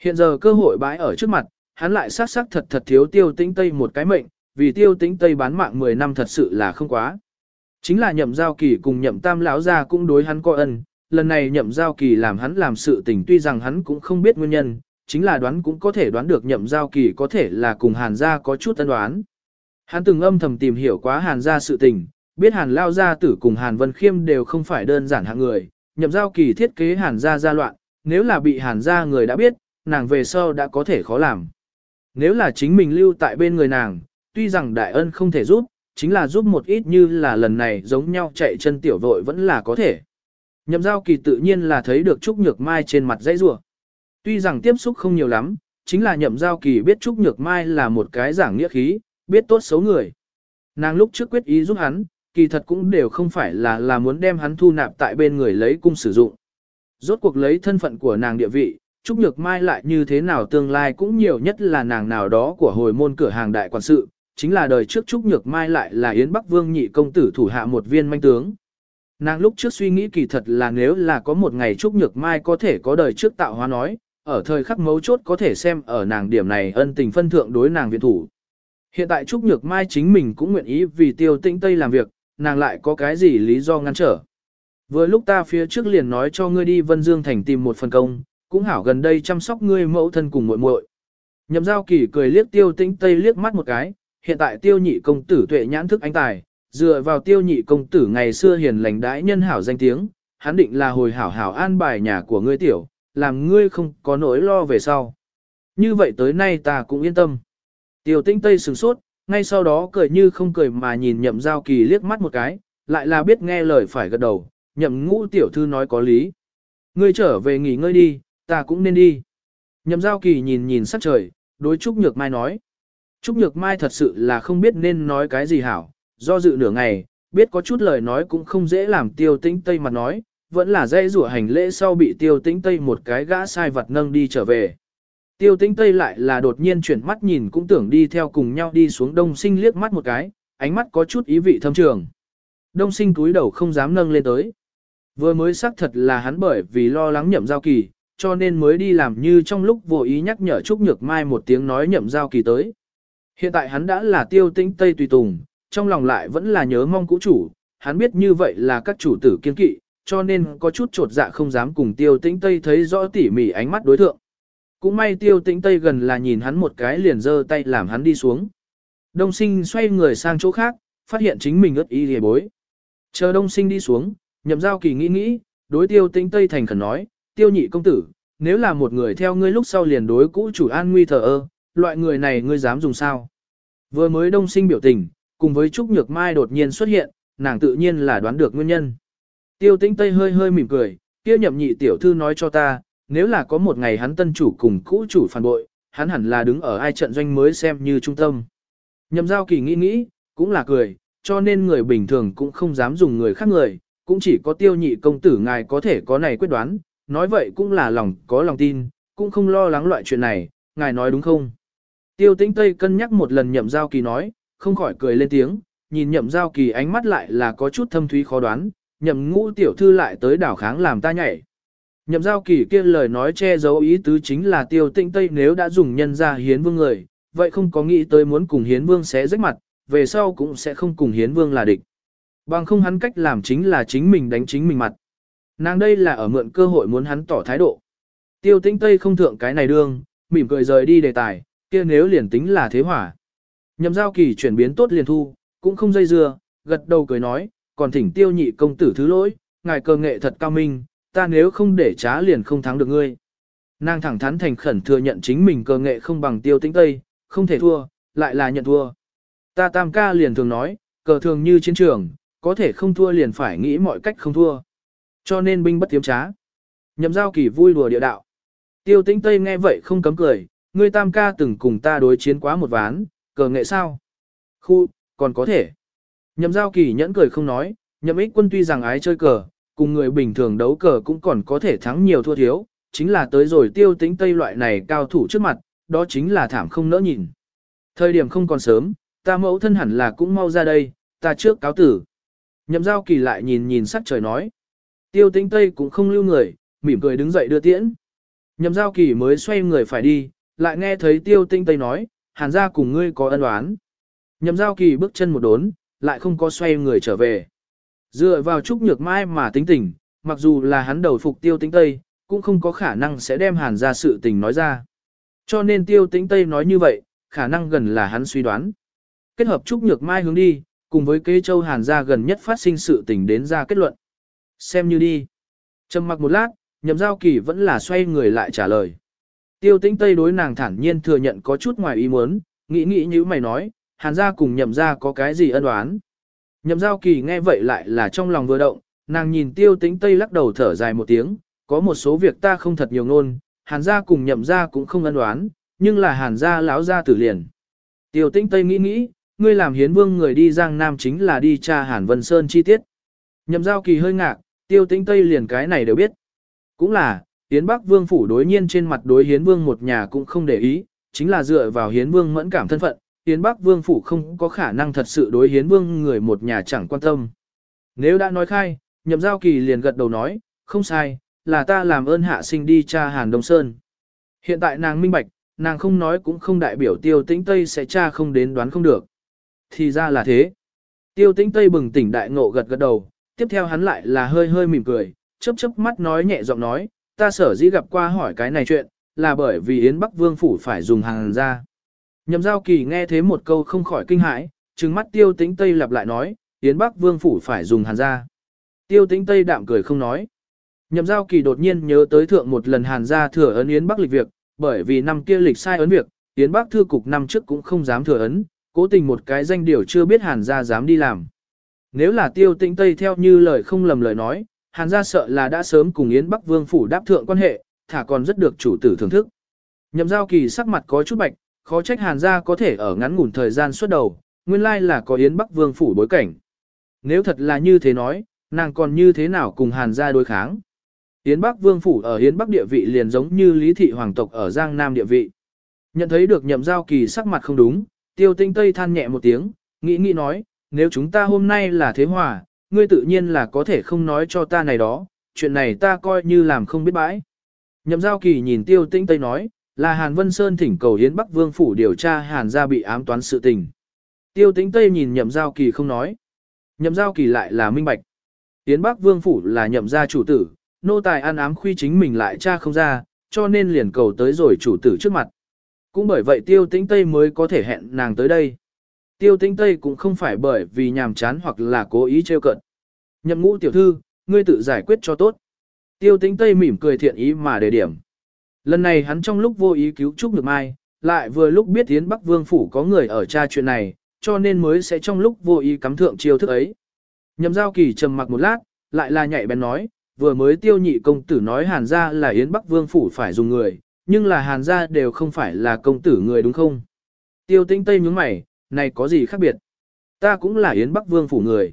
Hiện giờ cơ hội bãi ở trước mặt, hắn lại sát sắc thật thật thiếu tiêu tĩnh Tây một cái mệnh, vì tiêu tĩnh Tây bán mạng 10 năm thật sự là không quá. Chính là nhậm giao kỳ cùng nhậm tam lão gia cũng đối hắn coi ân, lần này nhậm giao kỳ làm hắn làm sự tình tuy rằng hắn cũng không biết nguyên nhân, chính là đoán cũng có thể đoán được nhậm giao kỳ có thể là cùng hàn gia có chút tân đoán. Hắn từng âm thầm tìm hiểu quá hàn gia sự tình, biết hàn lao gia tử cùng hàn vân khiêm đều không phải đơn giản hạng người, nhậm giao kỳ thiết kế hàn gia gia loạn, nếu là bị hàn gia người đã biết, nàng về sau đã có thể khó làm. Nếu là chính mình lưu tại bên người nàng, tuy rằng đại ân không thể giúp, chính là giúp một ít như là lần này giống nhau chạy chân tiểu vội vẫn là có thể. Nhậm giao kỳ tự nhiên là thấy được Trúc Nhược Mai trên mặt dãy rủa Tuy rằng tiếp xúc không nhiều lắm, chính là nhậm giao kỳ biết Trúc Nhược Mai là một cái giảng nghĩa khí, biết tốt xấu người. Nàng lúc trước quyết ý giúp hắn, kỳ thật cũng đều không phải là là muốn đem hắn thu nạp tại bên người lấy cung sử dụng. Rốt cuộc lấy thân phận của nàng địa vị, Trúc Nhược Mai lại như thế nào tương lai cũng nhiều nhất là nàng nào đó của hồi môn cửa hàng đại quản sự, chính là đời trước Trúc Nhược Mai lại là Yến Bắc Vương nhị công tử thủ hạ một viên manh tướng. Nàng lúc trước suy nghĩ kỳ thật là nếu là có một ngày Trúc Nhược Mai có thể có đời trước tạo hóa nói, ở thời khắc mấu chốt có thể xem ở nàng điểm này ân tình phân thượng đối nàng viện thủ. Hiện tại Trúc Nhược Mai chính mình cũng nguyện ý vì tiêu tĩnh Tây làm việc, nàng lại có cái gì lý do ngăn trở. Vừa lúc ta phía trước liền nói cho ngươi đi Vân Dương Thành tìm một phần công, cũng hảo gần đây chăm sóc ngươi mẫu thân cùng muội muội. Nhậm giao kỳ cười liếc tiêu tĩnh Tây liếc mắt một cái, hiện tại tiêu nhị công tử tuệ nhãn thức anh tài, dựa vào tiêu nhị công tử ngày xưa hiền lành đãi nhân hảo danh tiếng, hắn định là hồi hảo hảo an bài nhà của ngươi tiểu, làm ngươi không có nỗi lo về sau. Như vậy tới nay ta cũng yên tâm. Tiêu tĩnh Tây sừng sốt, ngay sau đó cười như không cười mà nhìn nhậm giao kỳ liếc mắt một cái, lại là biết nghe lời phải gật đầu, nhậm ngũ tiểu thư nói có lý. Ngươi trở về nghỉ ngơi đi, ta cũng nên đi. Nhậm giao kỳ nhìn nhìn sắc trời, đối Trúc Nhược Mai nói. Trúc Nhược Mai thật sự là không biết nên nói cái gì hảo, do dự nửa ngày, biết có chút lời nói cũng không dễ làm tiêu tĩnh tây mặt nói, vẫn là dây rủa hành lễ sau bị tiêu tĩnh tây một cái gã sai vật nâng đi trở về. Tiêu tĩnh tây lại là đột nhiên chuyển mắt nhìn cũng tưởng đi theo cùng nhau đi xuống đông sinh liếc mắt một cái, ánh mắt có chút ý vị thâm trường. Đông sinh túi đầu không dám nâng lên tới. Vừa mới xác thật là hắn bởi vì lo lắng nhậm giao kỳ, cho nên mới đi làm như trong lúc vô ý nhắc nhở Trúc Nhược Mai một tiếng nói nhậm giao kỳ tới. Hiện tại hắn đã là tiêu tĩnh Tây Tùy Tùng, trong lòng lại vẫn là nhớ mong cũ chủ, hắn biết như vậy là các chủ tử kiên kỵ, cho nên có chút trột dạ không dám cùng tiêu tĩnh Tây thấy rõ tỉ mỉ ánh mắt đối thượng. Cũng may tiêu tĩnh Tây gần là nhìn hắn một cái liền giơ tay làm hắn đi xuống. Đông sinh xoay người sang chỗ khác, phát hiện chính mình ướt y hề bối. Chờ đông sinh đi xuống, nhậm giao kỳ nghĩ nghĩ, đối tiêu tĩnh Tây thành khẩn nói, tiêu nhị công tử, nếu là một người theo ngươi lúc sau liền đối cũ chủ an nguy thờ ơ, loại người này ngươi dám dùng sao? Vừa mới đông sinh biểu tình, cùng với Trúc Nhược Mai đột nhiên xuất hiện, nàng tự nhiên là đoán được nguyên nhân. Tiêu tĩnh Tây hơi hơi mỉm cười, kia nhậm nhị tiểu thư nói cho ta, nếu là có một ngày hắn tân chủ cùng cũ chủ phản bội, hắn hẳn là đứng ở ai trận doanh mới xem như trung tâm. Nhậm giao kỳ nghĩ nghĩ, cũng là cười, cho nên người bình thường cũng không dám dùng người khác người, cũng chỉ có tiêu nhị công tử ngài có thể có này quyết đoán, nói vậy cũng là lòng có lòng tin, cũng không lo lắng loại chuyện này, ngài nói đúng không? Tiêu tĩnh Tây cân nhắc một lần nhậm giao kỳ nói, không khỏi cười lên tiếng, nhìn nhậm giao kỳ ánh mắt lại là có chút thâm thúy khó đoán, nhậm ngũ tiểu thư lại tới đảo kháng làm ta nhảy. Nhậm giao kỳ kia lời nói che giấu ý tứ chính là tiêu tĩnh Tây nếu đã dùng nhân ra hiến vương người, vậy không có nghĩ tới muốn cùng hiến vương sẽ rách mặt, về sau cũng sẽ không cùng hiến vương là địch. Bằng không hắn cách làm chính là chính mình đánh chính mình mặt. Nàng đây là ở mượn cơ hội muốn hắn tỏ thái độ. Tiêu tĩnh Tây không thượng cái này đương, mỉm cười rời đi đề tài, kia nếu liền tính là thế hỏa. Nhậm giao kỳ chuyển biến tốt liền thu, cũng không dây dưa, gật đầu cười nói, còn thỉnh tiêu nhị công tử thứ lỗi, ngài cơ nghệ thật cao minh, ta nếu không để trá liền không thắng được ngươi. Nàng thẳng thắn thành khẩn thừa nhận chính mình cơ nghệ không bằng tiêu tĩnh tây, không thể thua, lại là nhận thua. Ta tam ca liền thường nói, cờ thường như chiến trường, có thể không thua liền phải nghĩ mọi cách không thua. Cho nên binh bất tiếm trá. Nhậm giao kỳ vui đùa địa đạo. Tiêu tĩnh Tây nghe vậy không cấm cười, ngươi tam ca từng cùng ta đối chiến quá một ván, cờ nghệ sao? Khu, còn có thể. Nhậm giao kỳ nhẫn cười không nói, nhậm ích quân tuy rằng ái chơi cờ, cùng người bình thường đấu cờ cũng còn có thể thắng nhiều thua thiếu, chính là tới rồi tiêu tính Tây loại này cao thủ trước mặt, đó chính là thảm không nỡ nhìn. Thời điểm không còn sớm, ta mẫu thân hẳn là cũng mau ra đây, ta trước cáo tử. Nhậm giao kỳ lại nhìn nhìn sắc trời nói. Tiêu tính Tây cũng không lưu người, mỉm cười đứng dậy đưa tiễn. Nhậm giao kỳ mới xoay người phải đi, lại nghe thấy tiêu tinh Tây nói, hàn ra cùng ngươi có ân oán. Nhậm giao kỳ bước chân một đốn, lại không có xoay người trở về. Dựa vào Trúc Nhược Mai mà tính tình, mặc dù là hắn đầu phục tiêu tĩnh Tây, cũng không có khả năng sẽ đem hàn ra sự tình nói ra. Cho nên tiêu tĩnh Tây nói như vậy, khả năng gần là hắn suy đoán. Kết hợp Trúc Nhược Mai hướng đi, cùng với kế châu hàn ra gần nhất phát sinh sự tình đến ra kết luận. Xem như đi. Trầm mặc một lát, nhậm giao kỳ vẫn là xoay người lại trả lời. Tiêu tĩnh Tây đối nàng thản nhiên thừa nhận có chút ngoài ý muốn, nghĩ nghĩ như mày nói, hàn gia cùng nhậm gia có cái gì ân oán. Nhậm giao kỳ nghe vậy lại là trong lòng vừa động, nàng nhìn tiêu tĩnh Tây lắc đầu thở dài một tiếng, có một số việc ta không thật nhiều ngôn, hàn gia cùng nhậm gia cũng không ân đoán, nhưng là hàn gia láo gia tử liền. Tiêu tĩnh Tây nghĩ nghĩ, ngươi làm hiến vương người đi Giang Nam chính là đi tra hàn Vân Sơn chi tiết. Nhậm giao kỳ hơi ngạc, tiêu tĩnh Tây liền cái này đều biết. Cũng là, Yến Bắc Vương phủ đối nhiên trên mặt đối Hiến Vương một nhà cũng không để ý, chính là dựa vào Hiến Vương mẫn cảm thân phận, Yến Bắc Vương phủ không có khả năng thật sự đối Hiến Vương người một nhà chẳng quan tâm. Nếu đã nói khai, nhậm giao kỳ liền gật đầu nói, không sai, là ta làm ơn hạ sinh đi cha Hàn Đông Sơn. Hiện tại nàng minh bạch, nàng không nói cũng không đại biểu tiêu tĩnh Tây sẽ cha không đến đoán không được. Thì ra là thế. Tiêu tĩnh Tây bừng tỉnh đại ngộ gật gật đầu, tiếp theo hắn lại là hơi hơi mỉm cười, chớp chớp mắt nói nhẹ giọng nói, ta sở dĩ gặp qua hỏi cái này chuyện, là bởi vì Yến Bắc Vương Phủ phải dùng hàng ra. Nhậm giao kỳ nghe thế một câu không khỏi kinh hãi, trừng mắt tiêu tĩnh Tây lặp lại nói, Yến Bắc Vương Phủ phải dùng hàn Gia. Tiêu tĩnh Tây đạm cười không nói. Nhậm giao kỳ đột nhiên nhớ tới thượng một lần hàn Gia thừa ấn Yến Bắc lịch việc, bởi vì năm kia lịch sai ấn việc, Yến Bắc thư cục năm trước cũng không dám thừa ấn, cố tình một cái danh điều chưa biết hàn Gia dám đi làm. Nếu là tiêu tĩnh Tây theo như lời không lầm lời nói, hàn Gia sợ là đã sớm cùng Yến Bắc Vương Phủ đáp thượng quan hệ, thả còn rất được chủ tử thưởng thức. Nhậm giao kỳ sắc mặt có chút bạch, khó trách hàn gia có thể ở ngắn ngủn thời gian xuất đầu, nguyên lai là có Yến Bắc Vương phủ bối cảnh. Nếu thật là như thế nói, nàng còn như thế nào cùng hàn gia đối kháng. Yến Bắc Vương phủ ở Yến Bắc địa vị liền giống như Lý thị hoàng tộc ở Giang Nam địa vị. Nhận thấy được nhậm giao kỳ sắc mặt không đúng, tiêu tinh tây than nhẹ một tiếng, nghĩ nghĩ nói, nếu chúng ta hôm nay là thế hòa, ngươi tự nhiên là có thể không nói cho ta này đó, chuyện này ta coi như làm không biết bãi. Nhậm giao kỳ nhìn tiêu tinh tây nói, là Hàn Vân Sơn thỉnh cầu Yến Bắc Vương phủ điều tra Hàn gia bị ám toán sự tình. Tiêu Tĩnh Tây nhìn Nhậm Giao Kỳ không nói. Nhậm Giao Kỳ lại là minh bạch. Yến Bắc Vương phủ là nhậm gia chủ tử, nô tài ăn ám khuy chính mình lại tra không ra, cho nên liền cầu tới rồi chủ tử trước mặt. Cũng bởi vậy Tiêu Tĩnh Tây mới có thể hẹn nàng tới đây. Tiêu Tĩnh Tây cũng không phải bởi vì nhàm chán hoặc là cố ý trêu cợt. Nhậm ngũ tiểu thư, ngươi tự giải quyết cho tốt. Tiêu Tĩnh Tây mỉm cười thiện ý mà đề điểm. Lần này hắn trong lúc vô ý cứu Trúc Nhược Mai, lại vừa lúc biết Yến Bắc Vương Phủ có người ở tra chuyện này, cho nên mới sẽ trong lúc vô ý cắm thượng chiêu thức ấy. Nhậm giao kỳ trầm mặc một lát, lại là nhạy bén nói, vừa mới tiêu nhị công tử nói hàn gia là Yến Bắc Vương Phủ phải dùng người, nhưng là hàn gia đều không phải là công tử người đúng không? Tiêu tinh tây nhướng mày, này có gì khác biệt? Ta cũng là Yến Bắc Vương Phủ người.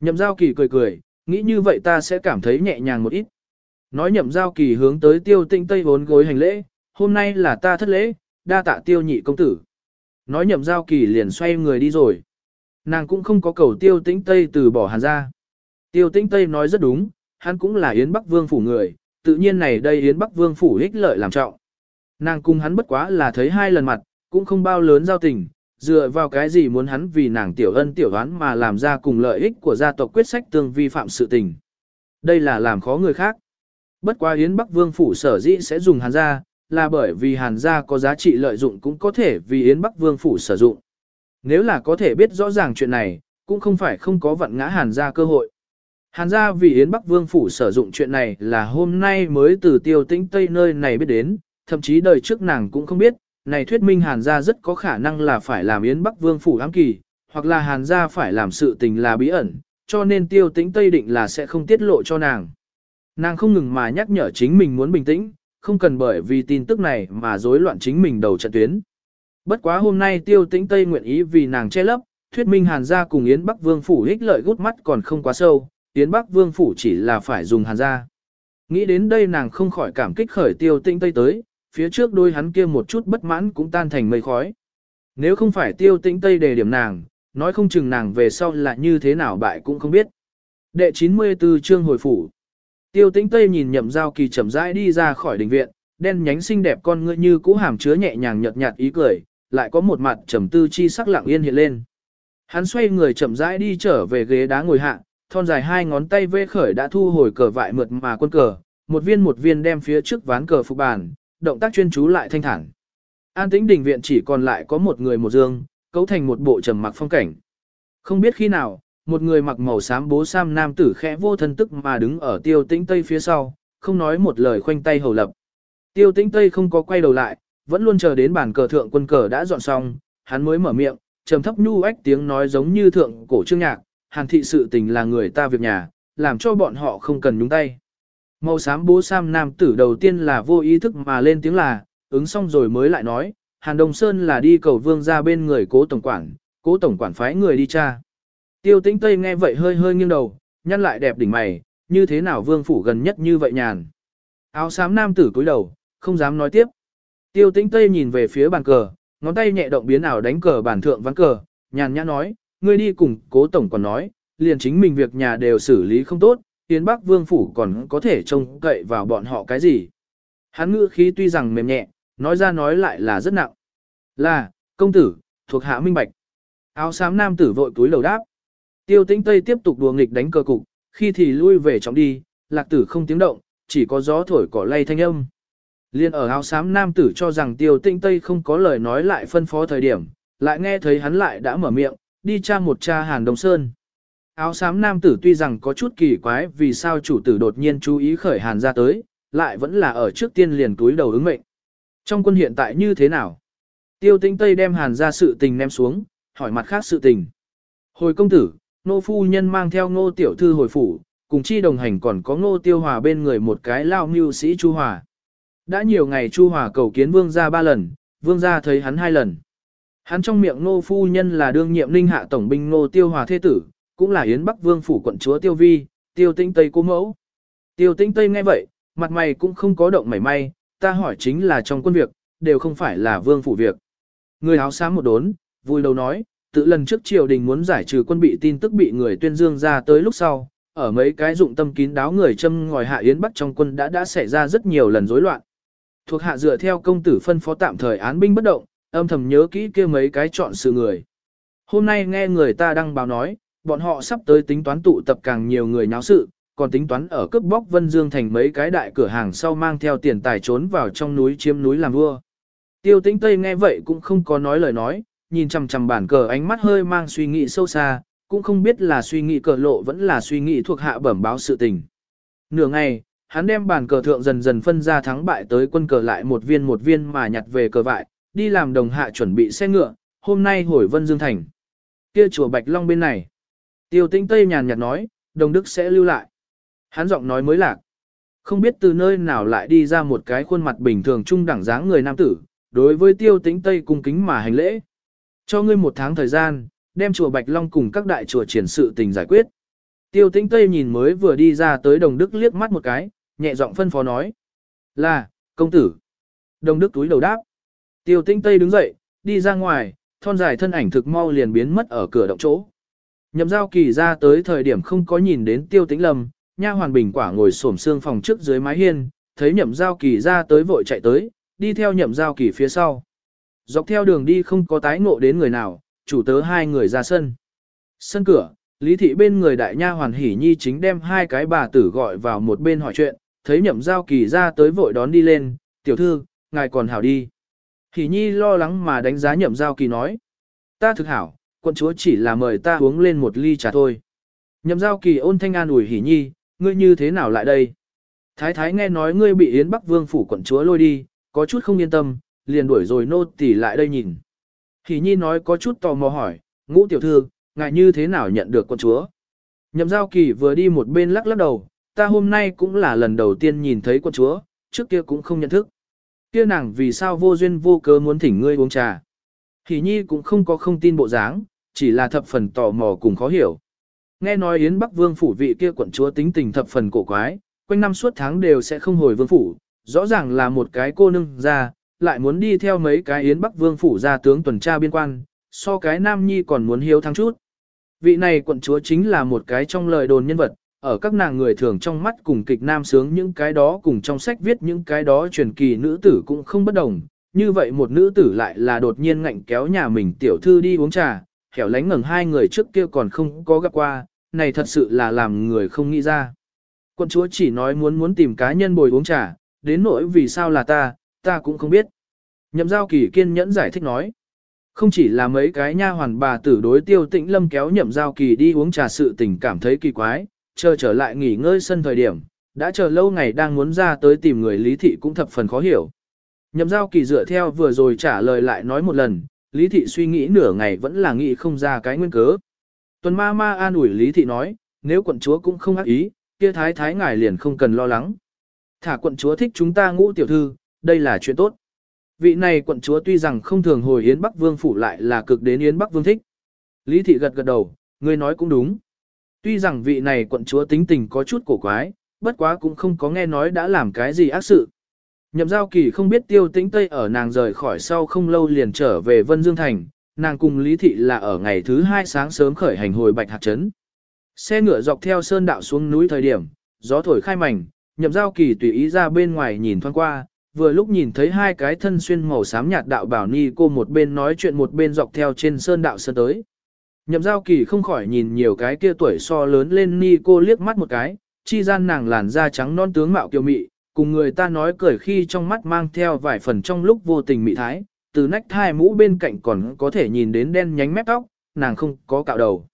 Nhậm giao kỳ cười cười, nghĩ như vậy ta sẽ cảm thấy nhẹ nhàng một ít. Nói nhậm giao kỳ hướng tới tiêu tinh tây vốn gối hành lễ, hôm nay là ta thất lễ, đa tạ tiêu nhị công tử. Nói nhậm giao kỳ liền xoay người đi rồi. Nàng cũng không có cầu tiêu tĩnh tây từ bỏ hàn ra. Tiêu tĩnh tây nói rất đúng, hắn cũng là Yến Bắc Vương phủ người, tự nhiên này đây Yến Bắc Vương phủ ích lợi làm trọng. Nàng cùng hắn bất quá là thấy hai lần mặt, cũng không bao lớn giao tình, dựa vào cái gì muốn hắn vì nàng tiểu ân tiểu đoán mà làm ra cùng lợi ích của gia tộc quyết sách tương vi phạm sự tình. Đây là làm khó người khác. Bất quá Yến Bắc Vương phủ sở dĩ sẽ dùng hàn gia, là bởi vì hàn gia có giá trị lợi dụng cũng có thể vì Yến Bắc Vương phủ sử dụng. Nếu là có thể biết rõ ràng chuyện này, cũng không phải không có vận ngã hàn gia cơ hội. Hàn gia vì Yến Bắc Vương phủ sử dụng chuyện này là hôm nay mới từ tiêu tĩnh Tây nơi này biết đến, thậm chí đời trước nàng cũng không biết, này thuyết minh Hàn gia rất có khả năng là phải làm Yến Bắc Vương phủ ám kỳ, hoặc là Hàn gia phải làm sự tình là bí ẩn, cho nên tiêu tĩnh Tây định là sẽ không tiết lộ cho nàng. Nàng không ngừng mà nhắc nhở chính mình muốn bình tĩnh, không cần bởi vì tin tức này mà rối loạn chính mình đầu trận tuyến. Bất quá hôm nay tiêu tĩnh Tây nguyện ý vì nàng che lấp, thuyết minh hàn gia cùng Yến Bắc Vương Phủ hích lợi gút mắt còn không quá sâu, Yến Bắc Vương Phủ chỉ là phải dùng hàn gia. Nghĩ đến đây nàng không khỏi cảm kích khởi tiêu tĩnh Tây tới, phía trước đôi hắn kia một chút bất mãn cũng tan thành mây khói. Nếu không phải tiêu tĩnh Tây đề điểm nàng, nói không chừng nàng về sau là như thế nào bại cũng không biết. Đệ 94 chương hồi phủ Tiêu tĩnh Tây nhìn nhậm giao kỳ chậm rãi đi ra khỏi đình viện, đen nhánh xinh đẹp con ngươi như cũ hàm chứa nhẹ nhàng nhợt nhạt ý cười, lại có một mặt trầm tư chi sắc lặng yên hiện lên. Hắn xoay người chậm rãi đi trở về ghế đá ngồi hạ, thon dài hai ngón tay vê khởi đã thu hồi cờ vại mượt mà quân cờ, một viên một viên đem phía trước ván cờ phục bàn, động tác chuyên chú lại thanh thản. An tĩnh đình viện chỉ còn lại có một người một dương, cấu thành một bộ trầm mặc phong cảnh. Không biết khi nào, một người mặc màu xám bố sam nam tử khẽ vô thân tức mà đứng ở tiêu tĩnh tây phía sau, không nói một lời khoanh tay hầu lập. Tiêu tĩnh tây không có quay đầu lại, vẫn luôn chờ đến bàn cờ thượng quân cờ đã dọn xong, hắn mới mở miệng, trầm thấp nhu ách tiếng nói giống như thượng cổ trương nhạc, hàn thị sự tình là người ta việc nhà, làm cho bọn họ không cần nhúng tay. Màu xám bố sam nam tử đầu tiên là vô ý thức mà lên tiếng là, ứng xong rồi mới lại nói, hàn đồng sơn là đi cầu vương ra bên người cố tổng quản, cố tổng quản phái người đi tra. Tiêu tĩnh Tây nghe vậy hơi hơi nghiêng đầu, nhăn lại đẹp đỉnh mày, như thế nào vương phủ gần nhất như vậy nhàn. Áo xám nam tử cúi đầu, không dám nói tiếp. Tiêu tĩnh Tây nhìn về phía bàn cờ, ngón tay nhẹ động biến ảo đánh cờ bản thượng ván cờ, nhàn nhã nói, ngươi đi cùng cố tổng còn nói, liền chính mình việc nhà đều xử lý không tốt, tiến Bắc Vương Phủ còn có thể trông cậy vào bọn họ cái gì. Hắn ngữ khí tuy rằng mềm nhẹ, nói ra nói lại là rất nặng. Là, công tử, thuộc hạ minh bạch. Áo xám nam tử vội túi lầu đáp. Tiêu tĩnh Tây tiếp tục đùa nghịch đánh cờ cục, khi thì lui về trọng đi, lạc tử không tiếng động, chỉ có gió thổi cỏ lay thanh âm. Liên ở áo xám nam tử cho rằng tiêu tĩnh Tây không có lời nói lại phân phó thời điểm, lại nghe thấy hắn lại đã mở miệng, đi tra một cha Hàn Đông Sơn. Áo xám nam tử tuy rằng có chút kỳ quái vì sao chủ tử đột nhiên chú ý khởi Hàn ra tới, lại vẫn là ở trước tiên liền túi đầu ứng mệnh. Trong quân hiện tại như thế nào? Tiêu tĩnh Tây đem Hàn ra sự tình ném xuống, hỏi mặt khác sự tình. Hồi công tử, nô phu nhân mang theo ngô tiểu thư hồi phủ, cùng chi đồng hành còn có ngô tiêu hòa bên người một cái lao mưu sĩ Chu Hòa. Đã nhiều ngày Chu Hòa cầu kiến vương gia ba lần, vương gia thấy hắn hai lần. Hắn trong miệng ngô phu nhân là đương nhiệm ninh hạ tổng binh ngô tiêu hòa thế tử, cũng là yến bắc vương phủ quận chúa tiêu vi, tiêu tinh tây cố mẫu. Tiêu tinh tây nghe vậy, mặt mày cũng không có động mảy may, ta hỏi chính là trong quân việc, đều không phải là vương phủ việc. Người áo xám một đốn, vui đầu nói, tự lần trước triều đình muốn giải trừ quân bị tin tức bị người tuyên dương ra tới lúc sau, ở mấy cái dụng tâm kín đáo người châm ngòi hạ yến bắc trong quân đã đã xảy ra rất nhiều lần rối loạn. Thuộc hạ dựa theo công tử phân phó tạm thời án binh bất động, âm thầm nhớ kỹ kia mấy cái chọn sự người. Hôm nay nghe người ta đăng báo nói, bọn họ sắp tới tính toán tụ tập càng nhiều người náo sự, còn tính toán ở cướp bóc Vân Dương thành mấy cái đại cửa hàng sau mang theo tiền tài trốn vào trong núi chiếm núi làm vua. Tiêu tĩnh Tây nghe vậy cũng không có nói lời nói, nhìn chằm chằm bản cờ ánh mắt hơi mang suy nghĩ sâu xa, cũng không biết là suy nghĩ cờ lộ vẫn là suy nghĩ thuộc hạ bẩm báo sự tình. Nửa ngày, hắn đem bản cờ thượng dần dần phân ra thắng bại tới quân cờ lại một viên một viên mà nhặt về cờ vại, đi làm đồng hạ chuẩn bị xe ngựa, hôm nay hồi Vân Dương Thành. Kia chùa Bạch Long bên này. Tiêu Tĩnh Tây nhàn nhạt nói, đồng đức sẽ lưu lại. Hắn giọng nói mới lạc. Không biết từ nơi nào lại đi ra một cái khuôn mặt bình thường trung đẳng dáng người nam tử, đối với Tiêu Tĩnh Tây cung kính mà hành lễ. Cho ngươi một tháng thời gian, đem chùa Bạch Long cùng các đại chùa triển sự tình giải quyết. Tiêu Tĩnh Tây nhìn mới vừa đi ra tới Đồng Đức liếc mắt một cái, nhẹ giọng phân phó nói. Là, công tử. Đồng Đức túi đầu đáp. Tiêu Tĩnh Tây đứng dậy, đi ra ngoài, thon dài thân ảnh thực mau liền biến mất ở cửa động chỗ. Nhậm giao kỳ ra tới thời điểm không có nhìn đến Tiêu Tĩnh Lâm, nha hoàn bình quả ngồi xổm xương phòng trước dưới mái hiên, thấy nhậm giao kỳ ra tới vội chạy tới, đi theo nhậm giao kỳ phía sau. Dọc theo đường đi không có tái ngộ đến người nào, chủ tớ hai người ra sân. Sân cửa, Lý thị bên người đại nha hoàn hỉ nhi chính đem hai cái bà tử gọi vào một bên hỏi chuyện, thấy nhậm giao kỳ ra tới vội đón đi lên, tiểu thư, ngài còn hảo đi. Hỉ nhi lo lắng mà đánh giá nhậm giao kỳ nói. Ta thực hảo, quận chúa chỉ là mời ta uống lên một ly trà thôi. Nhậm giao kỳ ôn thanh an ủi hỉ nhi, ngươi như thế nào lại đây? Thái thái nghe nói ngươi bị Yến Bắc Vương phủ quận chúa lôi đi, có chút không yên tâm, liền đuổi rồi nô tỳ lại đây nhìn. Hỉ nhi nói có chút tò mò hỏi, ngũ tiểu thư, ngài như thế nào nhận được con chúa? Nhậm giao kỳ vừa đi một bên lắc lắc đầu, ta hôm nay cũng là lần đầu tiên nhìn thấy con chúa, trước kia cũng không nhận thức. Kia nàng vì sao vô duyên vô cớ muốn thỉnh ngươi uống trà. Hỷ nhi cũng không có không tin bộ dáng, chỉ là thập phần tò mò cùng khó hiểu. Nghe nói Yến Bắc Vương phủ vị kia quận chúa tính tình thập phần cổ quái, quanh năm suốt tháng đều sẽ không hồi vương phủ, rõ ràng là một cái cô nương ra, lại muốn đi theo mấy cái Yến Bắc Vương phủ ra tướng tuần tra biên quan, so cái nam nhi còn muốn hiếu thắng chút. Vị này quận chúa chính là một cái trong lời đồn nhân vật, ở các nàng người thường trong mắt cùng kịch nam sướng những cái đó cùng trong sách viết những cái đó truyền kỳ nữ tử cũng không bất đồng. Như vậy một nữ tử lại là đột nhiên ngạnh kéo nhà mình tiểu thư đi uống trà, khéo lánh ngẩng hai người trước kia còn không có gặp qua, này thật sự là làm người không nghĩ ra. Quân chúa chỉ nói muốn muốn tìm cá nhân bồi uống trà, đến nỗi vì sao là ta, ta cũng không biết. Nhậm giao kỳ kiên nhẫn giải thích nói. Không chỉ là mấy cái nha hoàn bà tử đối tiêu tĩnh lâm kéo nhậm giao kỳ đi uống trà sự tình cảm thấy kỳ quái, chờ trở lại nghỉ ngơi sân thời điểm, đã chờ lâu ngày đang muốn ra tới tìm người lý thị cũng thập phần khó hiểu. Nhậm giao kỳ dựa theo vừa rồi trả lời lại nói một lần, lý thị suy nghĩ nửa ngày vẫn là nghĩ không ra cái nguyên cớ. Tuần ma ma an ủi lý thị nói, nếu quận chúa cũng không ác ý, kia thái thái ngài liền không cần lo lắng. Thả quận chúa thích chúng ta ngũ tiểu thư, đây là chuyện tốt. Vị này quận chúa tuy rằng không thường hồi Yến Bắc Vương phủ lại là cực đến Yến Bắc Vương thích. Lý thị gật gật đầu, ngươi nói cũng đúng. Tuy rằng vị này quận chúa tính tình có chút cổ quái, bất quá cũng không có nghe nói đã làm cái gì ác sự. Nhậm giao kỳ không biết tiêu tĩnh Tây ở nàng rời khỏi sau không lâu liền trở về Vân Dương Thành, nàng cùng Lý Thị là ở ngày thứ hai sáng sớm khởi hành hồi Bạch Hạc Trấn. Xe ngựa dọc theo sơn đạo xuống núi thời điểm, gió thổi khai mảnh, nhậm giao kỳ tùy ý ra bên ngoài nhìn thoáng qua, vừa lúc nhìn thấy hai cái thân xuyên màu xám nhạt đạo bảo ni cô một bên nói chuyện một bên dọc theo trên sơn đạo sơn tới. Nhậm giao kỳ không khỏi nhìn nhiều cái kia tuổi so lớn lên ni cô liếc mắt một cái, chi gian nàng làn da trắng non tướng mạo kiều mị, cùng người ta nói cười khi trong mắt mang theo vài phần trong lúc vô tình mị thái, từ nách thai mũ bên cạnh còn có thể nhìn đến đen nhánh mép tóc, nàng không có cạo đầu.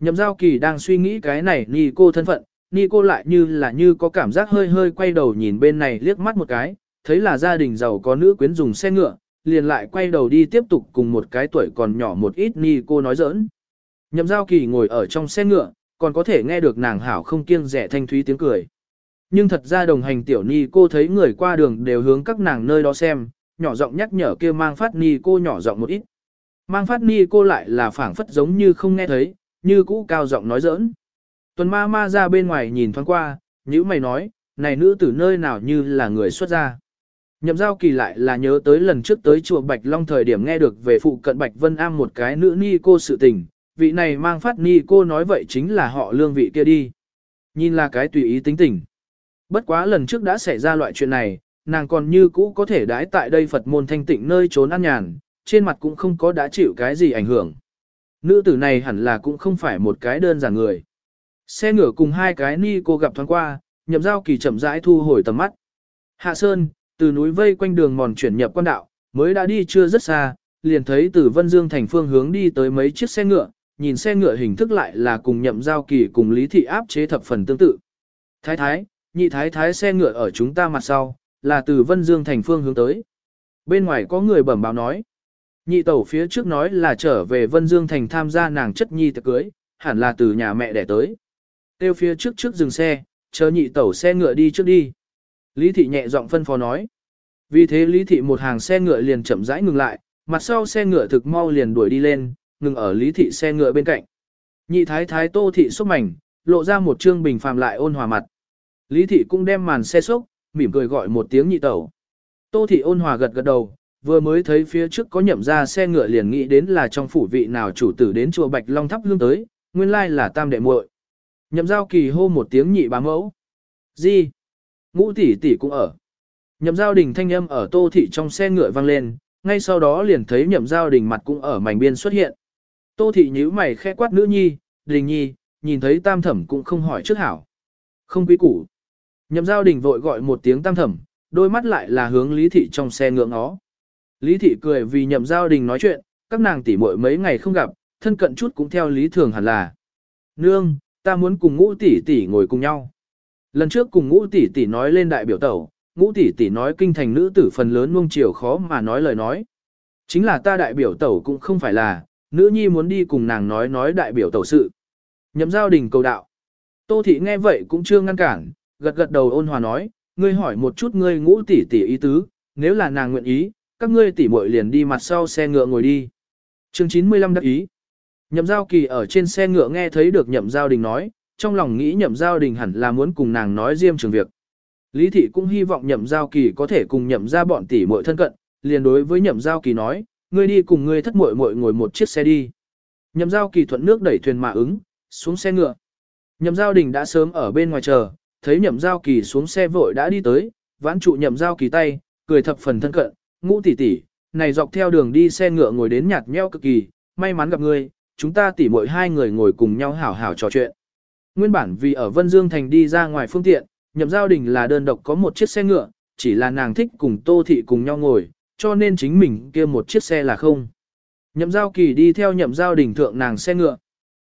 Nhậm giao kỳ đang suy nghĩ cái này ni cô thân phận, ni cô lại như là như có cảm giác hơi hơi quay đầu nhìn bên này liếc mắt một cái, thấy là gia đình giàu có nữ quyến dùng xe ngựa, liền lại quay đầu đi tiếp tục cùng một cái tuổi còn nhỏ một ít ni cô nói giỡn. Nhậm giao kỳ ngồi ở trong xe ngựa, còn có thể nghe được nàng hảo không kiêng rẻ thanh thúy tiếng cười. Nhưng thật ra đồng hành tiểu ni cô thấy người qua đường đều hướng các nàng nơi đó xem, nhỏ giọng nhắc nhở kia mang phát ni cô nhỏ giọng một ít. Mang phát ni cô lại là phảng phất giống như không nghe thấy, như cũ cao giọng nói giỡn. Tuần ma ma ra bên ngoài nhìn thoáng qua, những mày nói, này nữ tử nơi nào như là người xuất gia. Nhậm giao kỳ lại là nhớ tới lần trước tới chùa Bạch Long thời điểm nghe được về phụ cận Bạch Vân Am một cái nữ ni cô sự tình, vị này mang phát ni cô nói vậy chính là họ lương vị kia đi. Nhìn là cái tùy ý tính tình. Bất quá lần trước đã xảy ra loại chuyện này, nàng còn như cũ có thể đãi tại đây Phật môn thanh tịnh nơi trốn an nhàn, trên mặt cũng không có đã chịu cái gì ảnh hưởng. Nữ tử này hẳn là cũng không phải một cái đơn giản người. Xe ngửa cùng hai cái ni cô gặp thoáng qua, nhậm giao kỳ chậm rãi thu hồi tầm mắt. Hạ Sơn, từ núi vây quanh đường mòn chuyển nhập quan đạo, mới đã đi chưa rất xa, liền thấy từ Vân Dương thành phương hướng đi tới mấy chiếc xe ngựa, nhìn xe ngựa hình thức lại là cùng nhậm giao kỳ cùng lý thị áp chế thập phần tương tự. Thái thái, nhị thái thái xe ngựa ở chúng ta mặt sau, là từ Vân Dương thành phương hướng tới. Bên ngoài có người bẩm báo nói. Nhị tẩu phía trước nói là trở về Vân Dương thành tham gia nàng chất nhi tiệc cưới, hẳn là từ nhà mẹ đẻ tới. Tiêu phía trước trước dừng xe, chờ nhị tẩu xe ngựa đi trước đi. Lý thị nhẹ giọng phân phó nói. Vì thế Lý thị một hàng xe ngựa liền chậm rãi ngừng lại, mặt sau xe ngựa thực mau liền đuổi đi lên, ngừng ở Lý thị xe ngựa bên cạnh. Nhị thái thái Tô thị xúc mảnh, lộ ra một trương bình phàm lại ôn hòa mặt. Lý thị cũng đem màn xe xúc, mỉm cười gọi một tiếng nhị tẩu. Tô thị ôn hòa gật gật đầu, vừa mới thấy phía trước có nhậm ra xe ngựa liền nghĩ đến là trong phủ vị nào chủ tử đến chùa Bạch Long thắp hương tới, nguyên lai là tam đệ muội. Nhậm giao kỳ hô một tiếng nhị bá mẫu. Gì? Ngũ tỷ tỷ cũng ở. Nhậm giao đình thanh âm ở tô thị trong xe ngựa vang lên, ngay sau đó liền thấy nhậm giao đình mặt cũng ở mảnh biên xuất hiện. Tô thị nhíu mày khẽ quát nữ nhi, đình nhi, nhìn thấy tam thẩm cũng không hỏi trước hảo. Không quý củ. Nhậm giao đình vội gọi một tiếng tam thẩm, đôi mắt lại là hướng lý thị trong xe ngựa ngó. Lý thị cười vì nhậm giao đình nói chuyện, các nàng tỷ muội mấy ngày không gặp, thân cận chút cũng theo lý thường hẳn là. Nương, ta muốn cùng ngũ tỷ tỷ ngồi cùng nhau. Lần trước cùng ngũ tỷ tỷ nói lên đại biểu tẩu, ngũ tỷ tỷ nói kinh thành nữ tử phần lớn nuông chiều khó mà nói lời nói. Chính là ta đại biểu tẩu cũng không phải là, nữ nhi muốn đi cùng nàng nói nói đại biểu tẩu sự. Nhậm giao đình cầu đạo. Tô thị nghe vậy cũng chưa ngăn cản, gật gật đầu ôn hòa nói, ngươi hỏi một chút ngươi ngũ tỷ tỷ ý tứ, nếu là nàng nguyện ý, các ngươi tỷ muội liền đi mặt sau xe ngựa ngồi đi. Chương 95 đắc ý. Nhậm giao kỳ ở trên xe ngựa nghe thấy được nhậm giao đình nói, trong lòng nghĩ nhậm giao đình hẳn là muốn cùng nàng nói riêng trường việc. Lý thị cũng hy vọng nhậm giao kỳ có thể cùng nhậm ra bọn tỷ muội thân cận, liền đối với nhậm giao kỳ nói, ngươi đi cùng ngươi thất muội muội ngồi một chiếc xe đi. Nhậm giao kỳ thuận nước đẩy thuyền mà ứng, xuống xe ngựa. Nhậm giao đình đã sớm ở bên ngoài chờ, thấy nhậm giao kỳ xuống xe vội đã đi tới, vãn trụ nhậm giao kỳ tay, cười thập phần thân cận, ngũ tỷ tỷ, này dọc theo đường đi xe ngựa ngồi đến nhạt nhẽo cực kỳ, may mắn gặp ngươi, chúng ta tỷ muội hai người ngồi cùng nhau hảo hảo trò chuyện. Nguyên bản vì ở Vân Dương Thành đi ra ngoài phương tiện, nhậm giao đình là đơn độc có một chiếc xe ngựa, chỉ là nàng thích cùng Tô Thị cùng nhau ngồi, cho nên chính mình kia một chiếc xe là không. Nhậm giao kỳ đi theo nhậm giao đình thượng nàng xe ngựa.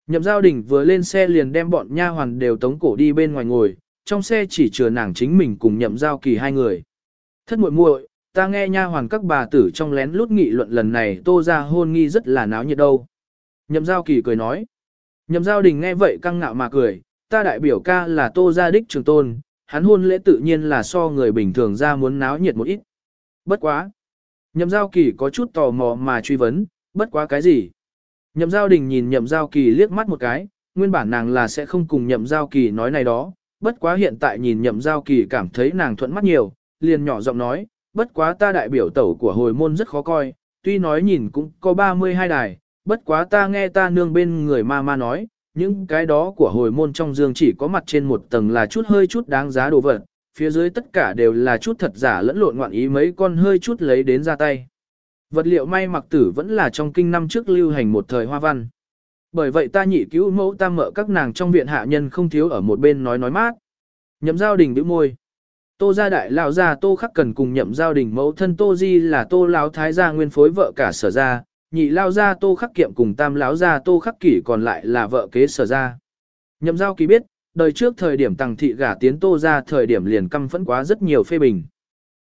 Nhậm giao đình vừa lên xe liền đem bọn nha hoàn đều tống cổ đi bên ngoài ngồi, trong xe chỉ chừa nàng chính mình cùng nhậm giao kỳ hai người. Thất muội muội, ta nghe nha hoàn các bà tử trong lén lút nghị luận lần này tô ra hôn nghi rất là náo nhiệt đâu. Nhậm giao kỳ cười nói. Nhậm giao đình nghe vậy căng ngạo mà cười, ta đại biểu ca là tô gia đích trường tôn, hắn hôn lễ tự nhiên là so người bình thường ra muốn náo nhiệt một ít. Bất quá. Nhậm giao kỳ có chút tò mò mà truy vấn, bất quá cái gì? Nhậm giao đình nhìn nhậm giao kỳ liếc mắt một cái, nguyên bản nàng là sẽ không cùng nhậm giao kỳ nói này đó, bất quá hiện tại nhìn nhậm giao kỳ cảm thấy nàng thuận mắt nhiều, liền nhỏ giọng nói, bất quá ta đại biểu tẩu của hồi môn rất khó coi, tuy nói nhìn cũng có 32 đài, bất quá ta nghe ta nương bên người ma ma nói, những cái đó của hồi môn trong dương chỉ có mặt trên một tầng là chút hơi chút đáng giá đồ vật, phía dưới tất cả đều là chút thật giả lẫn lộn ngoạn ý mấy con hơi chút lấy đến ra tay. Vật liệu may mặc tử vẫn là trong kinh năm trước lưu hành một thời hoa văn. Bởi vậy ta nhị cứu mẫu tam mợ các nàng trong viện hạ nhân không thiếu ở một bên nói nói mát. Nhậm giao đình bĩu môi. Tô gia đại lão gia Tô khắc cần cùng nhậm giao đình mẫu thân Tô Di là Tô lão thái gia nguyên phối vợ cả sở gia, nhị lao gia Tô khắc kiệm cùng tam lão gia Tô khắc kỷ còn lại là vợ kế sở gia. Nhậm giao kỳ biết, đời trước thời điểm tàng thị gả tiến Tô gia thời điểm liền căm phẫn quá rất nhiều phê bình.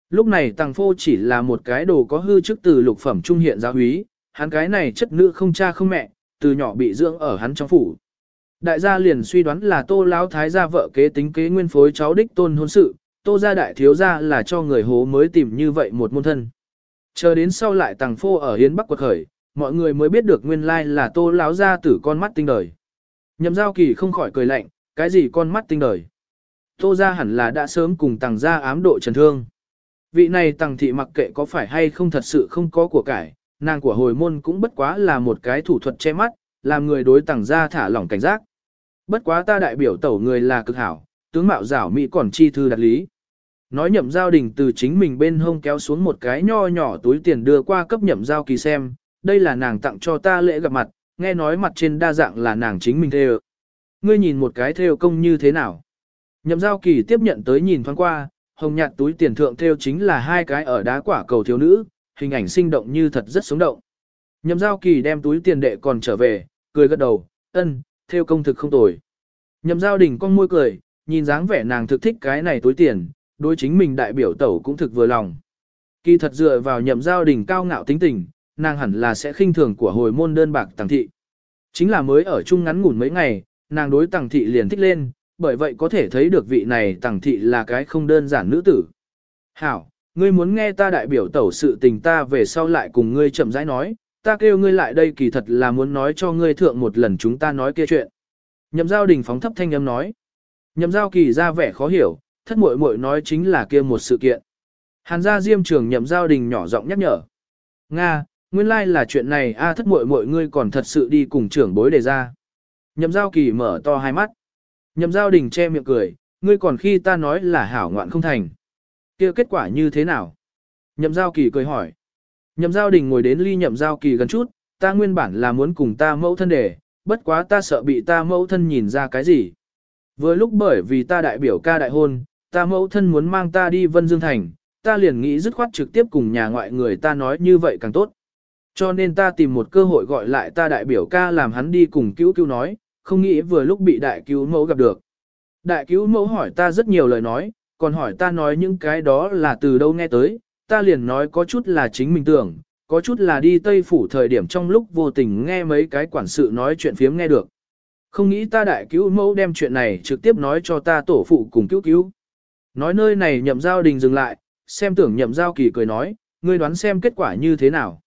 Lúc này tàng phô chỉ là một cái đồ có hư trước từ lục phẩm trung hiện giáo húy, hắn cái này chất nữ không cha không mẹ, từ nhỏ bị dưỡng ở hắn trong phủ. Đại gia liền suy đoán là tô lão thái gia vợ kế tính kế nguyên phối cháu đích tôn hôn sự, tô gia đại thiếu gia là cho người hố mới tìm như vậy một môn thân. Chờ đến sau lại tàng phô ở Hiến Bắc quật khởi, mọi người mới biết được nguyên lai là tô láo gia tử con mắt tinh đời. Nhậm giao kỳ không khỏi cười lạnh, cái gì con mắt tinh đời. Tô gia hẳn là đã sớm cùng tàng gia ám độ trần thương. Vị này tàng thị mặc kệ có phải hay không thật sự không có của cải, nàng của hồi môn cũng bất quá là một cái thủ thuật che mắt, làm người đối tàng gia thả lỏng cảnh giác. Bất quá ta đại biểu tẩu người là cực hảo, tướng mạo giảo mỹ còn chi thư đặt lý. Nói nhậm giao đình từ chính mình bên hông kéo xuống một cái nho nhỏ túi tiền đưa qua cấp nhậm giao kỳ xem, đây là nàng tặng cho ta lễ gặp mặt, nghe nói mặt trên đa dạng là nàng chính mình theo. Ngươi nhìn một cái theo công như thế nào? Nhậm giao kỳ tiếp nhận tới nhìn thoáng qua, hồng nhạt túi tiền thượng theo chính là hai cái ở đá quả cầu thiếu nữ, hình ảnh sinh động như thật rất sống động. Nhậm giao kỳ đem túi tiền đệ còn trở về, cười gật đầu, ân, theo công thực không tồi. Nhậm giao đình con môi cười, nhìn dáng vẻ nàng thực thích cái này túi tiền, đối chính mình đại biểu tẩu cũng thực vừa lòng. Kỳ thật dựa vào nhậm giao đình cao ngạo tính tình, nàng hẳn là sẽ khinh thường của hồi môn đơn bạc tàng thị. Chính là mới ở chung ngắn ngủn mấy ngày, nàng đối tàng thị liền thích lên, bởi vậy có thể thấy được vị này tàng thị là cái không đơn giản nữ tử. Hảo, ngươi muốn nghe ta đại biểu tẩu sự tình ta về sau lại cùng ngươi chậm rãi nói, ta kêu ngươi lại đây kỳ thật là muốn nói cho ngươi thượng một lần chúng ta nói kia chuyện. Nhậm giao đình phóng thấp thanh âm nói. Nhậm giao kỳ ra vẻ khó hiểu, thất muội muội nói chính là kia một sự kiện. Hàn gia diêm trường nhậm giao đình nhỏ giọng nhắc nhở. Nga, nguyên lai là chuyện này a thất muội muội ngươi còn thật sự đi cùng trưởng bối đề ra. Nhậm giao kỳ mở to hai mắt. Nhậm giao đình che miệng cười, ngươi còn khi ta nói là hảo ngoạn không thành. kia kết quả như thế nào? Nhậm giao kỳ cười hỏi. Nhậm giao đình ngồi đến ly nhậm giao kỳ gần chút, ta nguyên bản là muốn cùng ta mẫu thân đề, bất quá ta sợ bị ta mẫu thân nhìn ra cái gì. Vừa lúc bởi vì ta đại biểu ca đại hôn, ta mẫu thân muốn mang ta đi Vân Dương Thành, ta liền nghĩ dứt khoát trực tiếp cùng nhà ngoại người ta nói như vậy càng tốt. Cho nên ta tìm một cơ hội gọi lại ta đại biểu ca làm hắn đi cùng cứu cứu nói, không nghĩ vừa lúc bị đại cứu mẫu gặp được. Đại cứu mẫu hỏi ta rất nhiều lời nói, còn hỏi ta nói những cái đó là từ đâu nghe tới, ta liền nói có chút là chính mình tưởng, có chút là đi Tây Phủ thời điểm trong lúc vô tình nghe mấy cái quản sự nói chuyện phiếm nghe được. Không nghĩ ta đại cứu mẫu đem chuyện này trực tiếp nói cho ta tổ phụ cùng cứu cứu. Nói nơi này nhậm giao đình dừng lại, xem tưởng nhậm giao kỳ cười nói, ngươi đoán xem kết quả như thế nào.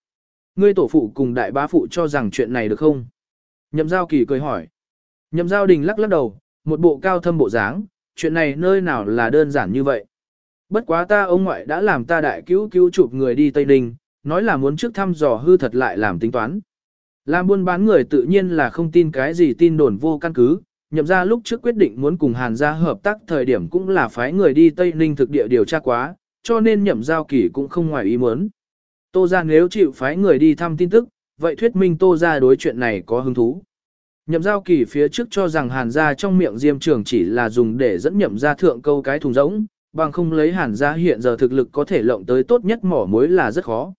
Ngươi tổ phụ cùng đại bá phụ cho rằng chuyện này được không? Nhậm giao kỳ cười hỏi. Nhậm giao đình lắc lắc đầu, một bộ cao thâm bộ dáng, chuyện này nơi nào là đơn giản như vậy. Bất quá ta ông ngoại đã làm ta đại cứu cứu chụp người đi Tây Ninh, nói là muốn trước thăm dò hư thật lại làm tính toán. Làm buôn bán người tự nhiên là không tin cái gì tin đồn vô căn cứ, nhậm ra lúc trước quyết định muốn cùng Hàn gia hợp tác thời điểm cũng là phái người đi Tây Ninh thực địa điều tra quá, cho nên nhậm giao kỳ cũng không ngoài ý muốn. Tô ra nếu chịu phái người đi thăm tin tức, vậy thuyết minh Tô ra đối chuyện này có hứng thú. Nhậm giao kỳ phía trước cho rằng Hàn gia trong miệng diêm trường chỉ là dùng để dẫn nhậm ra thượng câu cái thùng rỗng, bằng không lấy Hàn gia hiện giờ thực lực có thể lộng tới tốt nhất mỏ mối là rất khó.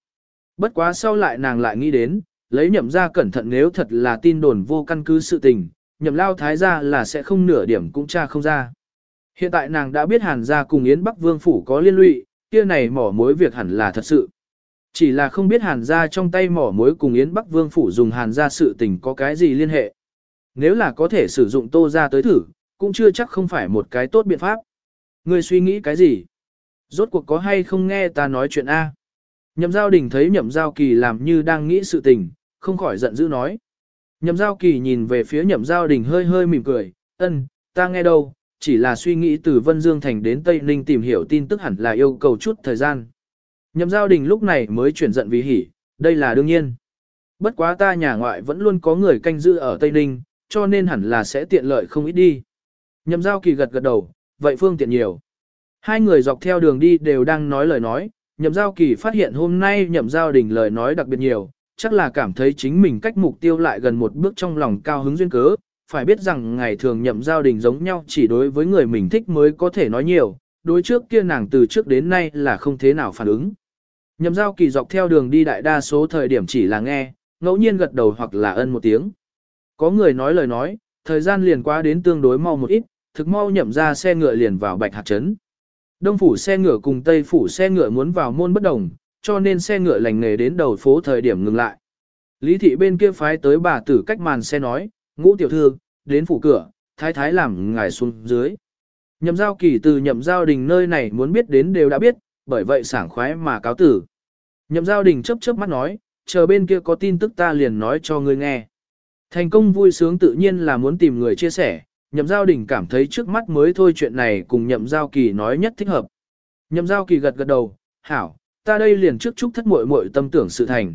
Bất quá sau lại nàng lại nghĩ đến, lấy nhậm ra cẩn thận nếu thật là tin đồn vô căn cứ sự tình, nhậm lao thái ra là sẽ không nửa điểm cũng tra không ra. Hiện tại nàng đã biết hàn gia cùng Yến Bắc Vương Phủ có liên lụy, kia này mỏ mối việc hẳn là thật sự. Chỉ là không biết hàn gia trong tay mỏ mối cùng Yến Bắc Vương Phủ dùng hàn gia sự tình có cái gì liên hệ. Nếu là có thể sử dụng tô ra tới thử, cũng chưa chắc không phải một cái tốt biện pháp. Ngươi suy nghĩ cái gì? Rốt cuộc có hay không nghe ta nói chuyện A? Nhậm giao đình thấy nhậm giao kỳ làm như đang nghĩ sự tình, không khỏi giận dữ nói. Nhậm giao kỳ nhìn về phía nhậm giao đình hơi hơi mỉm cười, ân, ta nghe đâu, chỉ là suy nghĩ từ Vân Dương Thành đến Tây Ninh tìm hiểu tin tức hẳn là yêu cầu chút thời gian. Nhậm giao đình lúc này mới chuyển giận vì hỉ, đây là đương nhiên. Bất quá ta nhà ngoại vẫn luôn có người canh giữ ở Tây Ninh, cho nên hẳn là sẽ tiện lợi không ít đi. Nhậm giao kỳ gật gật đầu, vậy phương tiện nhiều. Hai người dọc theo đường đi đều đang nói lời nói, nhậm giao kỳ phát hiện hôm nay nhậm giao đình lời nói đặc biệt nhiều, chắc là cảm thấy chính mình cách mục tiêu lại gần một bước trong lòng cao hứng duyên cớ. Phải biết rằng ngày thường nhậm giao đình giống nhau chỉ đối với người mình thích mới có thể nói nhiều, đối trước kia nàng từ trước đến nay là không thế nào phản ứng. Nhậm giao kỳ dọc theo đường đi đại đa số thời điểm chỉ là nghe, ngẫu nhiên gật đầu hoặc là ân một tiếng. Có người nói lời nói, thời gian liền qua đến tương đối mau một ít, thực mau nhậm ra xe ngựa liền vào bạch hạt trấn. Đông phủ xe ngựa cùng Tây phủ xe ngựa muốn vào môn bất đồng, cho nên xe ngựa lành nghề đến đầu phố thời điểm ngừng lại. Lý thị bên kia phái tới bà tử cách màn xe nói, ngũ tiểu thư, đến phủ cửa, thái thái làm ngài xuống dưới. Nhậm giao kỳ từ nhậm giao đình nơi này muốn biết đến đều đã biết, bởi vậy sảng khoái mà cáo tử. Nhậm giao đình chớp chớp mắt nói, chờ bên kia có tin tức ta liền nói cho ngươi nghe. Thành công vui sướng tự nhiên là muốn tìm người chia sẻ, nhậm giao đình cảm thấy trước mắt mới thôi chuyện này cùng nhậm giao kỳ nói nhất thích hợp. Nhậm giao kỳ gật gật đầu, hảo, ta đây liền trước chúc thất muội muội tâm tưởng sự thành.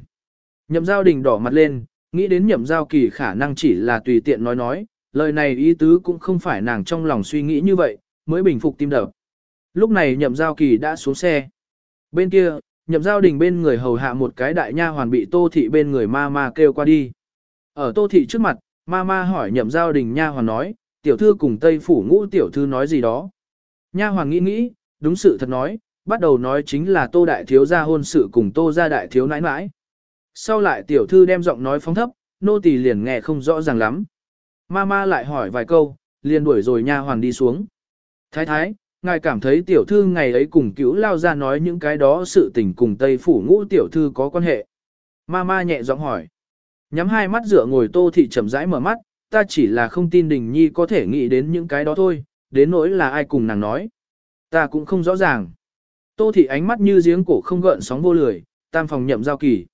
Nhậm giao đình đỏ mặt lên, nghĩ đến nhậm giao kỳ khả năng chỉ là tùy tiện nói nói, lời này ý tứ cũng không phải nàng trong lòng suy nghĩ như vậy, mới bình phục tim đập. Lúc này nhậm giao kỳ đã xuống xe. Bên kia, nhậm giao đình bên người hầu hạ một cái đại nha hoàn bị tô thị bên người ma ma kêu qua đi. Ở tô thị trước mặt, ma ma hỏi nhậm giao đình nha hoàn nói, tiểu thư cùng tây phủ ngũ tiểu thư nói gì đó. Nha hoàn nghĩ nghĩ, đúng sự thật nói, bắt đầu nói chính là tô đại thiếu gia hôn sự cùng tô gia đại thiếu nãi nãi. Sau lại tiểu thư đem giọng nói phóng thấp, nô tỳ liền nghe không rõ ràng lắm. Ma ma lại hỏi vài câu, liền đuổi rồi nha hoàn đi xuống. Thái thái, ngài cảm thấy tiểu thư ngày ấy cùng cứu lao ra nói những cái đó sự tình cùng Tây Phủ ngũ tiểu thư có quan hệ. Ma ma nhẹ giọng hỏi. Nhắm hai mắt dựa ngồi tô thị chậm rãi mở mắt, ta chỉ là không tin đình nhi có thể nghĩ đến những cái đó thôi, đến nỗi là ai cùng nàng nói. Ta cũng không rõ ràng. Tô thị ánh mắt như giếng cổ không gợn sóng vô lười, tam phòng nhậm giao kỳ.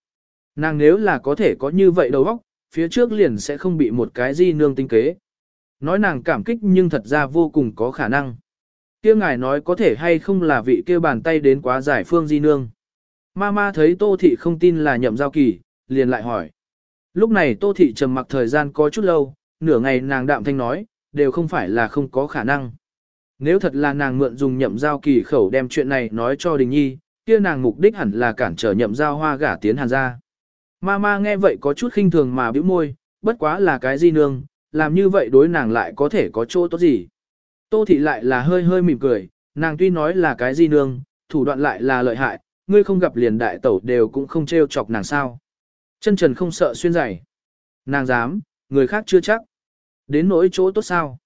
Nàng nếu là có thể có như vậy đầu óc, phía trước liền sẽ không bị một cái di nương tinh kế. Nói nàng cảm kích nhưng thật ra vô cùng có khả năng kia ngài nói có thể hay không là vị kia bàn tay đến quá giải phương di nương. Ma ma thấy tô thị không tin là nhậm giao kỳ, liền lại hỏi. Lúc này tô thị trầm mặc thời gian có chút lâu, nửa ngày nàng đạm thanh nói, đều không phải là không có khả năng. Nếu thật là nàng mượn dùng nhậm giao kỳ khẩu đem chuyện này nói cho Đình Nhi, kia nàng mục đích hẳn là cản trở nhậm giao hoa gả tiến hàn ra. Ma ma nghe vậy có chút khinh thường mà bĩu môi, bất quá là cái gì nương, làm như vậy đối nàng lại có thể có chỗ tốt gì. Tô thị lại là hơi hơi mỉm cười, nàng tuy nói là cái gì nương, thủ đoạn lại là lợi hại, ngươi không gặp liền đại tẩu đều cũng không trêu chọc nàng sao. Chân trần không sợ xuyên giày. Nàng dám, người khác chưa chắc. Đến nỗi chỗ tốt sao.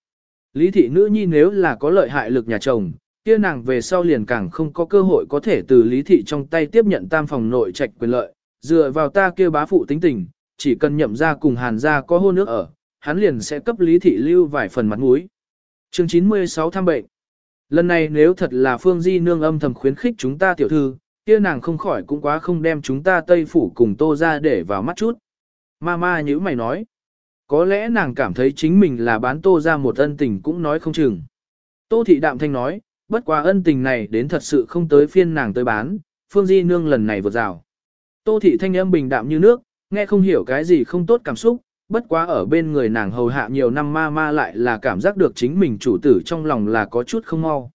Lý thị nữ nhi nếu là có lợi hại lực nhà chồng, kia nàng về sau liền càng không có cơ hội có thể từ lý thị trong tay tiếp nhận tam phòng nội trạch quyền lợi, dựa vào ta kia bá phụ tính tình, chỉ cần nhậm ra cùng hàn ra có hôn nước ở, hắn liền sẽ cấp lý thị lưu vài phần mặt mũi. Chương 96 thăm bệnh. Lần này nếu thật là Phương Di nương âm thầm khuyến khích chúng ta tiểu thư, kia nàng không khỏi cũng quá không đem chúng ta Tây phủ cùng Tô ra để vào mắt chút. Ma ma như mày nói. Có lẽ nàng cảm thấy chính mình là bán Tô ra một ân tình cũng nói không chừng. Tô thị đạm thanh nói, bất quá ân tình này đến thật sự không tới phiên nàng tới bán, Phương Di nương lần này vượt rào. Tô thị thanh âm bình đạm như nước, nghe không hiểu cái gì không tốt cảm xúc, bất quá ở bên người nàng hầu hạ nhiều năm ma ma lại là cảm giác được chính mình chủ tử trong lòng là có chút không mau.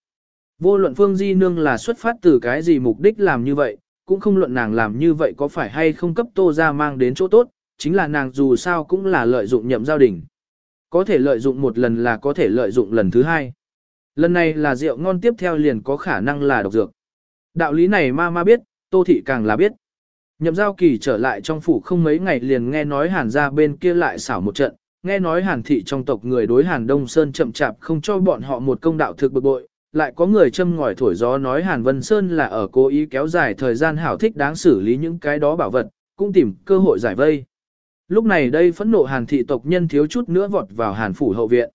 Vô luận Phương Di Nương là xuất phát từ cái gì mục đích làm như vậy, cũng không luận nàng làm như vậy có phải hay không cấp tô ra mang đến chỗ tốt, chính là nàng dù sao cũng là lợi dụng nhậm giao đình. Có thể lợi dụng một lần là có thể lợi dụng lần thứ hai. Lần này là rượu ngon tiếp theo liền có khả năng là độc dược. Đạo lý này ma ma biết, tô thị càng là biết. Nhậm giao kỳ trở lại trong phủ không mấy ngày liền nghe nói hàn ra bên kia lại xảo một trận, nghe nói hàn thị trong tộc người đối hàn đông sơn chậm chạp không cho bọn họ một công đạo thực bực bội, lại có người châm ngòi thổi gió nói hàn vân sơn là ở cố ý kéo dài thời gian hảo thích đáng xử lý những cái đó bảo vật, cũng tìm cơ hội giải vây. Lúc này đây phẫn nộ hàn thị tộc nhân thiếu chút nữa vọt vào hàn phủ hậu viện.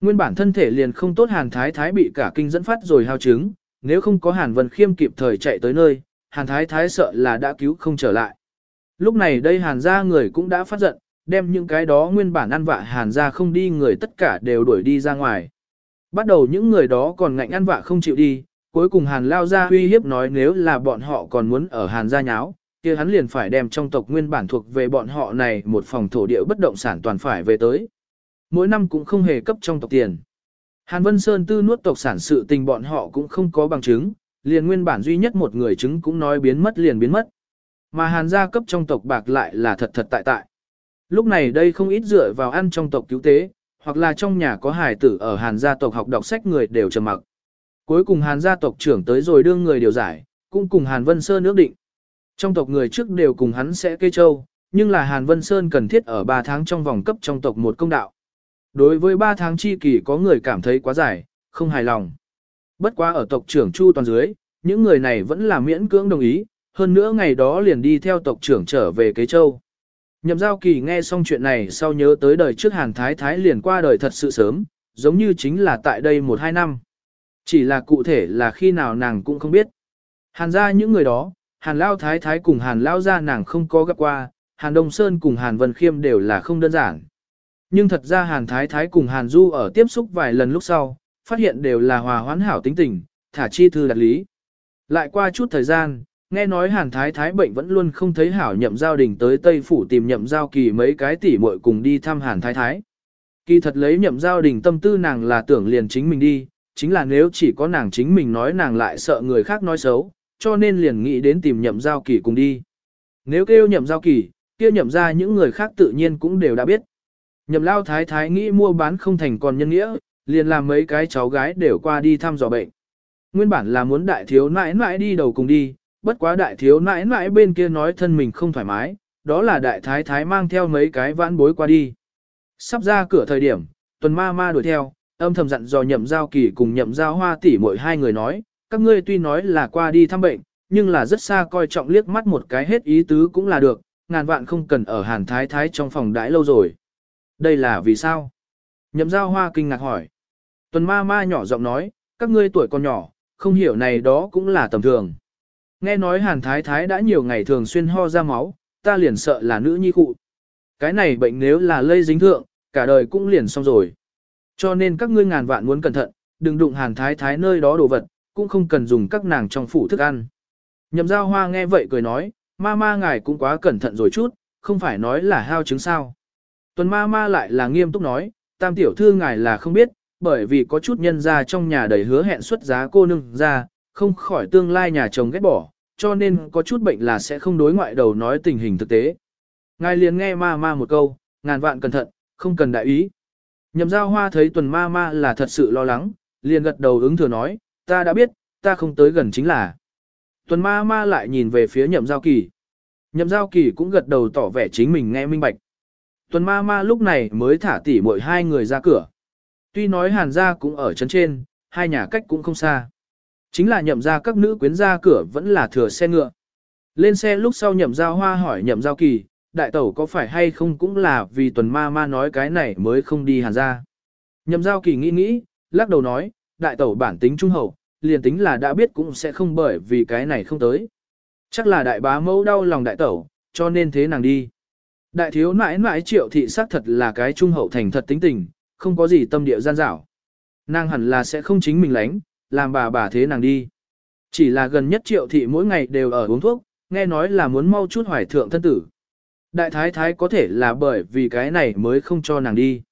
Nguyên bản thân thể liền không tốt hàn thái thái bị cả kinh dẫn phát rồi hao chứng, nếu không có hàn vân khiêm kịp thời chạy tới nơi, hàn thái thái sợ là đã cứu không trở lại. Lúc này đây hàn gia người cũng đã phát giận, đem những cái đó nguyên bản ăn vạ hàn gia không đi người tất cả đều đuổi đi ra ngoài. Bắt đầu những người đó còn ngạnh ăn vạ không chịu đi, cuối cùng Hàn lao ra uy hiếp nói nếu là bọn họ còn muốn ở Hàn gia nháo, kia hắn liền phải đem trong tộc nguyên bản thuộc về bọn họ này một phòng thổ địa bất động sản toàn phải về tới. Mỗi năm cũng không hề cấp trong tộc tiền. Hàn Vân Sơn tư nuốt tộc sản sự tình bọn họ cũng không có bằng chứng, liền nguyên bản duy nhất một người chứng cũng nói biến mất liền biến mất. Mà Hàn gia cấp trong tộc bạc lại là thật thật tại tại. Lúc này đây không ít dựa vào ăn trong tộc cứu tế, hoặc là trong nhà có hài tử ở Hàn gia tộc học đọc sách người đều trầm mặc. Cuối cùng Hàn gia tộc trưởng tới rồi đương người điều giải, cũng cùng Hàn Vân Sơn ước định. Trong tộc người trước đều cùng hắn sẽ cây châu, nhưng là Hàn Vân Sơn cần thiết ở 3 tháng trong vòng cấp trong tộc một công đạo. Đối với 3 tháng chi kỳ có người cảm thấy quá dài, không hài lòng. Bất quá ở tộc trưởng Chu toàn dưới, những người này vẫn là miễn cưỡng đồng ý, hơn nữa ngày đó liền đi theo tộc trưởng trở về Kế Châu. Nhậm giao kỳ nghe xong chuyện này sau nhớ tới đời trước Hàn Thái Thái liền qua đời thật sự sớm, giống như chính là tại đây 1-2 năm. Chỉ là cụ thể là khi nào nàng cũng không biết. Hàn ra những người đó, Hàn Lao Thái Thái cùng Hàn Lao ra nàng không có gặp qua, Hàn Đông Sơn cùng Hàn Vân Khiêm đều là không đơn giản. Nhưng thật ra Hàn Thái Thái cùng Hàn Du ở tiếp xúc vài lần lúc sau, phát hiện đều là hòa hoãn hảo tính tình, thả chi thư đặt lý. Lại qua chút thời gian, nghe nói Hàn Thái Thái bệnh vẫn luôn không thấy hảo nhậm giao đình tới Tây Phủ tìm nhậm giao kỳ mấy cái tỷ muội cùng đi thăm Hàn Thái Thái. Kỳ thật lấy nhậm giao đình tâm tư nàng là tưởng liền chính mình đi, chính là nếu chỉ có nàng chính mình nói nàng lại sợ người khác nói xấu, cho nên liền nghĩ đến tìm nhậm giao kỳ cùng đi. Nếu kêu nhậm giao kỳ, kia nhậm ra những người khác tự nhiên cũng đều đã biết. Nhậm lao thái thái nghĩ mua bán không thành còn nhân nghĩa, liền làm mấy cái cháu gái đều qua đi thăm dò bệnh. Nguyên bản là muốn đại thiếu nãi nãi đi đầu cùng đi, bất quá đại thiếu nãi nãi bên kia nói thân mình không thoải mái, đó là đại thái thái mang theo mấy cái vãn bối qua đi. Sắp ra cửa thời điểm, tuần ma ma đuổi theo, âm thầm dặn dò nhậm giao kỳ cùng nhậm giao hoa tỷ mỗi hai người nói, các ngươi tuy nói là qua đi thăm bệnh, nhưng là rất xa coi trọng liếc mắt một cái hết ý tứ cũng là được, ngàn vạn không cần ở hàn thái thái trong phòng đãi lâu rồi. Đây là vì sao? Nhậm giao hoa kinh ngạc hỏi. Tuần ma ma nhỏ giọng nói, các ngươi tuổi còn nhỏ, không hiểu này đó cũng là tầm thường. Nghe nói hàn thái thái đã nhiều ngày thường xuyên ho ra máu, ta liền sợ là nữ nhi cụ. Cái này bệnh nếu là lây dính thượng, cả đời cũng liền xong rồi. Cho nên các ngươi ngàn vạn muốn cẩn thận, đừng đụng hàn thái thái nơi đó đồ vật, cũng không cần dùng các nàng trong phủ thức ăn. Nhậm giao hoa nghe vậy cười nói, ma ma ngài cũng quá cẩn thận rồi chút, không phải nói là hao chứng sao. Tuần ma ma lại là nghiêm túc nói, tam tiểu thư ngài là không biết, bởi vì có chút nhân ra trong nhà đầy hứa hẹn xuất giá cô nương ra, không khỏi tương lai nhà chồng ghét bỏ, cho nên có chút bệnh là sẽ không đối ngoại đầu nói tình hình thực tế. Ngài liền nghe ma ma một câu, ngàn vạn cẩn thận, không cần đại ý. Nhậm giao hoa thấy tuần ma ma là thật sự lo lắng, liền gật đầu ứng thừa nói, ta đã biết, ta không tới gần chính là. Tuần ma ma lại nhìn về phía nhậm giao kỳ. Nhậm giao kỳ cũng gật đầu tỏ vẻ chính mình nghe minh bạch. Tuần ma ma lúc này mới thả tỉ mỗi hai người ra cửa. Tuy nói hàn gia cũng ở chân trên, hai nhà cách cũng không xa. Chính là nhậm ra các nữ quyến ra cửa vẫn là thừa xe ngựa. Lên xe lúc sau nhậm giao hoa hỏi nhậm giao kỳ, đại tẩu có phải hay không cũng là vì tuần ma ma nói cái này mới không đi hàn ra. Nhậm giao kỳ nghĩ nghĩ, lắc đầu nói, đại tẩu bản tính trung hậu, liền tính là đã biết cũng sẽ không bởi vì cái này không tới. Chắc là đại bá mẫu đau lòng đại tẩu, cho nên thế nàng đi. Đại thiếu nãi nãi triệu thị xác thật là cái trung hậu thành thật tính tình, không có gì tâm địa gian dảo. Nàng hẳn là sẽ không chính mình lánh, làm bà bà thế nàng đi. Chỉ là gần nhất triệu thị mỗi ngày đều ở uống thuốc, nghe nói là muốn mau chút hoài thượng thân tử. Đại thái thái có thể là bởi vì cái này mới không cho nàng đi.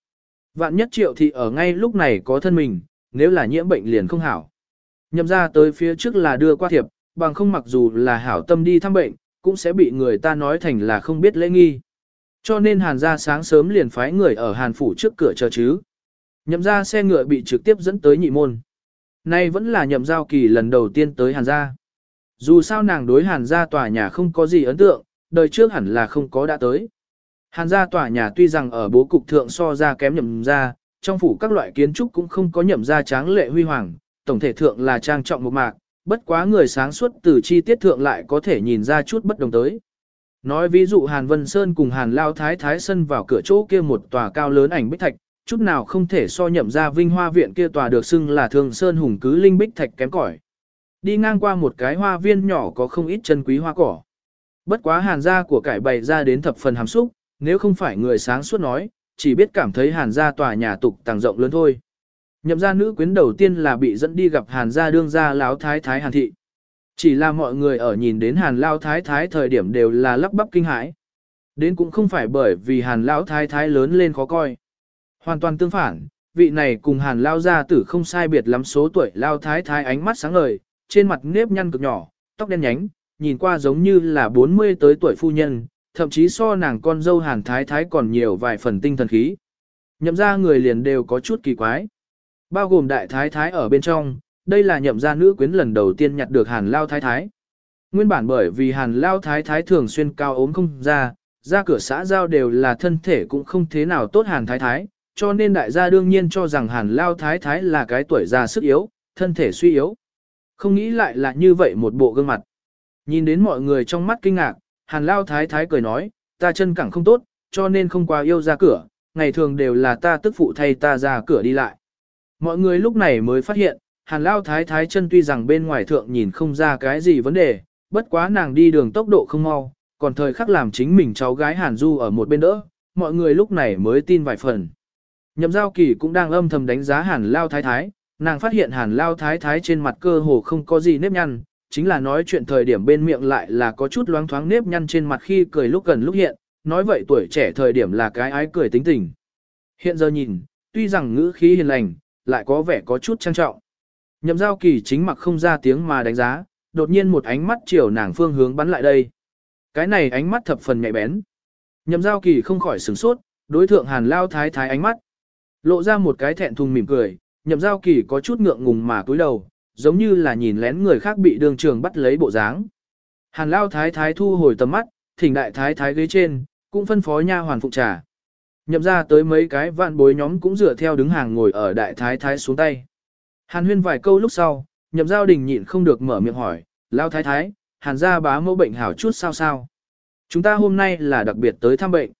Vạn nhất triệu thị ở ngay lúc này có thân mình, nếu là nhiễm bệnh liền không hảo. Nhậm ra tới phía trước là đưa qua thiệp, bằng không mặc dù là hảo tâm đi thăm bệnh, cũng sẽ bị người ta nói thành là không biết lễ nghi. Cho nên hàn ra sáng sớm liền phái người ở hàn phủ trước cửa chờ chứ. Nhậm ra xe ngựa bị trực tiếp dẫn tới nhị môn. Nay vẫn là nhậm giao kỳ lần đầu tiên tới hàn gia. Dù sao nàng đối hàn gia tòa nhà không có gì ấn tượng, đời trước hẳn là không có đã tới. Hàn gia tòa nhà tuy rằng ở bố cục thượng so ra kém nhậm gia, trong phủ các loại kiến trúc cũng không có nhậm gia tráng lệ huy hoàng, tổng thể thượng là trang trọng một mạc, bất quá người sáng suốt từ chi tiết thượng lại có thể nhìn ra chút bất đồng tới. Nói ví dụ Hàn Vân Sơn cùng Hàn Lao Thái Thái Sân vào cửa chỗ kia một tòa cao lớn ảnh bích thạch, chút nào không thể so nhậm ra vinh hoa viện kia tòa được xưng là thường sơn hùng cứ linh bích thạch kém cỏi. Đi ngang qua một cái hoa viên nhỏ có không ít chân quý hoa cỏ. Bất quá hàn gia của cải bày ra đến thập phần hàm xúc, nếu không phải người sáng suốt nói, chỉ biết cảm thấy hàn gia tòa nhà tục tàng rộng lớn thôi. Nhậm gia nữ quyến đầu tiên là bị dẫn đi gặp Hàn gia đương gia lão thái thái Hàn thị. Chỉ là mọi người ở nhìn đến Hàn lão thái thái thời điểm đều là lắp bắp kinh hãi. Đến cũng không phải bởi vì Hàn lão thái thái lớn lên khó coi. Hoàn toàn tương phản, vị này cùng Hàn lão gia tử không sai biệt lắm số tuổi lão thái thái ánh mắt sáng ngời, trên mặt nếp nhăn cực nhỏ, tóc đen nhánh, nhìn qua giống như là 40 tới tuổi phu nhân, thậm chí so nàng con dâu Hàn thái thái còn nhiều vài phần tinh thần khí. Nhậm ra người liền đều có chút kỳ quái. Bao gồm đại thái thái ở bên trong, đây là nhậm gia nữ quyến lần đầu tiên nhặt được hàn lao thái thái. Nguyên bản bởi vì hàn lao thái thái thường xuyên cao ốm không ra, ra cửa xã giao đều là thân thể cũng không thế nào tốt hàn thái thái, cho nên đại gia đương nhiên cho rằng hàn lao thái thái là cái tuổi già sức yếu, thân thể suy yếu. Không nghĩ lại là như vậy một bộ gương mặt. Nhìn đến mọi người trong mắt kinh ngạc, hàn lao thái thái cười nói, ta chân cẳng không tốt, cho nên không quá yêu ra cửa, ngày thường đều là ta tức phụ thay ta ra cửa đi lại. Mọi người lúc này mới phát hiện, hàn lao thái thái chân tuy rằng bên ngoài thượng nhìn không ra cái gì vấn đề, bất quá nàng đi đường tốc độ không mau, còn thời khắc làm chính mình cháu gái hàn du ở một bên đỡ, mọi người lúc này mới tin vài phần. Nhậm giao kỳ cũng đang âm thầm đánh giá hàn lao thái thái, nàng phát hiện hàn lao thái thái trên mặt cơ hồ không có gì nếp nhăn, chính là nói chuyện thời điểm bên miệng lại là có chút loáng thoáng nếp nhăn trên mặt khi cười lúc gần lúc hiện, nói vậy tuổi trẻ thời điểm là cái ái cười tính tình. Hiện giờ nhìn, tuy rằng ngữ khí hiền lành, lại có vẻ có chút trang trọng. Nhậm giao kỳ chính mặc không ra tiếng mà đánh giá, đột nhiên một ánh mắt chiều nàng phương hướng bắn lại đây. Cái này ánh mắt thập phần nhạy bén. Nhậm giao kỳ không khỏi sửng sốt, đối thượng hàn lao thái thái ánh mắt. Lộ ra một cái thẹn thùng mỉm cười, nhậm giao kỳ có chút ngượng ngùng mà cúi đầu, giống như là nhìn lén người khác bị đường trường bắt lấy bộ dáng. Hàn lao thái thái thu hồi tầm mắt, thỉnh đại thái thái ghế trên, cũng phân phó nha hoàn phụ trà. Nhậm ra tới mấy cái vạn bối nhóm cũng dựa theo đứng hàng ngồi ở đại thái thái xuống tay. Hàn huyên vài câu lúc sau, nhậm giao đình nhịn không được mở miệng hỏi, lao thái thái, hàn gia bá mẫu bệnh hảo chút sao sao. Chúng ta hôm nay là đặc biệt tới thăm bệnh.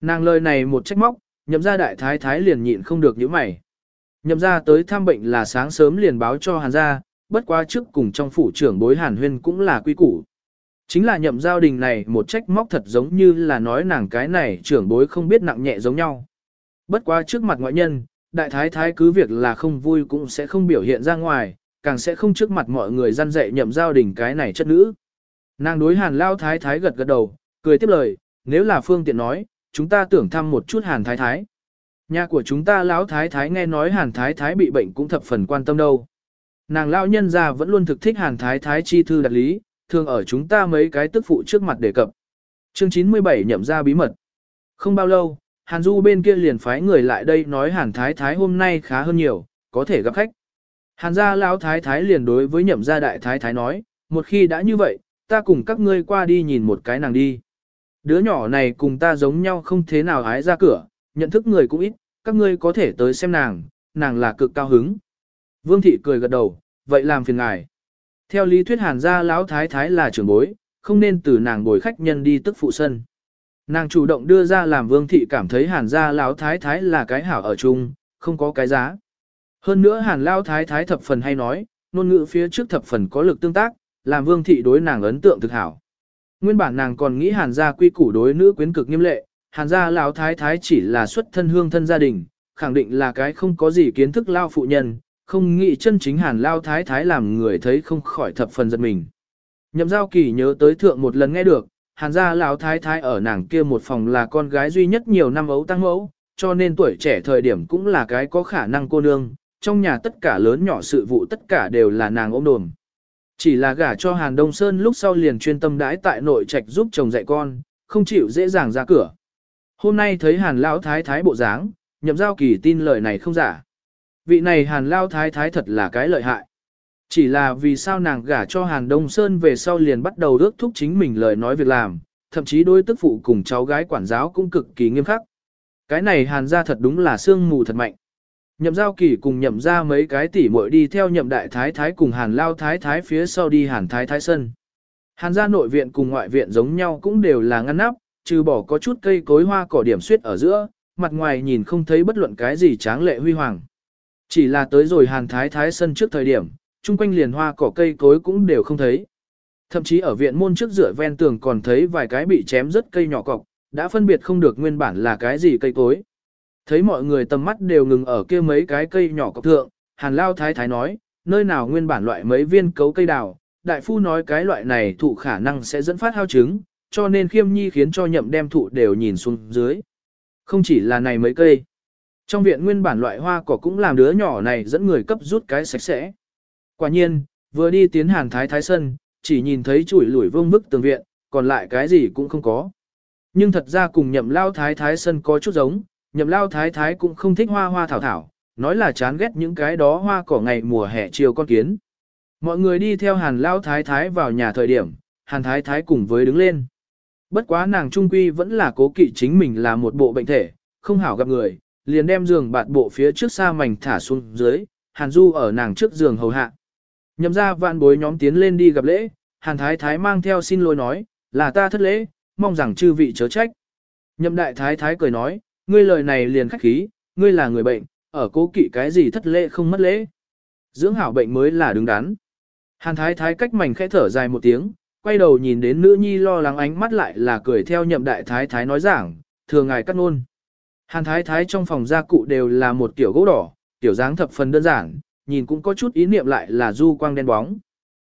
Nàng lời này một trách móc, nhậm Gia đại thái thái liền nhịn không được những mày. Nhậm Gia tới thăm bệnh là sáng sớm liền báo cho hàn gia, bất quá trước cùng trong phủ trưởng bối hàn huyên cũng là quy củ. Chính là nhậm giao đình này một trách móc thật giống như là nói nàng cái này trưởng bối không biết nặng nhẹ giống nhau. Bất quá trước mặt ngoại nhân, đại thái thái cứ việc là không vui cũng sẽ không biểu hiện ra ngoài, càng sẽ không trước mặt mọi người gian dạy nhậm giao đình cái này chất nữ. Nàng đối hàn lao thái thái gật gật đầu, cười tiếp lời, nếu là phương tiện nói, chúng ta tưởng thăm một chút hàn thái thái. Nhà của chúng ta lão thái thái nghe nói hàn thái thái bị bệnh cũng thập phần quan tâm đâu. Nàng lão nhân gia vẫn luôn thực thích hàn thái thái chi thư đặt lý, thường ở chúng ta mấy cái tức phụ trước mặt đề cập. Chương 97 nhậm ra bí mật. Không bao lâu, Hàn Du bên kia liền phái người lại đây nói Hàn Thái Thái hôm nay khá hơn nhiều, có thể gặp khách. Hàn gia lão Thái Thái liền đối với nhậm gia đại Thái Thái nói, một khi đã như vậy, ta cùng các ngươi qua đi nhìn một cái nàng đi. Đứa nhỏ này cùng ta giống nhau không thế nào hái ra cửa, nhận thức người cũng ít, các ngươi có thể tới xem nàng, nàng là cực cao hứng. Vương thị cười gật đầu, vậy làm phiền ngài. Theo lý thuyết hàn gia lão thái thái là trưởng bối, không nên từ nàng bồi khách nhân đi tức phụ sân. Nàng chủ động đưa ra làm vương thị cảm thấy hàn gia lão thái thái là cái hảo ở chung, không có cái giá. Hơn nữa hàn lão thái thái thập phần hay nói, ngôn ngữ phía trước thập phần có lực tương tác, làm vương thị đối nàng ấn tượng thực hảo. Nguyên bản nàng còn nghĩ hàn gia quy củ đối nữ quyến cực nghiêm lệ, hàn gia lão thái thái chỉ là xuất thân hương thân gia đình, khẳng định là cái không có gì kiến thức lao phụ nhân, không nghĩ chân chính hàn lao thái thái làm người thấy không khỏi thập phần giật mình. Nhậm giao kỳ nhớ tới thượng một lần nghe được, hàn gia lão thái thái ở nàng kia một phòng là con gái duy nhất nhiều năm ấu tăng mẫu, cho nên tuổi trẻ thời điểm cũng là cái có khả năng cô nương, trong nhà tất cả lớn nhỏ sự vụ tất cả đều là nàng ôm đồm. Chỉ là gả cho Hàn Đông Sơn lúc sau liền chuyên tâm đãi tại nội trạch giúp chồng dạy con, không chịu dễ dàng ra cửa. Hôm nay thấy Hàn lão thái thái bộ dáng, nhậm giao kỳ tin lời này không giả vị này hàn lão thái thái thật là cái lợi hại. Chỉ là vì sao nàng gả cho hàn đông sơn về sau liền bắt đầu ước thúc chính mình lời nói việc làm, thậm chí đôi tức phụ cùng cháu gái quản giáo cũng cực kỳ nghiêm khắc. Cái này hàn ra thật đúng là sương mù thật mạnh. Nhậm giao kỳ cùng nhậm ra mấy cái tỉ muội đi theo nhậm đại thái thái cùng hàn lao thái thái phía sau đi hàn thái thái sân. Hàn gia nội viện cùng ngoại viện giống nhau cũng đều là ngăn nắp, trừ bỏ có chút cây cối hoa cỏ điểm suyết ở giữa, mặt ngoài nhìn không thấy bất luận cái gì tráng lệ huy hoàng. Chỉ là tới rồi hàn thái thái sân trước thời điểm, chung quanh liền hoa cỏ cây cối cũng đều không thấy. Thậm chí ở viện môn trước rửa ven tường còn thấy vài cái bị chém rất cây nhỏ cọc, đã phân biệt không được nguyên bản là cái gì cây cối. Thấy mọi người tầm mắt đều ngừng ở kia mấy cái cây nhỏ cọc thượng, hàn lao thái thái nói, nơi nào nguyên bản loại mấy viên cấu cây đào, đại phu nói cái loại này thụ khả năng sẽ dẫn phát hao trứng, cho nên khiêm nhi khiến cho nhậm đem thụ đều nhìn xuống dưới. Không chỉ là này mấy cây. Trong viện nguyên bản loại hoa cỏ cũng làm đứa nhỏ này dẫn người cấp rút cái sạch sẽ. Quả nhiên, vừa đi tiến hàn thái thái sân, chỉ nhìn thấy chuỗi lủi vương bức tường viện, còn lại cái gì cũng không có. Nhưng thật ra cùng nhậm lao thái thái sân có chút giống, nhậm lao thái thái cũng không thích hoa hoa thảo thảo, nói là chán ghét những cái đó hoa cỏ ngày mùa hè chiều con kiến. Mọi người đi theo hàn lao thái thái vào nhà thời điểm, hàn thái thái cùng với đứng lên. Bất quá nàng trung quy vẫn là cố kỵ chính mình là một bộ bệnh thể, không hảo gặp người, liền đem giường bạt bộ phía trước xa mảnh thả xuống dưới, hàn du ở nàng trước giường hầu hạ. Nhậm ra vạn bối nhóm tiến lên đi gặp lễ, hàn thái thái mang theo xin lỗi nói, là ta thất lễ, mong rằng chư vị chớ trách. Nhậm đại thái thái cười nói, ngươi lời này liền khách khí, ngươi là người bệnh, ở cố kỵ cái gì thất lễ không mất lễ. Dưỡng hảo bệnh mới là đứng đắn. Hàn thái thái cách mảnh khẽ thở dài một tiếng, quay đầu nhìn đến nữ nhi lo lắng ánh mắt lại là cười theo nhậm đại thái thái nói giảng, thường ngài cắt ngôn. Hàn thái thái trong phòng gia cụ đều là một kiểu gỗ đỏ, tiểu dáng thập phần đơn giản, nhìn cũng có chút ý niệm lại là du quang đen bóng.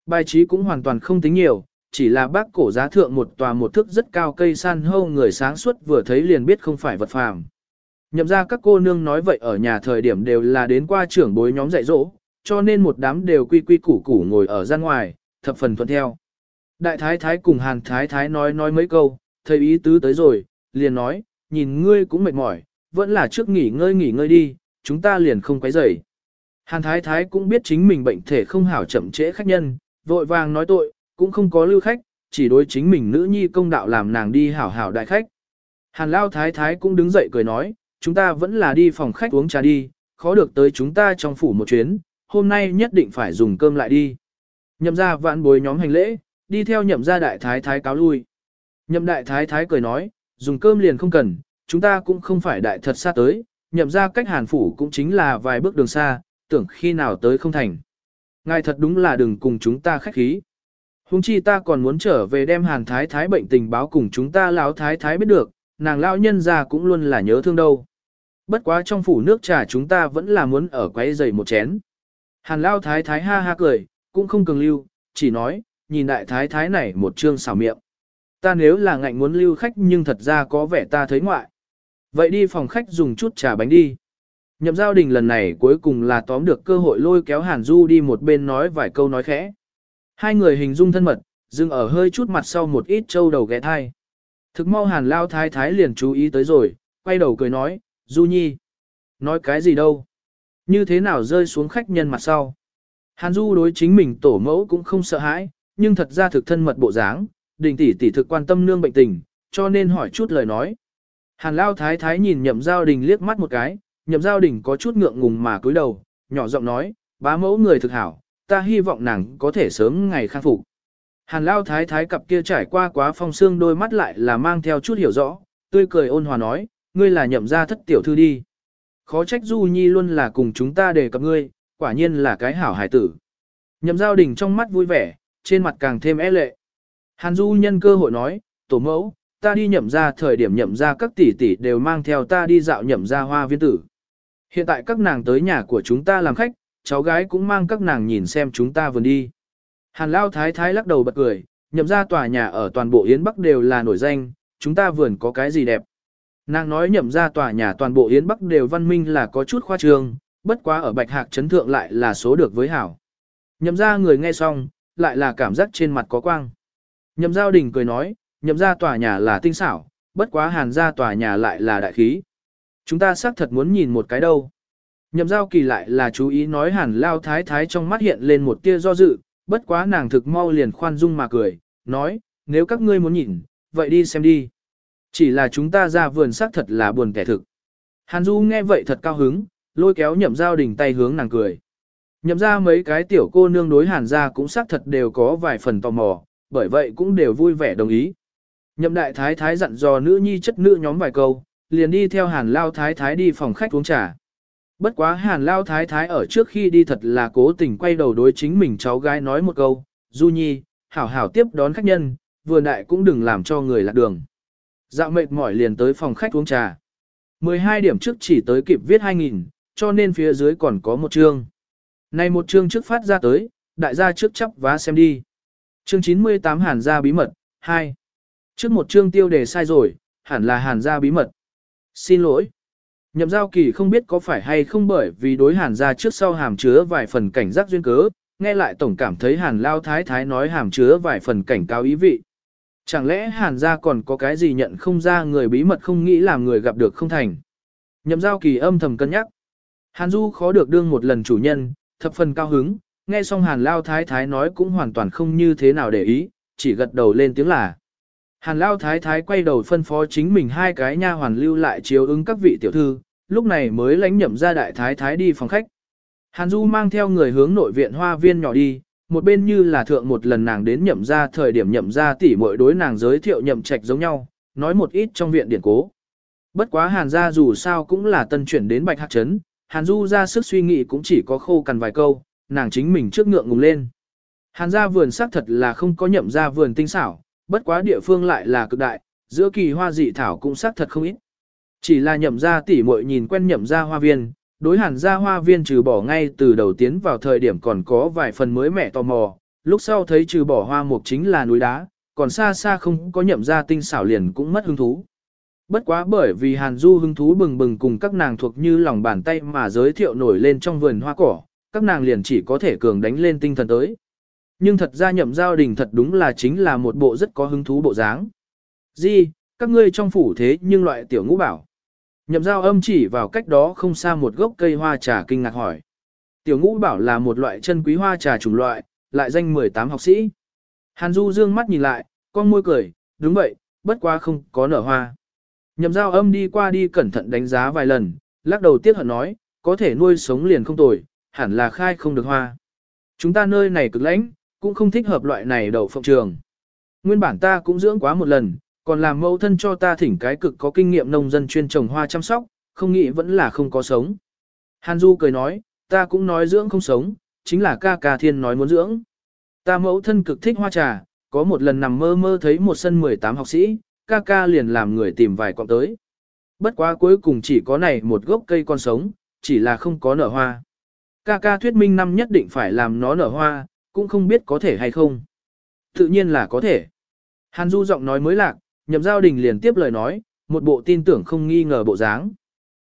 Bài trí cũng hoàn toàn không tính nhiều, chỉ là bác cổ giá thượng một tòa một thước rất cao cây san hâu người sáng suốt vừa thấy liền biết không phải vật phàm. Nhậm ra các cô nương nói vậy ở nhà thời điểm đều là đến qua trưởng bối nhóm dạy dỗ, cho nên một đám đều quy quy củ củ ngồi ở gian ngoài, thập phần thuận theo. Đại thái thái cùng hàn thái thái nói nói mấy câu, thấy ý tứ tới rồi, liền nói, nhìn ngươi cũng mệt mỏi, vẫn là trước nghỉ ngơi nghỉ ngơi đi, chúng ta liền không quấy rầy. Hàn thái thái cũng biết chính mình bệnh thể không hảo chậm trễ khách nhân, vội vàng nói tội, cũng không có lưu khách, chỉ đối chính mình nữ nhi công đạo làm nàng đi hảo hảo đại khách. Hàn lao thái thái cũng đứng dậy cười nói, chúng ta vẫn là đi phòng khách uống trà đi, khó được tới chúng ta trong phủ một chuyến, hôm nay nhất định phải dùng cơm lại đi. Nhậm ra vạn bối nhóm hành lễ, đi theo nhậm ra đại thái thái cáo lui. Nhậm đại thái thái cười nói, dùng cơm liền không cần, chúng ta cũng không phải đại thật xa tới, nhậm ra cách hàn phủ cũng chính là vài bước đường xa, tưởng khi nào tới không thành. Ngài thật đúng là đừng cùng chúng ta khách khí. Hùng chi ta còn muốn trở về đem hàn thái thái bệnh tình báo cùng chúng ta lão thái thái biết được, nàng lão nhân ra cũng luôn là nhớ thương đâu. Bất quá trong phủ nước trà chúng ta vẫn là muốn ở quấy giày một chén. Hàn lão thái thái ha ha cười, cũng không cường lưu, chỉ nói, nhìn đại thái thái này một trương xảo miệng. Ta nếu là ngạnh muốn lưu khách nhưng thật ra có vẻ ta thấy ngoại. Vậy đi phòng khách dùng chút trà bánh đi. Nhậm giao đình lần này cuối cùng là tóm được cơ hội lôi kéo Hàn Du đi một bên nói vài câu nói khẽ. Hai người hình dung thân mật, dừng ở hơi chút mặt sau một ít trâu đầu ghé thai. Thực mau Hàn Lao Thái Thái liền chú ý tới rồi, quay đầu cười nói, Du Nhi. Nói cái gì đâu? Như thế nào rơi xuống khách nhân mặt sau? Hàn Du đối chính mình tổ mẫu cũng không sợ hãi, nhưng thật ra thực thân mật bộ dáng, đình tỷ tỷ thực quan tâm nương bệnh tình, cho nên hỏi chút lời nói. Hàn Lao Thái Thái nhìn nhậm giao đình liếc mắt một cái, nhậm giao đình có chút ngượng ngùng mà cúi đầu, nhỏ giọng nói, bá mẫu người thực hảo, ta hy vọng nàng có thể sớm ngày khang phục. Hàn Lao Thái Thái cặp kia trải qua quá phong xương đôi mắt lại là mang theo chút hiểu rõ, tươi cười ôn hòa nói, ngươi là nhậm gia thất tiểu thư đi. Khó trách Du Nhi luôn là cùng chúng ta đề cập ngươi, quả nhiên là cái hảo hải tử. Nhậm giao đình trong mắt vui vẻ, trên mặt càng thêm é lệ. Hàn Du nhân cơ hội nói, tổ mẫu, ta đi nhậm ra thời điểm nhậm ra các tỷ tỷ đều mang theo ta đi dạo nhậm ra hoa viên tử. Hiện tại các nàng tới nhà của chúng ta làm khách, cháu gái cũng mang các nàng nhìn xem chúng ta vườn đi. Hàn Lao Thái Thái lắc đầu bật cười, nhậm ra tòa nhà ở toàn bộ Yến Bắc đều là nổi danh, chúng ta vườn có cái gì đẹp. Nàng nói nhậm ra tòa nhà toàn bộ Yến Bắc đều văn minh là có chút khoa trương, bất quá ở Bạch Hạc Trấn Thượng lại là số được với hảo. Nhậm ra người nghe xong, lại là cảm giác trên mặt có quang. Nhậm giao đình cười nói, nhậm ra tòa nhà là tinh xảo, bất quá hàn ra tòa nhà lại là đại khí. Chúng ta xác thật muốn nhìn một cái đâu. Nhậm giao kỳ lại là chú ý nói hẳn lao thái thái trong mắt hiện lên một tia do dự, bất quá nàng thực mau liền khoan dung mà cười, nói, nếu các ngươi muốn nhìn, vậy đi xem đi. Chỉ là chúng ta ra vườn xác thật là buồn kẻ thực. Hàn Du nghe vậy thật cao hứng, lôi kéo nhậm giao đình tay hướng nàng cười. Nhậm ra mấy cái tiểu cô nương đối hàn ra cũng xác thật đều có vài phần tò mò, bởi vậy cũng đều vui vẻ đồng ý. Nhậm đại thái thái dặn dò nữ nhi chất nữ nhóm vài câu, liền đi theo hàn lao thái thái đi phòng khách uống trà. Bất quá hàn lao thái thái ở trước khi đi thật là cố tình quay đầu đối chính mình cháu gái nói một câu, Du Nhi, hảo hảo tiếp đón khách nhân, vừa đại cũng đừng làm cho người lạc đường. Dạo mệt mỏi liền tới phòng khách uống trà. 12 điểm trước chỉ tới kịp viết 2000, cho nên phía dưới còn có một chương. Này một chương trước phát ra tới, đại gia trước chấp vá xem đi. Chương 98 Hàn gia bí mật, 2. Trước một chương tiêu đề sai rồi, hẳn là Hàn gia bí mật. Xin lỗi. Nhậm giao kỳ không biết có phải hay không bởi vì đối Hàn gia trước sau hàm chứa vài phần cảnh giác duyên cớ, nghe lại tổng cảm thấy Hàn lao thái thái nói hàm chứa vài phần cảnh cáo ý vị. Chẳng lẽ Hàn gia còn có cái gì nhận không ra người bí mật không nghĩ làm người gặp được không thành. Nhậm giao kỳ âm thầm cân nhắc. Hàn Du khó được đương một lần chủ nhân, thập phần cao hứng, nghe xong Hàn Lao Thái Thái nói cũng hoàn toàn không như thế nào để ý, chỉ gật đầu lên tiếng là. Hàn Lao Thái Thái quay đầu phân phó chính mình hai cái nha hoàn lưu lại chiếu ứng các vị tiểu thư, lúc này mới lãnh nhậm ra đại thái thái đi phòng khách. Hàn Du mang theo người hướng nội viện hoa viên nhỏ đi, một bên như là thượng một lần nàng đến nhậm ra thời điểm nhậm ra tỉ mỗi đối nàng giới thiệu nhậm trạch giống nhau, nói một ít trong viện điển cố. Bất quá Hàn gia dù sao cũng là tân chuyển đến Bạch Hạc Trấn, Hàn Du ra sức suy nghĩ cũng chỉ có khô cằn vài câu, nàng chính mình trước ngượng ngùng lên. Hàn gia vườn xác thật là không có nhậm ra vườn tinh xảo, bất quá địa phương lại là cực đại, giữa kỳ hoa dị thảo cũng xác thật không ít. Chỉ là nhậm ra tỉ muội nhìn quen nhậm ra hoa viên, đối hàn ra hoa viên trừ bỏ ngay từ đầu tiến vào thời điểm còn có vài phần mới mẻ tò mò, lúc sau thấy trừ bỏ hoa mục chính là núi đá, còn xa xa không có nhậm ra tinh xảo liền cũng mất hứng thú. Bất quá bởi vì hàn du hứng thú bừng bừng cùng các nàng thuộc như lòng bàn tay mà giới thiệu nổi lên trong vườn hoa cỏ, các nàng liền chỉ có thể cường đánh lên tinh thần tới. Nhưng thật ra nhậm giao đình thật đúng là chính là một bộ rất có hứng thú bộ dáng. Di, các ngươi trong phủ thế nhưng loại tiểu ngũ bảo. Nhậm giao âm chỉ vào cách đó không xa một gốc cây hoa trà kinh ngạc hỏi. Tiểu ngũ bảo là một loại chân quý hoa trà chủng loại, lại danh 18 học sĩ. Hàn Du dương mắt nhìn lại, con môi cười, đúng vậy, bất quá không có nở hoa. Nhậm giao âm đi qua đi cẩn thận đánh giá vài lần, lắc đầu tiếc hận nói, có thể nuôi sống liền không tồi, hẳn là khai không được hoa. Chúng ta nơi này cực lãnh, cũng không thích hợp loại này đậu phộng trường. Nguyên bản ta cũng dưỡng quá một lần, còn làm mẫu thân cho ta thỉnh cái cực có kinh nghiệm nông dân chuyên trồng hoa chăm sóc, không nghĩ vẫn là không có sống. Hàn Du cười nói, ta cũng nói dưỡng không sống, chính là ca ca thiên nói muốn dưỡng. Ta mẫu thân cực thích hoa trà, có một lần nằm mơ mơ thấy một sân 18 học sĩ, ca ca liền làm người tìm vài cọng tới. Bất quá cuối cùng chỉ có này một gốc cây con sống, chỉ là không có nở hoa. Ca ca thuyết minh năm nhất định phải làm nó nở hoa, cũng không biết có thể hay không. Tự nhiên là có thể. Hàn Du giọng nói mới lạc, nhậm giao đình liền tiếp lời nói, một bộ tin tưởng không nghi ngờ bộ dáng.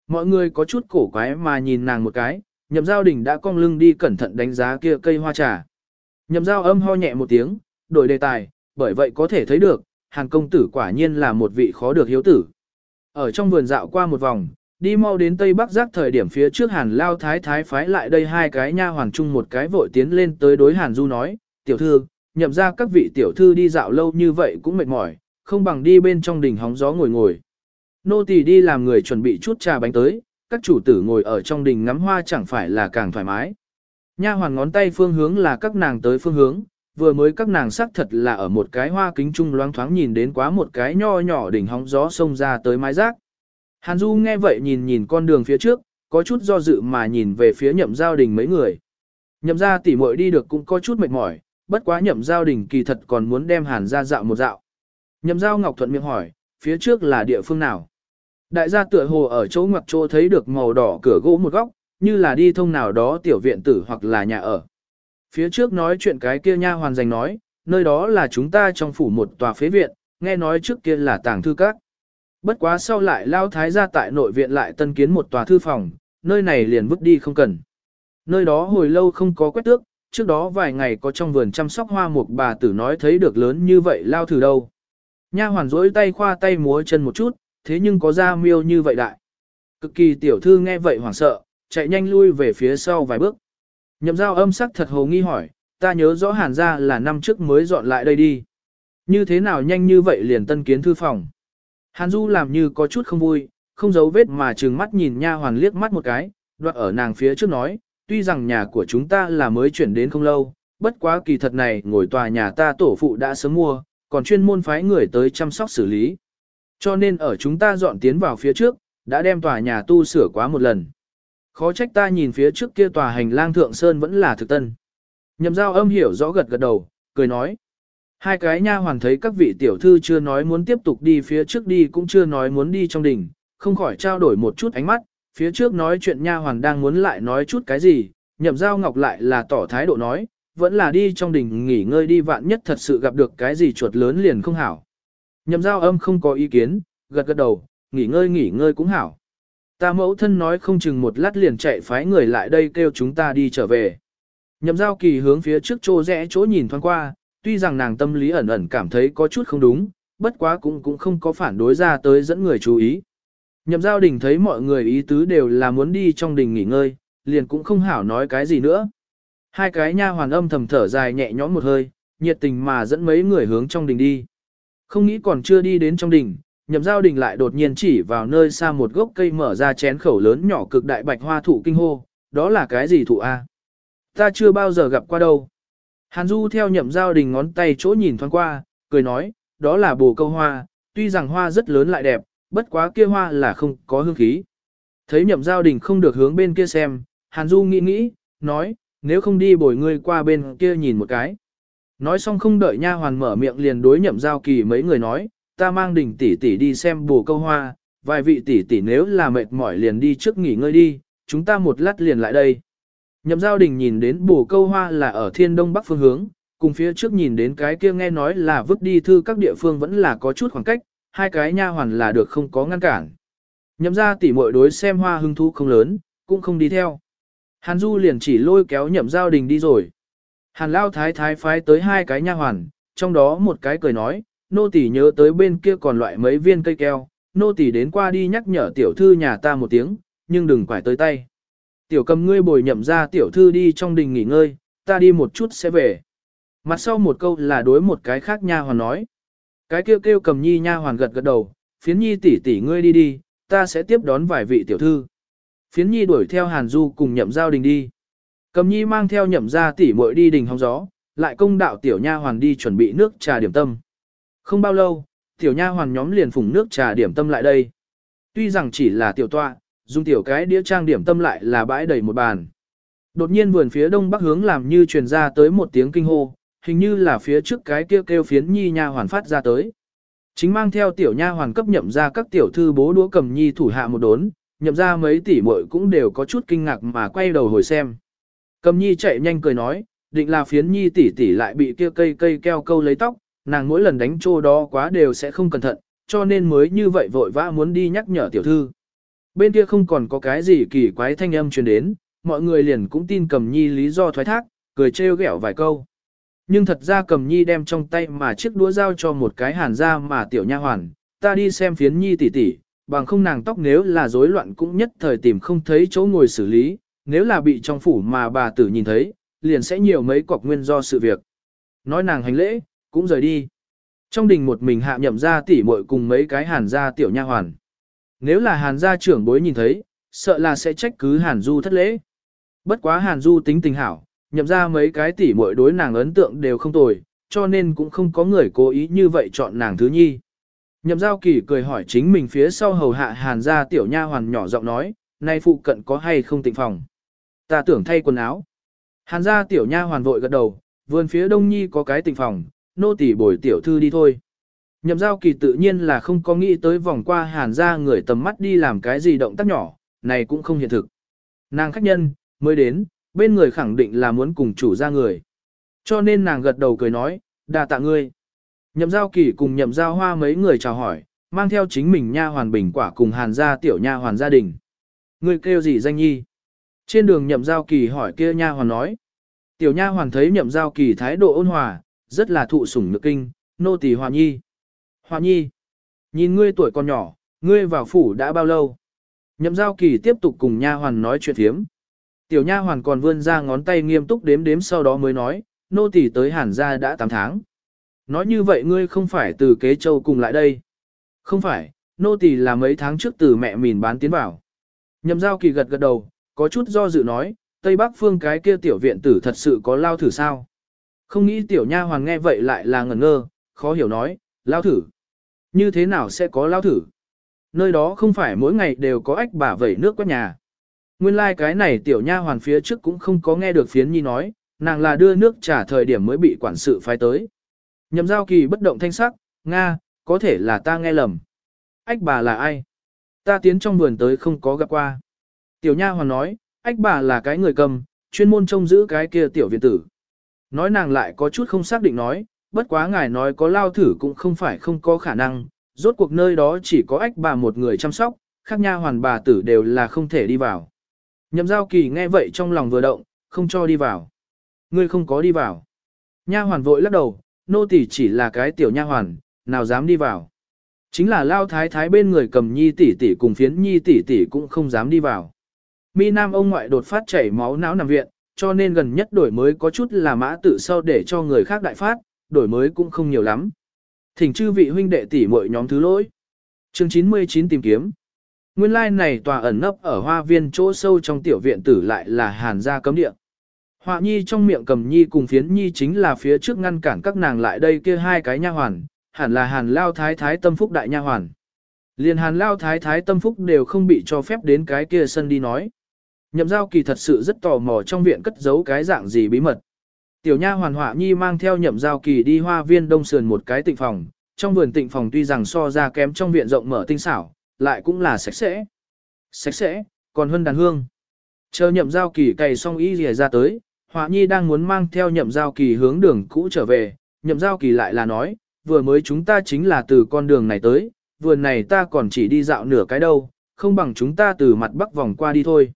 Mọi người có chút cổ quái mà nhìn nàng một cái, nhậm giao đình đã cong lưng đi cẩn thận đánh giá kia cây hoa trà. Nhậm giao âm ho nhẹ một tiếng, đổi đề tài, bởi vậy có thể thấy được, hàng công tử quả nhiên là một vị khó được hiếu tử. Ở trong vườn dạo qua một vòng, đi mau đến Tây Bắc giác thời điểm phía trước hàn lao thái thái phái lại đây hai cái nha hoàng chung một cái vội tiến lên tới đối hàn du nói, tiểu thư, nhậm ra các vị tiểu thư đi dạo lâu như vậy cũng mệt mỏi, không bằng đi bên trong đình hóng gió ngồi ngồi. Nô tỳ đi làm người chuẩn bị chút trà bánh tới, các chủ tử ngồi ở trong đình ngắm hoa chẳng phải là càng thoải mái. Nha hoàn ngón tay phương hướng là các nàng tới phương hướng, vừa mới các nàng xác thật là ở một cái hoa kính trung loáng thoáng nhìn đến quá một cái nho nhỏ đỉnh hóng gió xông ra tới mái rác. Hàn Du nghe vậy nhìn nhìn con đường phía trước, có chút do dự mà nhìn về phía nhậm giao đình mấy người. Nhậm ra tỉ muội đi được cũng có chút mệt mỏi, bất quá nhậm giao đình kỳ thật còn muốn đem hàn ra dạo một dạo. Nhậm giao ngọc thuận miệng hỏi, phía trước là địa phương nào? Đại gia tựa hồ ở chỗ ngoặc chỗ thấy được màu đỏ cửa gỗ một góc, như là đi thông nào đó tiểu viện tử hoặc là nhà ở. Phía trước nói chuyện cái kia nha hoàn dành nói, nơi đó là chúng ta trong phủ một tòa phế viện, nghe nói trước kia là tàng thư các. Bất quá sau lại lao thái gia tại nội viện lại tân kiến một tòa thư phòng, nơi này liền vứt đi không cần. Nơi đó hồi lâu không có quét tước, trước đó vài ngày có trong vườn chăm sóc hoa mục bà tử nói thấy được lớn như vậy lao thử đâu. Nha hoàn rỗi tay khoa tay múa chân một chút, thế nhưng có da miêu như vậy đại. Cực kỳ tiểu thư nghe vậy hoảng sợ, chạy nhanh lui về phía sau vài bước. Nhậm giao âm sắc thật hồ nghi hỏi, ta nhớ rõ hàn ra là năm trước mới dọn lại đây đi. Như thế nào nhanh như vậy liền tân kiến thư phòng. Hàn Du làm như có chút không vui, không giấu vết mà trừng mắt nhìn nha hoàn liếc mắt một cái, đoạn ở nàng phía trước nói, tuy rằng nhà của chúng ta là mới chuyển đến không lâu, bất quá kỳ thật này ngồi tòa nhà ta tổ phụ đã sớm mua, còn chuyên môn phái người tới chăm sóc xử lý. Cho nên ở chúng ta dọn tiến vào phía trước, đã đem tòa nhà tu sửa quá một lần. Khó trách ta nhìn phía trước kia tòa hành lang thượng sơn vẫn là thực tân. Nhậm giao âm hiểu rõ gật gật đầu, cười nói. Hai cái nha hoàn thấy các vị tiểu thư chưa nói muốn tiếp tục đi phía trước đi cũng chưa nói muốn đi trong đỉnh, không khỏi trao đổi một chút ánh mắt, phía trước nói chuyện nha hoàn đang muốn lại nói chút cái gì, nhậm giao ngọc lại là tỏ thái độ nói, vẫn là đi trong đình nghỉ ngơi đi vạn nhất thật sự gặp được cái gì chuột lớn liền không hảo. Nhậm giao âm không có ý kiến, gật gật đầu, nghỉ ngơi nghỉ ngơi cũng hảo. Ta mẫu thân nói không chừng một lát liền chạy phái người lại đây kêu chúng ta đi trở về. Nhậm giao kỳ hướng phía trước chỗ rẽ chỗ nhìn thoáng qua, tuy rằng nàng tâm lý ẩn ẩn cảm thấy có chút không đúng, bất quá cũng cũng không có phản đối ra tới dẫn người chú ý. Nhậm giao đình thấy mọi người ý tứ đều là muốn đi trong đình nghỉ ngơi, liền cũng không hảo nói cái gì nữa. Hai cái nha hoàn âm thầm thở dài nhẹ nhõm một hơi, nhiệt tình mà dẫn mấy người hướng trong đình đi. Không nghĩ còn chưa đi đến trong đình, nhậm giao đình lại đột nhiên chỉ vào nơi xa một gốc cây mở ra chén khẩu lớn nhỏ cực đại bạch hoa thụ kinh hô, đó là cái gì thụ A? Ta chưa bao giờ gặp qua đâu. Hàn Du theo nhậm giao đình ngón tay chỗ nhìn thoáng qua, cười nói, đó là bồ câu hoa, tuy rằng hoa rất lớn lại đẹp, bất quá kia hoa là không có hương khí. Thấy nhậm giao đình không được hướng bên kia xem, Hàn Du nghĩ nghĩ, nói, nếu không đi bồi ngươi qua bên kia nhìn một cái. Nói xong không đợi nha hoàn mở miệng liền đối nhậm giao kỳ mấy người nói, ta mang đình tỷ tỷ đi xem bồ câu hoa, vài vị tỷ tỷ nếu là mệt mỏi liền đi trước nghỉ ngơi đi, chúng ta một lát liền lại đây. Nhậm giao đình nhìn đến bổ câu hoa là ở thiên đông bắc phương hướng, cùng phía trước nhìn đến cái kia nghe nói là vứt đi thư các địa phương vẫn là có chút khoảng cách, hai cái nha hoàn là được không có ngăn cản. Nhậm ra tỷ muội đối xem hoa hưng thú không lớn, cũng không đi theo. Hàn Du liền chỉ lôi kéo nhậm giao đình đi rồi. Hàn Lao Thái Thái phái tới hai cái nha hoàn, trong đó một cái cười nói, nô tỉ nhớ tới bên kia còn loại mấy viên cây keo, nô tỉ đến qua đi nhắc nhở tiểu thư nhà ta một tiếng, nhưng đừng quải tới tay. Tiểu cầm ngươi bồi nhậm ra tiểu thư đi trong đình nghỉ ngơi, ta đi một chút sẽ về. Mặt sau một câu là đối một cái khác nha hoàn nói. Cái kêu kêu cầm nhi nha hoàn gật gật đầu, phiến nhi tỷ tỷ ngươi đi đi, ta sẽ tiếp đón vài vị tiểu thư. Phiến nhi đuổi theo hàn du cùng nhậm giao đình đi. Cầm nhi mang theo nhậm ra tỷ muội đi đình hóng gió, lại công đạo tiểu nha hoàn đi chuẩn bị nước trà điểm tâm. Không bao lâu, tiểu nha hoàn nhóm liền phùng nước trà điểm tâm lại đây. Tuy rằng chỉ là tiểu tọa, dùng tiểu cái đĩa trang điểm tâm lại là bãi đầy một bàn. Đột nhiên vườn phía đông bắc hướng làm như truyền ra tới một tiếng kinh hô, hình như là phía trước cái kêu kêu phiến nhi nha hoàn phát ra tới. Chính mang theo tiểu nha hoàn cấp nhậm ra các tiểu thư bố đũa cầm nhi thủ hạ một đốn, nhậm ra mấy tỷ muội cũng đều có chút kinh ngạc mà quay đầu hồi xem. Cầm nhi chạy nhanh cười nói, định là phiến nhi tỷ tỷ lại bị kia cây cây keo câu lấy tóc, nàng mỗi lần đánh trô đó quá đều sẽ không cẩn thận, cho nên mới như vậy vội vã muốn đi nhắc nhở tiểu thư. Bên kia không còn có cái gì kỳ quái thanh âm truyền đến, mọi người liền cũng tin cầm nhi lý do thoái thác, cười trêu ghẹo vài câu. Nhưng thật ra cầm nhi đem trong tay mà chiếc đũa dao cho một cái hàn ra mà tiểu nha hoàn, ta đi xem phiến nhi tỷ tỷ, bằng không nàng tóc nếu là rối loạn cũng nhất thời tìm không thấy chỗ ngồi xử lý, nếu là bị trong phủ mà bà tử nhìn thấy, liền sẽ nhiều mấy cọc nguyên do sự việc. Nói nàng hành lễ, cũng rời đi. Trong đình một mình hạ nhậm ra tỉ muội cùng mấy cái hàn gia tiểu nha hoàn. Nếu là hàn gia trưởng bối nhìn thấy, sợ là sẽ trách cứ hàn du thất lễ. Bất quá hàn du tính tình hảo, nhậm ra mấy cái tỷ muội đối nàng ấn tượng đều không tồi, cho nên cũng không có người cố ý như vậy chọn nàng thứ nhi. Nhậm giao kỳ cười hỏi chính mình phía sau hầu hạ hàn gia tiểu nha hoàn nhỏ giọng nói, nay phụ cận có hay không tịnh phòng. Ta tưởng thay quần áo. Hàn gia tiểu nha hoàn vội gật đầu, vườn phía đông nhi có cái tịnh phòng, nô tỉ bồi tiểu thư đi thôi. Nhậm giao kỳ tự nhiên là không có nghĩ tới vòng qua hàn gia người tầm mắt đi làm cái gì động tác nhỏ, này cũng không hiện thực. Nàng khách nhân, mới đến, bên người khẳng định là muốn cùng chủ ra người. Cho nên nàng gật đầu cười nói, đà tạ ngươi. Nhậm giao kỳ cùng nhậm giao hoa mấy người chào hỏi, mang theo chính mình nha hoàn bình quả cùng hàn gia tiểu nha hoàn gia đình. Ngươi kêu gì danh nhi? Trên đường nhậm giao kỳ hỏi kia nha hoàn nói. Tiểu nha hoàn thấy nhậm giao kỳ thái độ ôn hòa, rất là thụ sủng nhược kinh, nô tỳ hòa nhi. Hòa nhi, nhìn ngươi tuổi còn nhỏ, ngươi vào phủ đã bao lâu? Nhậm giao kỳ tiếp tục cùng nha hoàn nói chuyện thiếm. Tiểu nha hoàn còn vươn ra ngón tay nghiêm túc đếm đếm sau đó mới nói, nô tỳ tới hàn gia đã 8 tháng. Nói như vậy ngươi không phải từ kế châu cùng lại đây. Không phải, nô tỳ là mấy tháng trước từ mẹ mìn bán tiến vào. Nhậm giao kỳ gật gật đầu, có chút do dự nói, Tây Bắc phương cái kia tiểu viện tử thật sự có lao thử sao. Không nghĩ tiểu nha hoàn nghe vậy lại là ngẩn ngơ, khó hiểu nói, lao thử. Như thế nào sẽ có lao thử? Nơi đó không phải mỗi ngày đều có ách bà vẩy nước quét nhà. Nguyên lai like cái này tiểu nha hoàn phía trước cũng không có nghe được phiến nhi nói, nàng là đưa nước trả thời điểm mới bị quản sự phái tới. Nhậm giao kỳ bất động thanh sắc, Nga, có thể là ta nghe lầm. Ách bà là ai? Ta tiến trong vườn tới không có gặp qua. Tiểu nha hoàn nói, ách bà là cái người cầm, chuyên môn trông giữ cái kia tiểu viện tử. Nói nàng lại có chút không xác định nói, bất quá ngài nói có lao thử cũng không phải không có khả năng, rốt cuộc nơi đó chỉ có ách bà một người chăm sóc, khác nha hoàn bà tử đều là không thể đi vào. Nhậm giao kỳ nghe vậy trong lòng vừa động, không cho đi vào. Ngươi không có đi vào. Nha hoàn vội lắc đầu, nô tỳ chỉ là cái tiểu nha hoàn, nào dám đi vào. Chính là lao thái thái bên người cầm nhi tỷ tỷ cùng phiến nhi tỷ tỷ cũng không dám đi vào. Mi nam ông ngoại đột phát chảy máu não nằm viện, cho nên gần nhất đổi mới có chút là mã tự sau để cho người khác đại phát, đổi mới cũng không nhiều lắm. Thỉnh chư vị huynh đệ tỷ muội nhóm thứ lỗi. Chương 99 tìm kiếm. Nguyên lai like này tòa ẩn nấp ở hoa viên chỗ sâu trong tiểu viện tử lại là hàn gia cấm địa. Họa nhi trong miệng cầm nhi cùng phiến nhi chính là phía trước ngăn cản các nàng lại đây kia hai cái nha hoàn, hẳn là hàn lao thái thái tâm phúc đại nha hoàn. Liền hàn lao thái thái tâm phúc đều không bị cho phép đến cái kia sân đi nói. Nhậm giao kỳ thật sự rất tò mò trong viện cất giấu cái dạng gì bí mật. Tiểu nha hoàn họa nhi mang theo nhậm giao kỳ đi hoa viên đông sườn một cái tịnh phòng, trong vườn tịnh phòng tuy rằng so ra kém trong viện rộng mở tinh xảo, lại cũng là sạch sẽ. Sạch sẽ, còn hơn đàn hương. Chờ nhậm giao kỳ cày xong y rìa ra tới, họa nhi đang muốn mang theo nhậm giao kỳ hướng đường cũ trở về, nhậm giao kỳ lại là nói, vừa mới chúng ta chính là từ con đường này tới, vườn này ta còn chỉ đi dạo nửa cái đâu, không bằng chúng ta từ mặt bắc vòng qua đi thôi.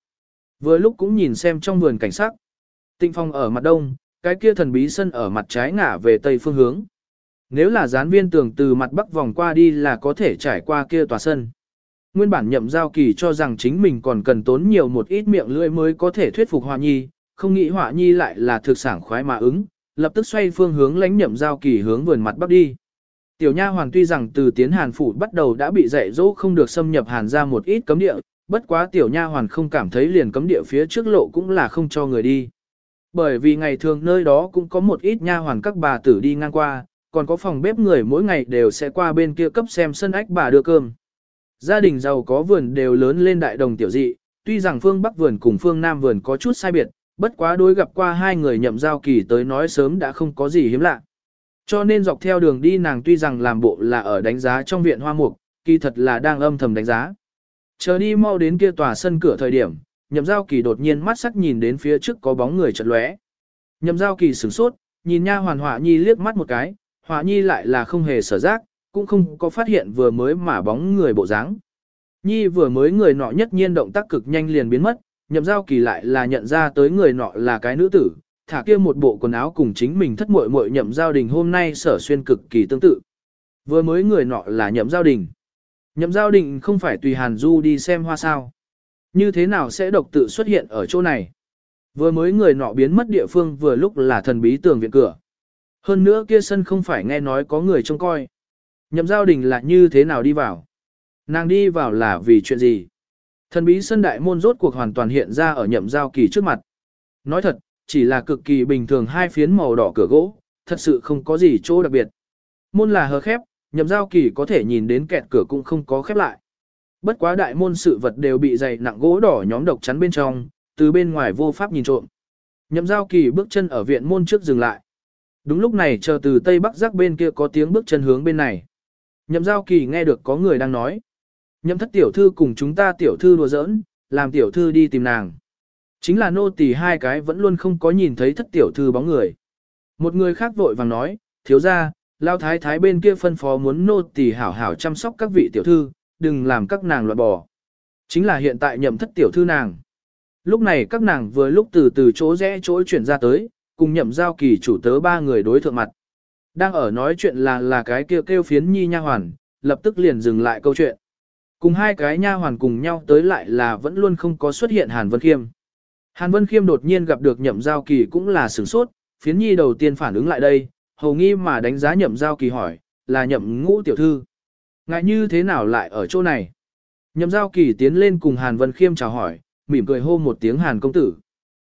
Vừa lúc cũng nhìn xem trong vườn cảnh sắc. Tịnh phong ở mặt đông, cái kia thần bí sân ở mặt trái ngả về tây phương hướng. Nếu là gián viên tường từ mặt bắc vòng qua đi là có thể trải qua kia tòa sân. Nguyên bản nhậm giao kỳ cho rằng chính mình còn cần tốn nhiều một ít miệng lưỡi mới có thể thuyết phục họa nhi, không nghĩ họa nhi lại là thực sản khoái mà ứng, lập tức xoay phương hướng lãnh nhậm giao kỳ hướng vườn mặt bắc đi. Tiểu nha hoàng tuy rằng từ tiến hàn phủ bắt đầu đã bị dạy dỗ không được xâm nhập hàn ra một ít cấm địa, bất quá tiểu nha hoàn không cảm thấy liền cấm địa phía trước lộ cũng là không cho người đi. Bởi vì ngày thường nơi đó cũng có một ít nha hoàn các bà tử đi ngang qua, còn có phòng bếp người mỗi ngày đều sẽ qua bên kia cấp xem sân ách bà đưa cơm. Gia đình giàu có vườn đều lớn lên đại đồng tiểu dị, tuy rằng phương Bắc vườn cùng phương Nam vườn có chút sai biệt, bất quá đối gặp qua hai người nhậm giao kỳ tới nói sớm đã không có gì hiếm lạ. Cho nên dọc theo đường đi nàng tuy rằng làm bộ là ở đánh giá trong viện hoa mục, kỳ thật là đang âm thầm đánh giá. Chờ đi mau đến kia tòa sân cửa thời điểm, nhậm giao kỳ đột nhiên mắt sắc nhìn đến phía trước có bóng người chật lóe. Nhậm giao kỳ sửng sốt, nhìn nha hoàn họa nhi liếc mắt một cái, họa nhi lại là không hề sở giác, cũng không có phát hiện vừa mới mà bóng người bộ dáng. Nhi vừa mới người nọ nhất nhiên động tác cực nhanh liền biến mất, nhậm giao kỳ lại là nhận ra tới người nọ là cái nữ tử, thả kia một bộ quần áo cùng chính mình thất muội muội nhậm giao đình hôm nay sở xuyên cực kỳ tương tự. Vừa mới người nọ là nhậm giao đình. Nhậm giao đình không phải tùy Hàn Du đi xem hoa sao. Như thế nào sẽ độc tự xuất hiện ở chỗ này? Vừa mới người nọ biến mất địa phương vừa lúc là thần bí tường viện cửa. Hơn nữa kia sân không phải nghe nói có người trông coi. Nhậm giao đình là như thế nào đi vào? Nàng đi vào là vì chuyện gì? Thần bí sân đại môn rốt cuộc hoàn toàn hiện ra ở nhậm giao kỳ trước mặt. Nói thật, chỉ là cực kỳ bình thường hai phiến màu đỏ cửa gỗ, thật sự không có gì chỗ đặc biệt. Môn là hờ khép, nhậm giao kỳ có thể nhìn đến kẹt cửa cũng không có khép lại. Bất quá đại môn sự vật đều bị dày nặng gỗ đỏ nhóm độc chắn bên trong, từ bên ngoài vô pháp nhìn trộm. Nhậm giao kỳ bước chân ở viện môn trước dừng lại. Đúng lúc này chờ từ tây bắc giác bên kia có tiếng bước chân hướng bên này. Nhậm giao kỳ nghe được có người đang nói. Nhậm thất tiểu thư cùng chúng ta tiểu thư đùa giỡn, làm tiểu thư đi tìm nàng. Chính là nô tỳ hai cái vẫn luôn không có nhìn thấy thất tiểu thư bóng người. Một người khác vội vàng nói, thiếu ra, lao thái thái bên kia phân phó muốn nô tỳ hảo hảo chăm sóc các vị tiểu thư, đừng làm các nàng loạn bò. Chính là hiện tại nhậm thất tiểu thư nàng. Lúc này các nàng vừa lúc từ từ chỗ rẽ chỗ chuyển ra tới, cùng nhậm giao kỳ chủ tớ ba người đối thượng mặt. Đang ở nói chuyện là là cái kêu kêu phiến nhi nha hoàn, lập tức liền dừng lại câu chuyện. Cùng hai cái nha hoàn cùng nhau tới lại là vẫn luôn không có xuất hiện Hàn Vân Khiêm. Hàn Vân Khiêm đột nhiên gặp được nhậm giao kỳ cũng là sửng sốt, phiến nhi đầu tiên phản ứng lại đây, hầu nghi mà đánh giá nhậm giao kỳ hỏi, là nhậm ngũ tiểu thư. Ngại như thế nào lại ở chỗ này? Nhậm giao kỳ tiến lên cùng Hàn Vân Khiêm chào hỏi, mỉm cười hô một tiếng Hàn công tử.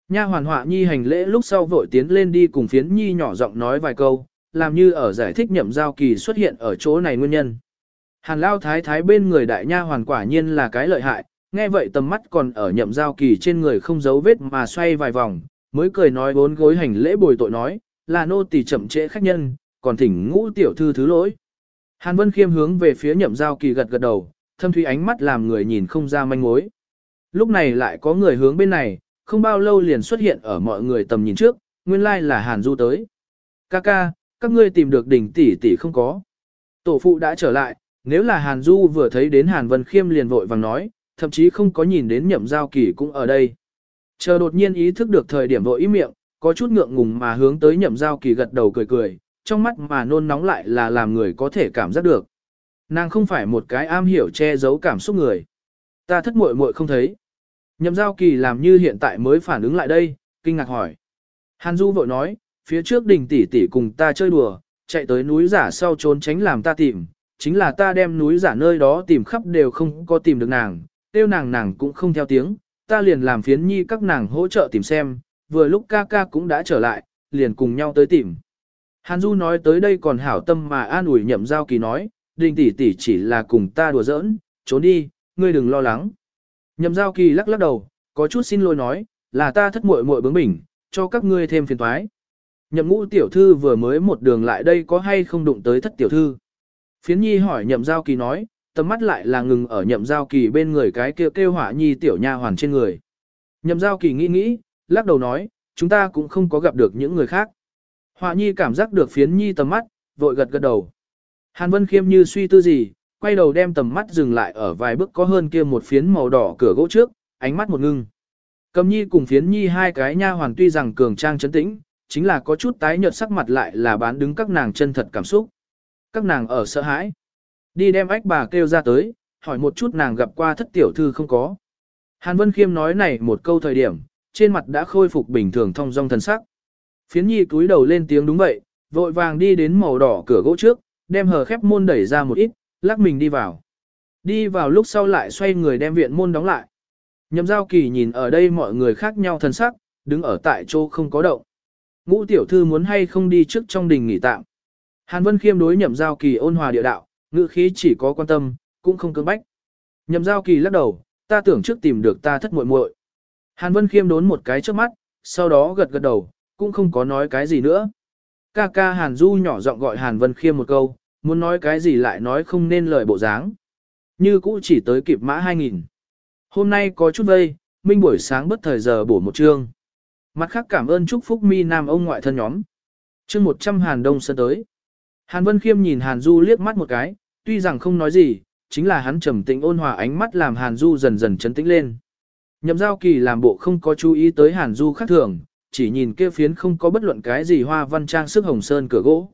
Nha hoàn họa nhi hành lễ lúc sau vội tiến lên đi cùng phiến nhi nhỏ giọng nói vài câu, làm như ở giải thích nhậm giao kỳ xuất hiện ở chỗ này nguyên nhân. Hàn lao thái thái bên người đại nha hoàn quả nhiên là cái lợi hại, nghe vậy tầm mắt còn ở nhậm giao kỳ trên người không giấu vết mà xoay vài vòng, mới cười nói bốn gối hành lễ bồi tội nói, là nô tỳ chậm trễ khách nhân, còn thỉnh ngũ tiểu thư thứ lỗi. Hàn Vân Khiêm hướng về phía nhậm giao kỳ gật gật đầu, thâm thủy ánh mắt làm người nhìn không ra manh mối. Lúc này lại có người hướng bên này, không bao lâu liền xuất hiện ở mọi người tầm nhìn trước, nguyên lai là Hàn Du tới. Ca ca, các ngươi tìm được đỉnh tỷ tỷ không có. Tổ phụ đã trở lại, nếu là Hàn Du vừa thấy đến Hàn Vân Khiêm liền vội vàng nói, thậm chí không có nhìn đến nhậm giao kỳ cũng ở đây. Chờ đột nhiên ý thức được thời điểm vội ý miệng, có chút ngượng ngùng mà hướng tới nhậm giao kỳ gật đầu cười cười, trong mắt mà nôn nóng lại là làm người có thể cảm giác được. Nàng không phải một cái am hiểu che giấu cảm xúc người. Ta thất muội muội không thấy. Nhậm giao kỳ làm như hiện tại mới phản ứng lại đây, kinh ngạc hỏi. Hàn Du vội nói, phía trước đình tỷ tỷ cùng ta chơi đùa, chạy tới núi giả sau trốn tránh làm ta tìm, chính là ta đem núi giả nơi đó tìm khắp đều không có tìm được nàng, tiêu nàng nàng cũng không theo tiếng, ta liền làm phiến nhi các nàng hỗ trợ tìm xem, vừa lúc ca ca cũng đã trở lại, liền cùng nhau tới tìm. Hàn Du nói tới đây còn hảo tâm mà an ủi nhậm giao kỳ nói, đình tỷ tỷ chỉ là cùng ta đùa giỡn, trốn đi, ngươi đừng lo lắng. Nhậm giao kỳ lắc lắc đầu, có chút xin lỗi nói, là ta thất muội muội bướng bỉnh, cho các ngươi thêm phiền toái. Nhậm ngũ tiểu thư vừa mới một đường lại đây có hay không đụng tới thất tiểu thư. Phiến nhi hỏi nhậm giao kỳ nói, tầm mắt lại là ngừng ở nhậm giao kỳ bên người cái kêu kêu hỏa nhi tiểu nha hoàn trên người. Nhậm giao kỳ nghĩ nghĩ, lắc đầu nói, chúng ta cũng không có gặp được những người khác. Họa nhi cảm giác được phiến nhi tầm mắt, vội gật gật đầu. Hàn Vân Khiêm như suy tư gì, quay đầu đem tầm mắt dừng lại ở vài bước có hơn kia một phiến màu đỏ cửa gỗ trước, ánh mắt một ngưng. Cầm nhi cùng phiến nhi hai cái nha hoàn tuy rằng cường trang chấn tĩnh, chính là có chút tái nhợt sắc mặt lại là bán đứng các nàng chân thật cảm xúc. Các nàng ở sợ hãi. Đi đem ách bà kêu ra tới, hỏi một chút nàng gặp qua thất tiểu thư không có. Hàn Vân Khiêm nói này một câu thời điểm, trên mặt đã khôi phục bình thường thông dong thần sắc. Phiến nhi cúi đầu lên tiếng đúng vậy, vội vàng đi đến màu đỏ cửa gỗ trước, đem hờ khép môn đẩy ra một ít, lắc mình đi vào. Đi vào lúc sau lại xoay người đem viện môn đóng lại. Nhậm giao kỳ nhìn ở đây mọi người khác nhau thân sắc, đứng ở tại chỗ không có động. Ngũ tiểu thư muốn hay không đi trước trong đình nghỉ tạm. Hàn Vân Khiêm đối nhậm giao kỳ ôn hòa địa đạo, ngữ khí chỉ có quan tâm, cũng không cưỡng bách. Nhậm giao kỳ lắc đầu, ta tưởng trước tìm được ta thất muội muội. Hàn Vân Khiêm đốn một cái trước mắt, sau đó gật gật đầu, cũng không có nói cái gì nữa. Ca ca Hàn Du nhỏ giọng gọi Hàn Vân Khiêm một câu, muốn nói cái gì lại nói không nên lời bộ dáng. Như cũ chỉ tới kịp mã 2000. Hôm nay có chút vây, minh buổi sáng bất thời giờ bổ một chương. Mặt khác cảm ơn chúc phúc mi nam ông ngoại thân nhóm. chương 100 Hàn Đông sân tới. Hàn Vân Khiêm nhìn Hàn Du liếc mắt một cái, tuy rằng không nói gì, chính là hắn trầm tĩnh ôn hòa ánh mắt làm Hàn Du dần dần chấn tĩnh lên. Nhậm giao kỳ làm bộ không có chú ý tới Hàn Du khác thường, chỉ nhìn kia phiến không có bất luận cái gì hoa văn trang sức hồng sơn cửa gỗ.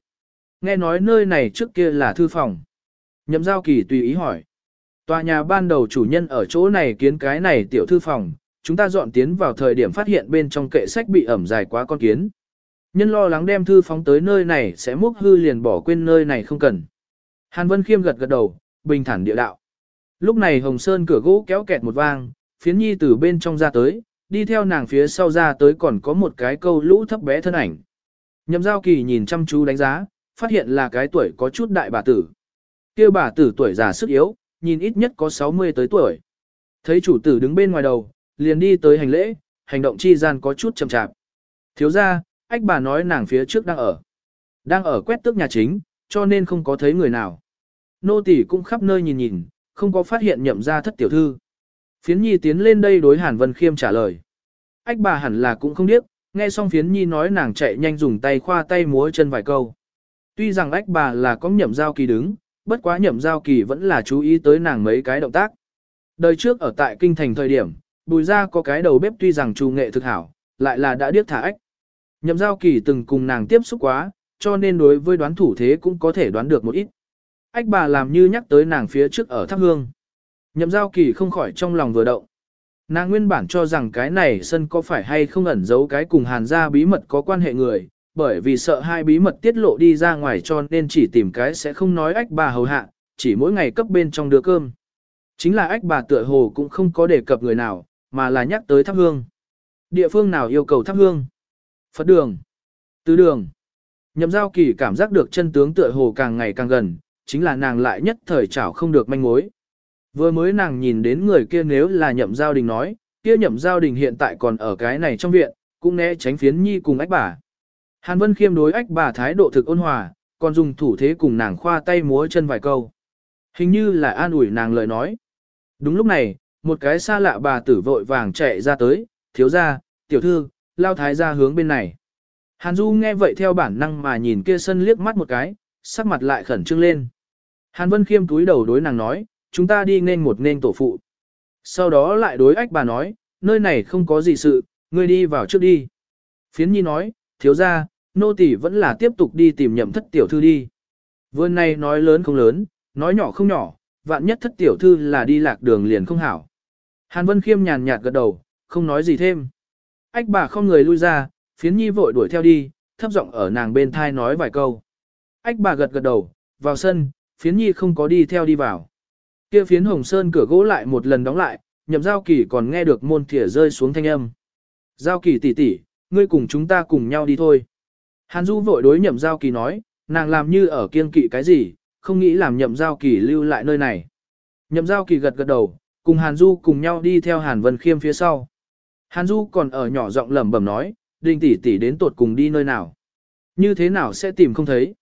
Nghe nói nơi này trước kia là thư phòng. Nhậm giao kỳ tùy ý hỏi. Tòa nhà ban đầu chủ nhân ở chỗ này kiến cái này tiểu thư phòng, chúng ta dọn tiến vào thời điểm phát hiện bên trong kệ sách bị ẩm dài quá con kiến. Nhân lo lắng đem thư phóng tới nơi này sẽ múc hư liền bỏ quên nơi này không cần. Hàn Vân Khiêm gật gật đầu, bình thản địa đạo. Lúc này Hồng Sơn cửa gỗ kéo kẹt một vang, phiến nhi từ bên trong ra tới, đi theo nàng phía sau ra tới còn có một cái câu lũ thấp bé thân ảnh. Nhậm giao kỳ nhìn chăm chú đánh giá, phát hiện là cái tuổi có chút đại bà tử. kia bà tử tuổi già sức yếu, nhìn ít nhất có 60 tới tuổi. Thấy chủ tử đứng bên ngoài đầu, liền đi tới hành lễ, hành động chi gian có chút chậm chạp. Thiếu ra, ách bà nói nàng phía trước đang ở. Đang ở quét tước nhà chính, cho nên không có thấy người nào. Nô tỷ cũng khắp nơi nhìn nhìn, không có phát hiện nhậm ra thất tiểu thư. Phiến nhi tiến lên đây đối Hàn Vân Khiêm trả lời. Ách bà hẳn là cũng không biết, nghe xong phiến nhi nói nàng chạy nhanh dùng tay khoa tay múa chân vài câu. Tuy rằng ách bà là có nhậm giao kỳ đứng, bất quá nhậm giao kỳ vẫn là chú ý tới nàng mấy cái động tác. Đời trước ở tại kinh thành thời điểm, bùi ra có cái đầu bếp tuy rằng trù nghệ thực hảo, lại là đã điếc thả ách. Nhậm giao kỳ từng cùng nàng tiếp xúc quá, cho nên đối với đoán thủ thế cũng có thể đoán được một ít. Ách bà làm như nhắc tới nàng phía trước ở tháp hương. Nhậm giao kỳ không khỏi trong lòng vừa động. Nàng nguyên bản cho rằng cái này sân có phải hay không ẩn giấu cái cùng hàn gia bí mật có quan hệ người, bởi vì sợ hai bí mật tiết lộ đi ra ngoài cho nên chỉ tìm cái sẽ không nói ách bà hầu hạ, chỉ mỗi ngày cấp bên trong đưa cơm. Chính là ách bà tựa hồ cũng không có đề cập người nào, mà là nhắc tới thắp hương. Địa phương nào yêu cầu thắp hương? Phật đường. Tứ đường. Nhậm giao kỳ cảm giác được chân tướng tựa hồ càng ngày càng gần, chính là nàng lại nhất thời chảo không được manh mối. Vừa mới nàng nhìn đến người kia nếu là nhậm giao đình nói, kia nhậm giao đình hiện tại còn ở cái này trong viện, cũng né tránh phiến nhi cùng ách bà. Hàn Vân Khiêm đối ách bà thái độ thực ôn hòa, còn dùng thủ thế cùng nàng khoa tay múa chân vài câu. Hình như là an ủi nàng lời nói. Đúng lúc này, một cái xa lạ bà tử vội vàng chạy ra tới, thiếu ra, tiểu thư, lao thái ra hướng bên này. Hàn Du nghe vậy theo bản năng mà nhìn kia sân liếc mắt một cái, sắc mặt lại khẩn trương lên. Hàn Vân Khiêm túi đầu đối nàng nói, chúng ta đi nên một nên tổ phụ. Sau đó lại đối ách bà nói, nơi này không có gì sự, ngươi đi vào trước đi. Phiến nhi nói, thiếu ra, nô tỳ vẫn là tiếp tục đi tìm nhậm thất tiểu thư đi. Vươn này nói lớn không lớn, nói nhỏ không nhỏ, vạn nhất thất tiểu thư là đi lạc đường liền không hảo. Hàn Vân Khiêm nhàn nhạt gật đầu, không nói gì thêm. Ách bà không người lui ra, phiến nhi vội đuổi theo đi, thấp giọng ở nàng bên thai nói vài câu. Ách bà gật gật đầu, vào sân, phiến nhi không có đi theo đi vào. Kia phiến hồng sơn cửa gỗ lại một lần đóng lại, nhậm giao kỳ còn nghe được môn thỉa rơi xuống thanh âm. Giao kỳ tỷ tỷ, ngươi cùng chúng ta cùng nhau đi thôi. Hàn Du vội đối nhậm giao kỳ nói, nàng làm như ở kiên kỵ cái gì, không nghĩ làm nhậm giao kỳ lưu lại nơi này. Nhậm giao kỳ gật gật đầu, cùng Hàn Du cùng nhau đi theo Hàn Vân Khiêm phía sau. Hàn Du còn ở nhỏ giọng lẩm bẩm nói, đình tỷ tỷ đến tột cùng đi nơi nào. Như thế nào sẽ tìm không thấy.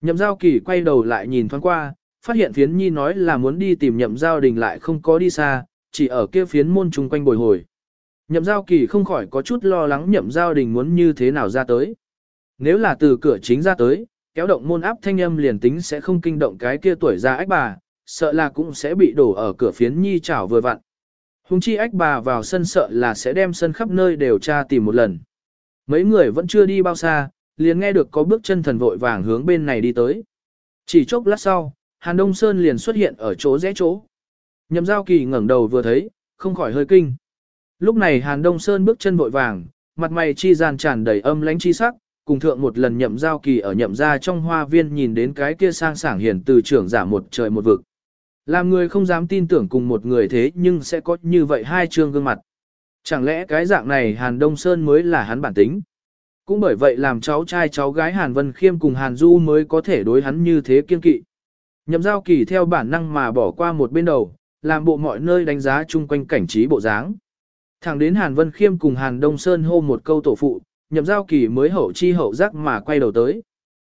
Nhậm giao kỳ quay đầu lại nhìn thoáng qua, phát hiện phiến nhi nói là muốn đi tìm nhậm giao đình lại không có đi xa, chỉ ở kia phiến môn chung quanh bồi hồi. Nhậm giao kỳ không khỏi có chút lo lắng nhậm giao đình muốn như thế nào ra tới. Nếu là từ cửa chính ra tới, kéo động môn áp thanh âm liền tính sẽ không kinh động cái kia tuổi ra ách bà, sợ là cũng sẽ bị đổ ở cửa phiến nhi chảo vừa vặn. Hùng chi ách bà vào sân sợ là sẽ đem sân khắp nơi đều tra tìm một lần. Mấy người vẫn chưa đi bao xa, liền nghe được có bước chân thần vội vàng hướng bên này đi tới. Chỉ chốc lát sau, Hàn Đông Sơn liền xuất hiện ở chỗ rẽ chỗ. Nhậm giao kỳ ngẩng đầu vừa thấy, không khỏi hơi kinh. Lúc này Hàn Đông Sơn bước chân vội vàng, mặt mày chi gian tràn đầy âm lãnh chi sắc, cùng thượng một lần nhậm giao kỳ ở nhậm gia trong hoa viên nhìn đến cái kia sang sảng hiển từ trưởng giả một trời một vực. Làm người không dám tin tưởng cùng một người thế nhưng sẽ có như vậy hai trương gương mặt. Chẳng lẽ cái dạng này Hàn Đông Sơn mới là hắn bản tính? Cũng bởi vậy làm cháu trai cháu gái Hàn Vân Khiêm cùng Hàn Du mới có thể đối hắn như thế kiên kỵ. Nhậm giao kỳ theo bản năng mà bỏ qua một bên đầu, làm bộ mọi nơi đánh giá chung quanh cảnh trí bộ dáng. Thẳng đến Hàn Vân Khiêm cùng Hàn Đông Sơn hô một câu tổ phụ, nhậm giao kỳ mới hậu chi hậu giác mà quay đầu tới.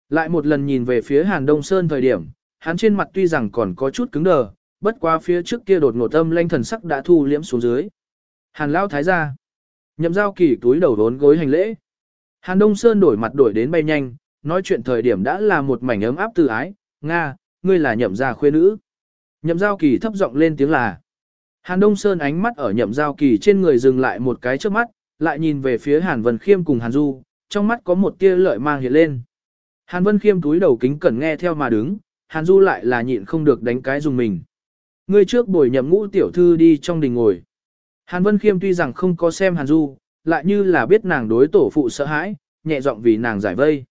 Lại một lần nhìn về phía Hàn Đông Sơn thời điểm, hắn trên mặt tuy rằng còn có chút cứng đờ, bất qua phía trước kia đột ngột âm lanh thần sắc đã thu liễm xuống dưới. Hàn Lao Thái gia Nhậm giao kỳ túi đầu đốn gối hành lễ. Hàn Đông Sơn đổi mặt đổi đến bay nhanh, nói chuyện thời điểm đã là một mảnh ấm áp từ ái, Nga, ngươi là nhậm gia khuê nữ. Nhậm giao kỳ thấp giọng lên tiếng là. Hàn Đông Sơn ánh mắt ở nhậm giao kỳ trên người dừng lại một cái trước mắt, lại nhìn về phía Hàn Vân Khiêm cùng Hàn Du, trong mắt có một tia lợi mang hiện lên. Hàn Vân Khiêm túi đầu kính cẩn nghe theo mà đứng, Hàn Du lại là nhịn không được đánh cái dùng mình. Ngươi trước bồi nhậm ngũ tiểu thư đi trong đình ngồi. Hàn Vân Khiêm tuy rằng không có xem Hàn Du, lại như là biết nàng đối tổ phụ sợ hãi, nhẹ giọng vì nàng giải vây.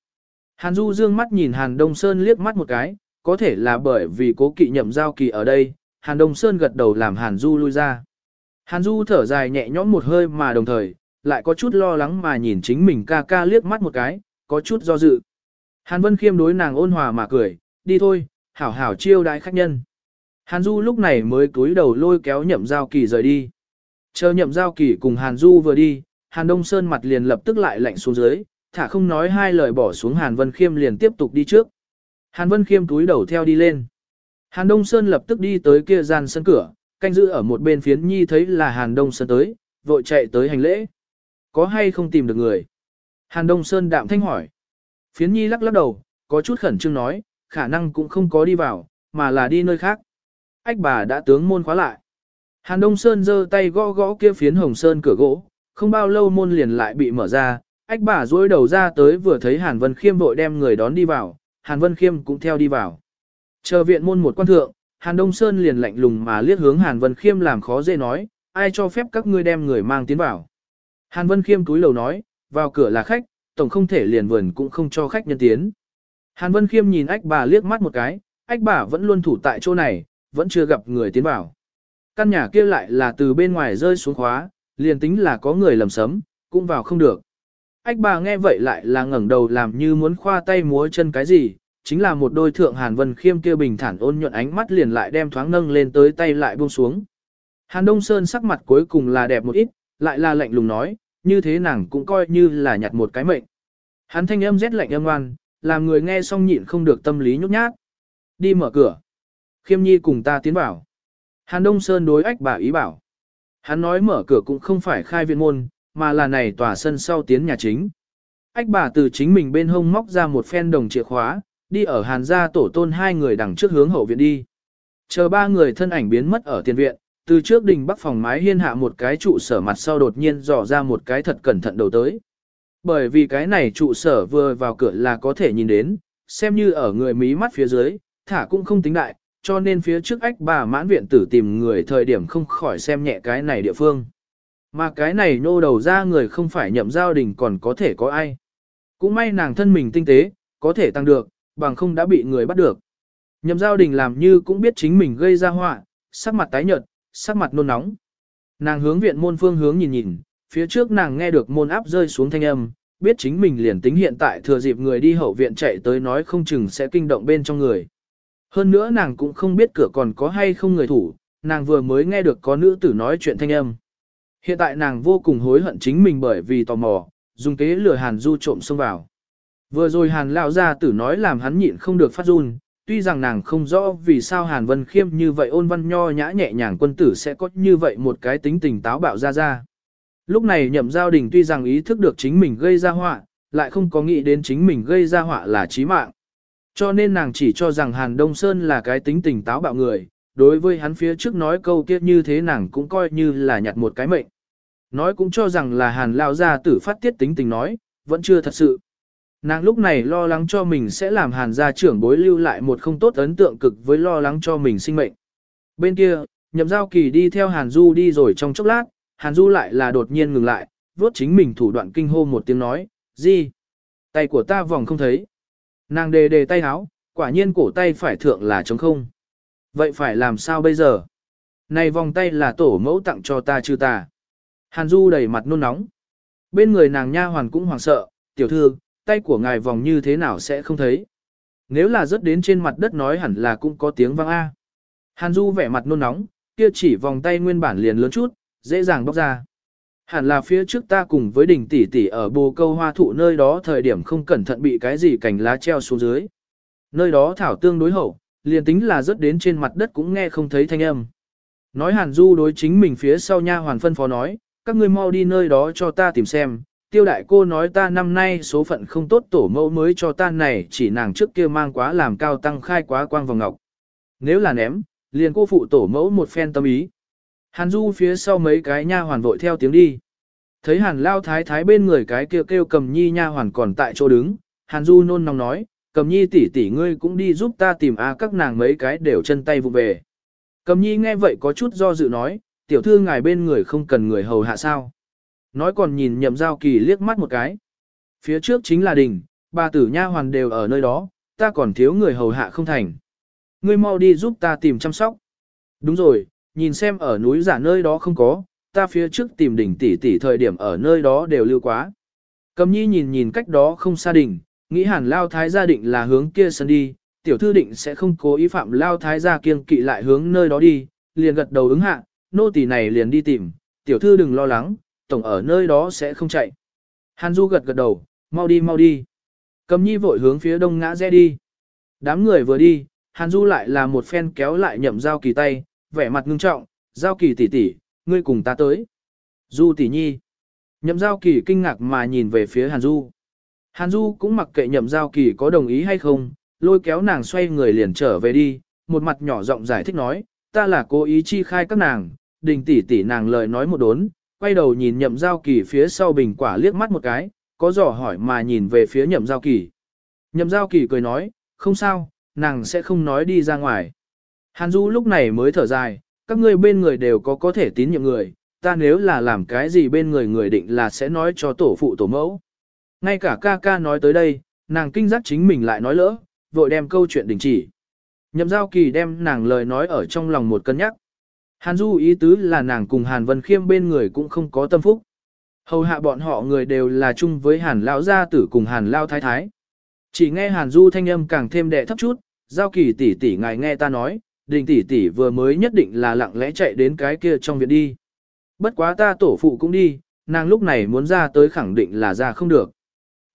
Hàn Du dương mắt nhìn Hàn Đông Sơn liếc mắt một cái, có thể là bởi vì cố kỵ nhậm giao kỳ ở đây, Hàn Đông Sơn gật đầu làm Hàn Du lui ra. Hàn Du thở dài nhẹ nhõm một hơi mà đồng thời, lại có chút lo lắng mà nhìn chính mình ca ca liếc mắt một cái, có chút do dự. Hàn Vân Khiêm đối nàng ôn hòa mà cười, đi thôi, hảo hảo chiêu đãi khách nhân. Hàn Du lúc này mới cúi đầu lôi kéo nhậm giao kỳ rời đi. Chờ nhậm giao kỳ cùng Hàn Du vừa đi, Hàn Đông Sơn mặt liền lập tức lại lạnh xuống dưới, thả không nói hai lời bỏ xuống Hàn Vân Khiêm liền tiếp tục đi trước. Hàn Vân Khiêm túi đầu theo đi lên. Hàn Đông Sơn lập tức đi tới kia gian sân cửa, canh giữ ở một bên phiến nhi thấy là Hàn Đông Sơn tới, vội chạy tới hành lễ. Có hay không tìm được người? Hàn Đông Sơn đạm thanh hỏi. Phiến nhi lắc lắc đầu, có chút khẩn trương nói, khả năng cũng không có đi vào, mà là đi nơi khác. Ách bà đã tướng môn khóa lại. Hàn Đông Sơn giơ tay gõ gõ kia phiến hồng sơn cửa gỗ, không bao lâu môn liền lại bị mở ra, ách bà duỗi đầu ra tới vừa thấy Hàn Vân Khiêm vội đem người đón đi vào, Hàn Vân Khiêm cũng theo đi vào. Chờ viện môn một quan thượng, Hàn Đông Sơn liền lạnh lùng mà liếc hướng Hàn Vân Khiêm làm khó dễ nói, ai cho phép các ngươi đem người mang tiến vào. Hàn Vân Khiêm túi lầu nói, vào cửa là khách, tổng không thể liền vườn cũng không cho khách nhân tiến. Hàn Vân Khiêm nhìn ách bà liếc mắt một cái, ách bà vẫn luôn thủ tại chỗ này, vẫn chưa gặp người tiến vào. Căn nhà kia lại là từ bên ngoài rơi xuống khóa, liền tính là có người lầm sấm, cũng vào không được. Ách bà nghe vậy lại là ngẩng đầu làm như muốn khoa tay múa chân cái gì, chính là một đôi thượng Hàn Vân Khiêm kia bình thản ôn nhuận ánh mắt liền lại đem thoáng nâng lên tới tay lại buông xuống. Hàn Đông Sơn sắc mặt cuối cùng là đẹp một ít, lại là lạnh lùng nói, như thế nàng cũng coi như là nhặt một cái mệnh. Hắn thanh âm rét lạnh âm ngoan, làm người nghe xong nhịn không được tâm lý nhút nhát. Đi mở cửa. Khiêm nhi cùng ta tiến vào. Hàn Đông Sơn đối ách bà ý bảo. Hắn nói mở cửa cũng không phải khai viện môn, mà là này tòa sân sau tiến nhà chính. Ách bà từ chính mình bên hông móc ra một phen đồng chìa khóa, đi ở hàn gia tổ tôn hai người đằng trước hướng hậu viện đi. Chờ ba người thân ảnh biến mất ở tiền viện, từ trước đình bắc phòng mái hiên hạ một cái trụ sở mặt sau đột nhiên dò ra một cái thật cẩn thận đầu tới. Bởi vì cái này trụ sở vừa vào cửa là có thể nhìn đến, xem như ở người mí mắt phía dưới, thả cũng không tính đại, cho nên phía trước ách bà mãn viện tử tìm người thời điểm không khỏi xem nhẹ cái này địa phương. Mà cái này nô đầu ra người không phải nhậm giao đình còn có thể có ai. Cũng may nàng thân mình tinh tế, có thể tăng được, bằng không đã bị người bắt được. Nhậm giao đình làm như cũng biết chính mình gây ra họa, sắc mặt tái nhợt, sắc mặt nôn nóng. Nàng hướng viện môn phương hướng nhìn nhìn, phía trước nàng nghe được môn áp rơi xuống thanh âm, biết chính mình liền tính hiện tại thừa dịp người đi hậu viện chạy tới nói không chừng sẽ kinh động bên trong người. Hơn nữa nàng cũng không biết cửa còn có hay không người thủ, nàng vừa mới nghe được có nữ tử nói chuyện thanh âm. Hiện tại nàng vô cùng hối hận chính mình bởi vì tò mò, dùng kế lừa Hàn Du trộm xông vào. Vừa rồi Hàn lão gia tử nói làm hắn nhịn không được phát run, tuy rằng nàng không rõ vì sao Hàn Vân Khiêm như vậy ôn văn nho nhã nhẹ nhàng quân tử sẽ có như vậy một cái tính tình táo bạo ra ra. Lúc này nhậm giao đình tuy rằng ý thức được chính mình gây ra họa, lại không có nghĩ đến chính mình gây ra họa là chí mạng. Cho nên nàng chỉ cho rằng Hàn Đông Sơn là cái tính tình táo bạo người, đối với hắn phía trước nói câu kia như thế nàng cũng coi như là nhặt một cái mệnh. Nói cũng cho rằng là Hàn Lao gia tử phát tiết tính tình nói, vẫn chưa thật sự. Nàng lúc này lo lắng cho mình sẽ làm Hàn gia trưởng bối lưu lại một không tốt ấn tượng cực với lo lắng cho mình sinh mệnh. Bên kia, nhậm giao kỳ đi theo Hàn Du đi rồi trong chốc lát, Hàn Du lại là đột nhiên ngừng lại, vuốt chính mình thủ đoạn kinh hô một tiếng nói, gì? Tay của ta vòng không thấy. Nàng đề đề tay háo, quả nhiên cổ tay phải thượng là trống không. Vậy phải làm sao bây giờ? Này vòng tay là tổ mẫu tặng cho ta chứ ta. Hàn Du đầy mặt nôn nóng. Bên người nàng nha hoàn cũng hoảng sợ, tiểu thư, tay của ngài vòng như thế nào sẽ không thấy. Nếu là rớt đến trên mặt đất nói hẳn là cũng có tiếng vang A. Hàn Du vẻ mặt nôn nóng, kia chỉ vòng tay nguyên bản liền lớn chút, dễ dàng bóc ra. Hẳn là phía trước ta cùng với đỉnh tỷ tỷ ở bồ câu hoa thụ nơi đó thời điểm không cẩn thận bị cái gì cành lá treo xuống dưới. Nơi đó thảo tương đối hậu, liền tính là rớt đến trên mặt đất cũng nghe không thấy thanh âm. Nói Hàn Du đối chính mình phía sau nha hoàn phân phó nói, các ngươi mau đi nơi đó cho ta tìm xem. Tiêu đại cô nói ta năm nay số phận không tốt tổ mẫu mới cho ta này chỉ nàng trước kia mang quá làm cao tăng khai quá quang vòng ngọc. Nếu là ném, liền cô phụ tổ mẫu một phen tâm ý. Hàn Du phía sau mấy cái nha hoàn vội theo tiếng đi. Thấy Hàn Lao Thái Thái bên người cái kêu kêu cầm nhi nha hoàn còn tại chỗ đứng, Hàn Du nôn nóng nói, cầm nhi tỷ tỷ ngươi cũng đi giúp ta tìm a các nàng mấy cái đều chân tay vụ về. Cầm nhi nghe vậy có chút do dự nói, tiểu thư ngài bên người không cần người hầu hạ sao. Nói còn nhìn nhậm giao kỳ liếc mắt một cái. Phía trước chính là đình, bà tử nha hoàn đều ở nơi đó, ta còn thiếu người hầu hạ không thành. Ngươi mau đi giúp ta tìm chăm sóc. Đúng rồi, nhìn xem ở núi giả nơi đó không có, ta phía trước tìm đỉnh tỷ tỷ thời điểm ở nơi đó đều lưu quá. Cầm nhi nhìn nhìn cách đó không xa đỉnh, nghĩ hẳn lao thái gia định là hướng kia sân đi, tiểu thư định sẽ không cố ý phạm lao thái gia kiêng kỵ lại hướng nơi đó đi, liền gật đầu ứng hạ, nô tỳ này liền đi tìm, tiểu thư đừng lo lắng, tổng ở nơi đó sẽ không chạy. Hàn Du gật gật đầu, mau đi mau đi. Cầm nhi vội hướng phía đông ngã rẽ đi. Đám người vừa đi, Hàn Du lại là một phen kéo lại nhậm giao kỳ tay, vẻ mặt ngưng trọng, giao kỳ tỷ tỷ, ngươi cùng ta tới. Du tỷ nhi. Nhậm giao kỳ kinh ngạc mà nhìn về phía Hàn Du. Hàn Du cũng mặc kệ nhậm giao kỳ có đồng ý hay không, lôi kéo nàng xoay người liền trở về đi, một mặt nhỏ giọng giải thích nói, ta là cố ý chi khai các nàng, đình tỷ tỷ nàng lời nói một đốn, quay đầu nhìn nhậm giao kỳ phía sau bình quả liếc mắt một cái, có dò hỏi mà nhìn về phía nhậm giao kỳ. Nhậm giao kỳ cười nói, không sao, nàng sẽ không nói đi ra ngoài. Hàn Du lúc này mới thở dài, các ngươi bên người đều có có thể tín nhiệm người, ta nếu là làm cái gì bên người người định là sẽ nói cho tổ phụ tổ mẫu. Ngay cả ca ca nói tới đây, nàng kinh giác chính mình lại nói lỡ, vội đem câu chuyện đình chỉ. Nhậm giao kỳ đem nàng lời nói ở trong lòng một cân nhắc. Hàn Du ý tứ là nàng cùng Hàn Vân Khiêm bên người cũng không có tâm phúc. Hầu hạ bọn họ người đều là chung với Hàn Lão gia tử cùng Hàn Lao Thái Thái. Chỉ nghe Hàn Du thanh âm càng thêm đệ thấp chút, giao kỳ tỷ tỷ ngài nghe ta nói, đình tỷ tỷ vừa mới nhất định là lặng lẽ chạy đến cái kia trong viện đi. Bất quá ta tổ phụ cũng đi, nàng lúc này muốn ra tới khẳng định là ra không được.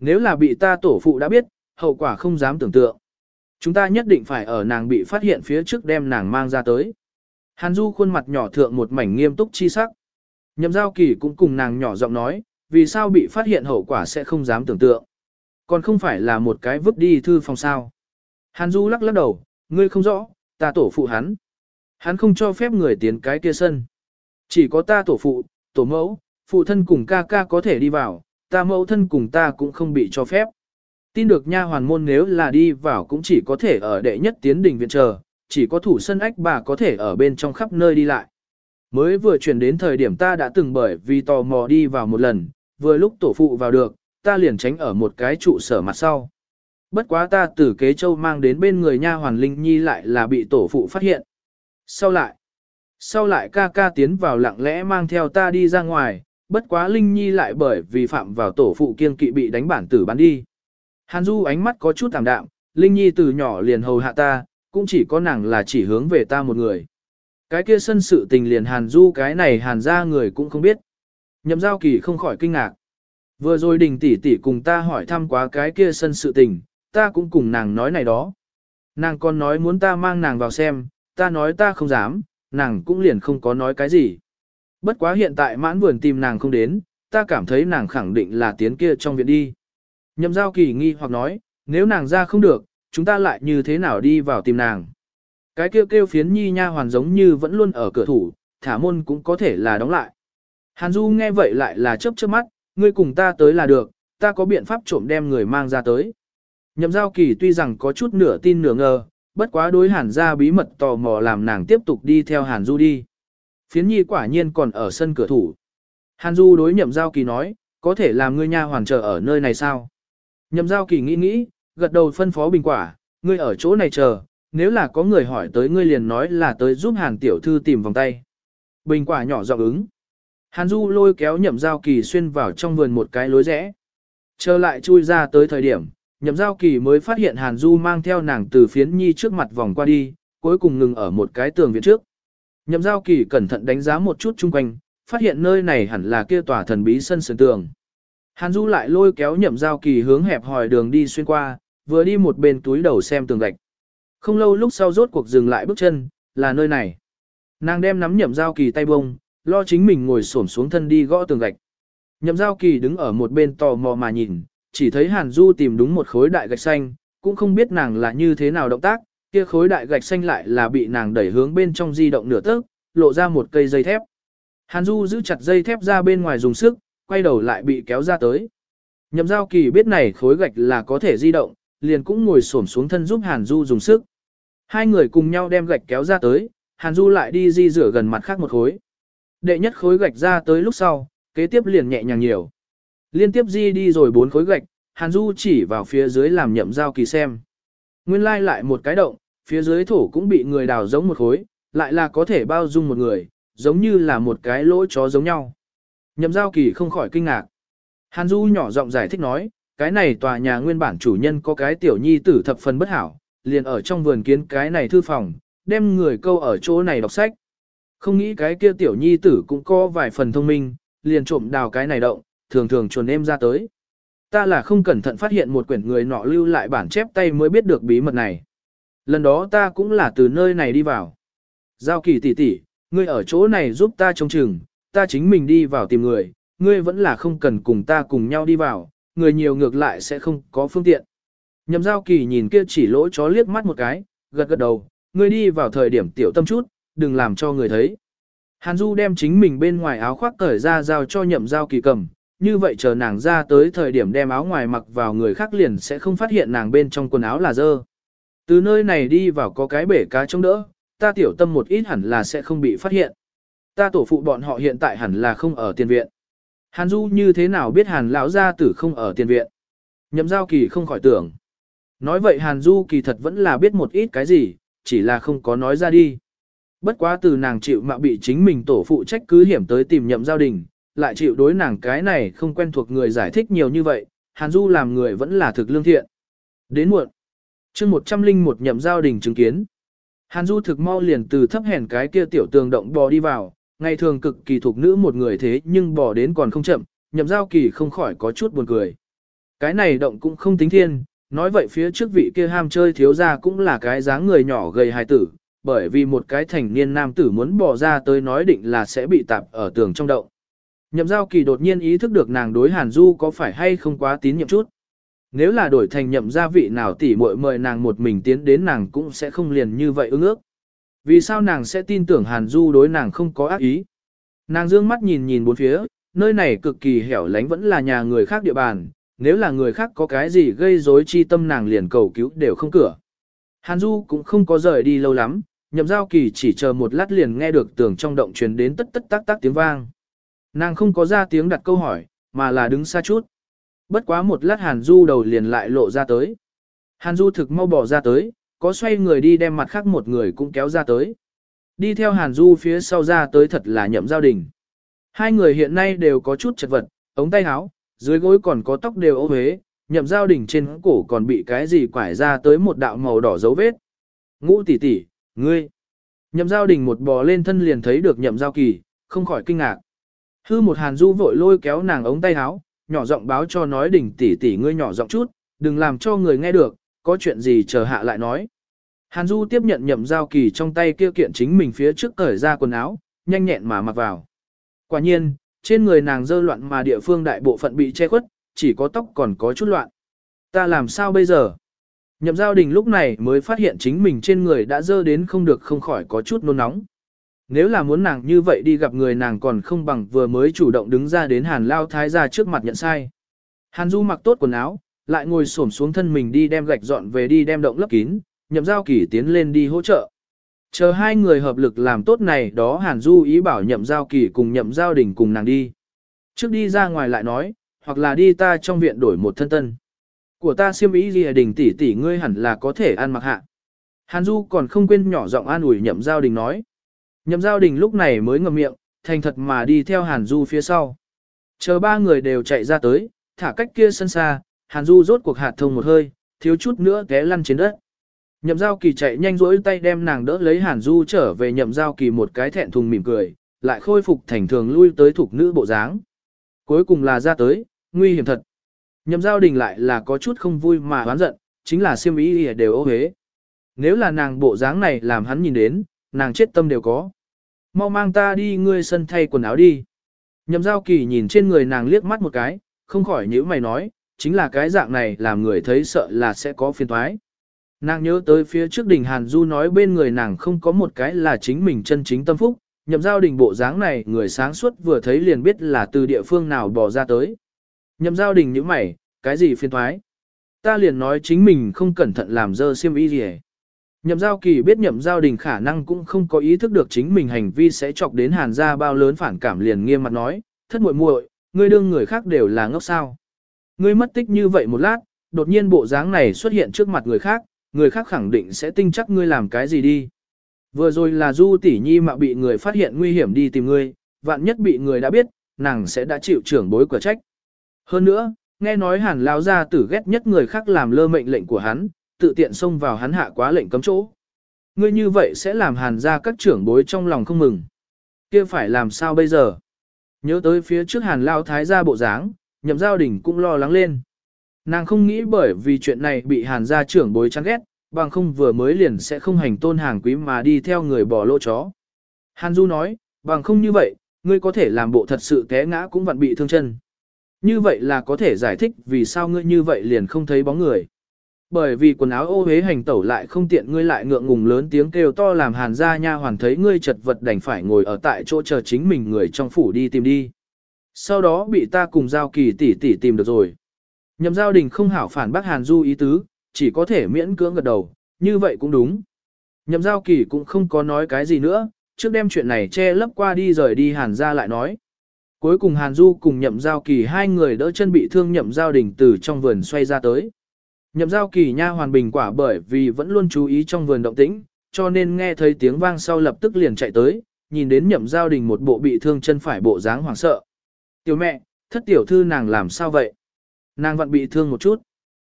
Nếu là bị ta tổ phụ đã biết, hậu quả không dám tưởng tượng. Chúng ta nhất định phải ở nàng bị phát hiện phía trước đem nàng mang ra tới. Hàn Du khuôn mặt nhỏ thượng một mảnh nghiêm túc chi sắc. Nhậm giao kỳ cũng cùng nàng nhỏ giọng nói, vì sao bị phát hiện hậu quả sẽ không dám tưởng tượng. Còn không phải là một cái vứt đi thư phòng sao. Hàn Du lắc lắc đầu, ngươi không rõ, ta tổ phụ hắn. Hắn không cho phép người tiến cái kia sân. Chỉ có ta tổ phụ, tổ mẫu, phụ thân cùng ca ca có thể đi vào, ta mẫu thân cùng ta cũng không bị cho phép. Tin được nha hoàn môn nếu là đi vào cũng chỉ có thể ở đệ nhất tiến đình viện chờ, chỉ có thủ sân ách bà có thể ở bên trong khắp nơi đi lại. Mới vừa chuyển đến thời điểm ta đã từng bởi vì tò mò đi vào một lần, vừa lúc tổ phụ vào được, ta liền tránh ở một cái trụ sở mặt sau. Bất quá ta từ kế châu mang đến bên người nha hoàn Linh Nhi lại là bị tổ phụ phát hiện. Sau lại, sau lại ca ca tiến vào lặng lẽ mang theo ta đi ra ngoài, bất quá Linh Nhi lại bởi vì phạm vào tổ phụ kiên kỵ bị đánh bản tử bắn đi. Hàn Du ánh mắt có chút tạm đạm, Linh Nhi từ nhỏ liền hầu hạ ta, cũng chỉ có nàng là chỉ hướng về ta một người. Cái kia sân sự tình liền Hàn Du cái này Hàn ra người cũng không biết. Nhậm giao kỳ không khỏi kinh ngạc. Vừa rồi đình tỷ tỷ cùng ta hỏi thăm quá cái kia sân sự tình, ta cũng cùng nàng nói này đó. Nàng còn nói muốn ta mang nàng vào xem, ta nói ta không dám, nàng cũng liền không có nói cái gì. Bất quá hiện tại mãn vườn tìm nàng không đến, ta cảm thấy nàng khẳng định là tiến kia trong viện đi. Nhậm giao kỳ nghi hoặc nói, nếu nàng ra không được, chúng ta lại như thế nào đi vào tìm nàng. Cái kêu kêu phiến nhi nha hoàn giống như vẫn luôn ở cửa thủ, thả môn cũng có thể là đóng lại. Hàn Du nghe vậy lại là chớp chớp mắt, ngươi cùng ta tới là được, ta có biện pháp trộm đem người mang ra tới. Nhậm giao kỳ tuy rằng có chút nửa tin nửa ngờ, bất quá đối hàn ra bí mật tò mò làm nàng tiếp tục đi theo hàn du đi. Phiến nhi quả nhiên còn ở sân cửa thủ. Hàn du đối nhậm giao kỳ nói, có thể làm ngươi nha hoàn chờ ở nơi này sao? Nhậm giao kỳ nghĩ nghĩ, gật đầu phân phó bình quả, ngươi ở chỗ này chờ, nếu là có người hỏi tới ngươi liền nói là tới giúp hàn tiểu thư tìm vòng tay. Bình quả nhỏ giọng ứng. Hàn Du lôi kéo nhậm giao kỳ xuyên vào trong vườn một cái lối rẽ. Trở lại chui ra tới thời điểm, nhậm giao kỳ mới phát hiện Hàn Du mang theo nàng từ phiến nhi trước mặt vòng qua đi, cuối cùng ngừng ở một cái tường viện trước. Nhậm giao kỳ cẩn thận đánh giá một chút chung quanh, phát hiện nơi này hẳn là kia tòa thần bí sân sườn tường. Hàn Du lại lôi kéo nhậm giao kỳ hướng hẹp hòi đường đi xuyên qua, vừa đi một bên túi đầu xem tường gạch. Không lâu lúc sau rốt cuộc dừng lại bước chân, là nơi này. Nàng đem nắm nhậm giao kỳ tay bông, lo chính mình ngồi xổm xuống thân đi gõ tường gạch. Nhậm giao kỳ đứng ở một bên tò mò mà nhìn, chỉ thấy Hàn Du tìm đúng một khối đại gạch xanh, cũng không biết nàng là như thế nào động tác, kia khối đại gạch xanh lại là bị nàng đẩy hướng bên trong di động nửa tấc, lộ ra một cây dây thép. Hàn Du giữ chặt dây thép ra bên ngoài dùng sức, quay đầu lại bị kéo ra tới. Nhậm giao kỳ biết này khối gạch là có thể di động, liền cũng ngồi xổm xuống thân giúp Hàn Du dùng sức. Hai người cùng nhau đem gạch kéo ra tới, Hàn Du lại đi di rửa gần mặt khác một khối. Đệ nhất khối gạch ra tới lúc sau, kế tiếp liền nhẹ nhàng nhiều. Liên tiếp di đi rồi bốn khối gạch, Hàn Du chỉ vào phía dưới làm nhậm giao kỳ xem. Nguyên lai lại một cái động, phía dưới thổ cũng bị người đào giống một khối, lại là có thể bao dung một người, giống như là một cái lỗ chó giống nhau. Nhậm giao kỳ không khỏi kinh ngạc. Hàn Du nhỏ giọng giải thích nói, cái này tòa nhà nguyên bản chủ nhân có cái tiểu nhi tử thập phần bất hảo, liền ở trong vườn kiến cái này thư phòng, đem người câu ở chỗ này đọc sách. Không nghĩ cái kia tiểu nhi tử cũng có vài phần thông minh, liền trộm đào cái này động, thường thường chuồn em ra tới. Ta là không cẩn thận phát hiện một quyển người nọ lưu lại bản chép tay mới biết được bí mật này. Lần đó ta cũng là từ nơi này đi vào. Giao kỳ tỷ tỷ, ngươi ở chỗ này giúp ta trông chừng, ta chính mình đi vào tìm người, ngươi vẫn là không cần cùng ta cùng nhau đi vào, người nhiều ngược lại sẽ không có phương tiện. Nhậm giao kỳ nhìn kia chỉ lỗ chó liếc mắt một cái, gật gật đầu, ngươi đi vào thời điểm tiểu tâm chút, đừng làm cho người thấy. Hàn Du đem chính mình bên ngoài áo khoác cởi ra giao cho nhậm giao kỳ cầm, như vậy chờ nàng ra tới thời điểm đem áo ngoài mặc vào người khác liền sẽ không phát hiện nàng bên trong quần áo là dơ. Từ nơi này đi vào có cái bể cá trông đỡ, ta tiểu tâm một ít hẳn là sẽ không bị phát hiện. Ta tổ phụ bọn họ hiện tại hẳn là không ở tiền viện. Hàn Du như thế nào biết Hàn lão gia tử không ở tiền viện? Nhậm giao kỳ không khỏi tưởng. Nói vậy Hàn Du kỳ thật vẫn là biết một ít cái gì, chỉ là không có nói ra đi. Bất quá từ nàng chịu mà bị chính mình tổ phụ trách cứ hiểm tới tìm nhậm giao đình, lại chịu đối nàng cái này không quen thuộc người giải thích nhiều như vậy, Hàn Du làm người vẫn là thực lương thiện. Đến muộn, chương 101 nhậm giao đình chứng kiến. Hàn Du thực mau liền từ thấp hèn cái kia tiểu tường động bò đi vào, ngày thường cực kỳ thuộc nữ một người thế nhưng bỏ đến còn không chậm, nhậm giao kỳ không khỏi có chút buồn cười. Cái này động cũng không tính thiên, nói vậy phía trước vị kia ham chơi thiếu gia cũng là cái dáng người nhỏ gầy hài tử, bởi vì một cái thành niên nam tử muốn bỏ ra tới nói định là sẽ bị tạp ở tường trong động. Nhậm giao kỳ đột nhiên ý thức được nàng đối Hàn Du có phải hay không quá tín nhiệm chút. Nếu là đổi thành nhậm gia vị nào tỉ muội mời nàng một mình tiến đến nàng cũng sẽ không liền như vậy ứng ước. Vì sao nàng sẽ tin tưởng Hàn Du đối nàng không có ác ý? Nàng dương mắt nhìn nhìn bốn phía, nơi này cực kỳ hẻo lánh vẫn là nhà người khác địa bàn, nếu là người khác có cái gì gây rối chi tâm nàng liền cầu cứu đều không cửa. Hàn Du cũng không có rời đi lâu lắm, nhậm giao kỳ chỉ chờ một lát liền nghe được tường trong động truyền đến tất tất tác tác tiếng vang. Nàng không có ra tiếng đặt câu hỏi, mà là đứng xa chút. Bất quá một lát Hàn Du đầu liền lại lộ ra tới. Hàn Du thực mau bỏ ra tới, có xoay người đi đem mặt khác một người cũng kéo ra tới. Đi theo Hàn Du phía sau ra tới thật là nhậm giao đình. Hai người hiện nay đều có chút chật vật, ống tay áo, dưới gối còn có tóc đều ô huế, nhậm giao đình trên cổ còn bị cái gì quải ra tới một đạo màu đỏ dấu vết. Ngũ tỷ tỷ, ngươi. Nhậm giao đình một bò lên thân liền thấy được nhậm giao kỳ, không khỏi kinh ngạc. Hư một hàn du vội lôi kéo nàng ống tay áo, nhỏ giọng báo cho nói đình tỷ tỷ ngươi nhỏ giọng chút, đừng làm cho người nghe được, có chuyện gì chờ hạ lại nói. Hàn Du tiếp nhận nhậm giao kỳ trong tay kia kiện chính mình phía trước cởi ra quần áo, nhanh nhẹn mà mặc vào. Quả nhiên, trên người nàng dơ loạn mà địa phương đại bộ phận bị che khuất, chỉ có tóc còn có chút loạn. Ta làm sao bây giờ? Nhậm giao đình lúc này mới phát hiện chính mình trên người đã dơ đến không được không khỏi có chút nôn nóng. Nếu là muốn nàng như vậy đi gặp người nàng còn không bằng vừa mới chủ động đứng ra đến hàn lao thái ra trước mặt nhận sai. Hàn Du mặc tốt quần áo, lại ngồi xổm xuống thân mình đi đem gạch dọn về đi đem động lấp kín, nhậm giao kỳ tiến lên đi hỗ trợ. Chờ hai người hợp lực làm tốt này đó Hàn Du ý bảo nhậm giao kỳ cùng nhậm giao đình cùng nàng đi. Trước đi ra ngoài lại nói, hoặc là đi ta trong viện đổi một thân tân. Của ta siêm ý gì à, đình tỷ tỷ ngươi hẳn là có thể ăn mặc hạ. Hàn Du còn không quên nhỏ giọng an ủi nhậm giao đình nói. Nhậm giao đình lúc này mới ngậm miệng, thành thật mà đi theo Hàn Du phía sau. Chờ ba người đều chạy ra tới, thả cách kia sân xa, Hàn Du rốt cuộc hạt thông một hơi, thiếu chút nữa té lăn trên đất. Nhậm giao kỳ chạy nhanh rỗi tay đem nàng đỡ lấy Hàn Du trở về nhậm giao kỳ một cái thẹn thùng mỉm cười, lại khôi phục thành thường lui tới thuộc nữ bộ dáng. Cuối cùng là ra tới, nguy hiểm thật. Nhậm giao đình lại là có chút không vui mà oán giận, chính là siêm ý đều ô hế. Nếu là nàng bộ dáng này làm hắn nhìn đến, nàng chết tâm đều có. Mau mang ta đi ngươi sân thay quần áo đi. Nhậm giao kỳ nhìn trên người nàng liếc mắt một cái, không khỏi nhíu mày nói, chính là cái dạng này làm người thấy sợ là sẽ có phiền thoái. Nàng nhớ tới phía trước đình Hàn Du nói bên người nàng không có một cái là chính mình chân chính tâm phúc, nhậm giao đình bộ dáng này người sáng suốt vừa thấy liền biết là từ địa phương nào bỏ ra tới. Nhậm giao đình như mày, cái gì phiền thoái? Ta liền nói chính mình không cẩn thận làm dơ xiêm y gì Nhậm giao kỳ biết nhậm giao đình khả năng cũng không có ý thức được chính mình hành vi sẽ chọc đến hàn gia bao lớn phản cảm liền nghiêm mặt nói, thất muội muội, ngươi đương người khác đều là ngốc sao. Ngươi mất tích như vậy một lát, đột nhiên bộ dáng này xuất hiện trước mặt người khác, người khác khẳng định sẽ tinh chắc ngươi làm cái gì đi. Vừa rồi là du tỷ nhi mà bị người phát hiện nguy hiểm đi tìm ngươi, vạn nhất bị người đã biết, nàng sẽ đã chịu trưởng bối của trách. Hơn nữa, nghe nói hàn Lão gia tử ghét nhất người khác làm lơ mệnh lệnh của hắn, tự tiện xông vào hắn hạ quá lệnh cấm chỗ. Ngươi như vậy sẽ làm hàn gia các trưởng bối trong lòng không mừng. kia phải làm sao bây giờ? Nhớ tới phía trước hàn Lão thái gia bộ dáng, nhậm giao đỉnh cũng lo lắng lên. Nàng không nghĩ bởi vì chuyện này bị hàn gia trưởng bối chán ghét, bằng không vừa mới liền sẽ không hành tôn hàng quý mà đi theo người bỏ lỗ chó. Hàn Du nói, bằng không như vậy, ngươi có thể làm bộ thật sự té ngã cũng vặn bị thương chân. Như vậy là có thể giải thích vì sao ngươi như vậy liền không thấy bóng người. Bởi vì quần áo ô hế hành tẩu lại không tiện ngươi lại ngượng ngùng lớn tiếng kêu to làm hàn gia nha hoàn thấy ngươi chật vật đành phải ngồi ở tại chỗ chờ chính mình người trong phủ đi tìm đi. Sau đó bị ta cùng giao kỳ tỷ tỷ tìm được rồi. Nhậm giao đình không hảo phản bác hàn du ý tứ, chỉ có thể miễn cưỡng gật đầu, như vậy cũng đúng. Nhậm giao kỳ cũng không có nói cái gì nữa, trước đem chuyện này che lấp qua đi rời đi hàn ra lại nói. Cuối cùng hàn du cùng nhậm giao kỳ hai người đỡ chân bị thương nhậm giao đình từ trong vườn xoay ra tới. Nhậm giao kỳ nha hoàn bình quả bởi vì vẫn luôn chú ý trong vườn động tĩnh, cho nên nghe thấy tiếng vang sau lập tức liền chạy tới, nhìn đến nhậm giao đình một bộ bị thương chân phải bộ dáng hoảng sợ. Tiểu mẹ, thất tiểu thư nàng làm sao vậy? Nàng vẫn bị thương một chút.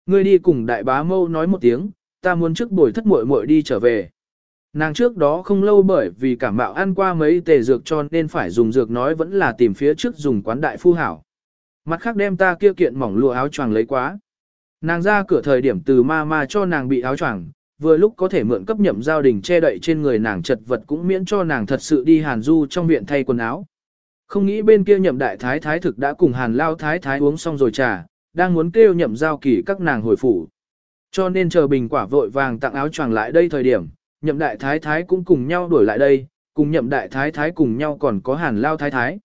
Ngươi đi cùng đại bá mâu nói một tiếng, ta muốn trước buổi thất muội muội đi trở về. Nàng trước đó không lâu bởi vì cảm mạo ăn qua mấy tề dược cho nên phải dùng dược nói vẫn là tìm phía trước dùng quán đại phu hảo. Mặt khác đem ta kia kiện mỏng lụa áo choàng lấy quá. Nàng ra cửa thời điểm từ ma ma cho nàng bị áo choàng, vừa lúc có thể mượn cấp nhậm giao đình che đậy trên người nàng chật vật cũng miễn cho nàng thật sự đi hàn du trong viện thay quần áo. Không nghĩ bên kia nhậm đại thái thái thực đã cùng hàn lao thái thái uống xong rồi trà, đang muốn kêu nhậm giao kỳ các nàng hồi phủ. Cho nên chờ bình quả vội vàng tặng áo choàng lại đây thời điểm, nhậm đại thái thái cũng cùng nhau đuổi lại đây, cùng nhậm đại thái thái cùng nhau còn có hàn lao thái thái.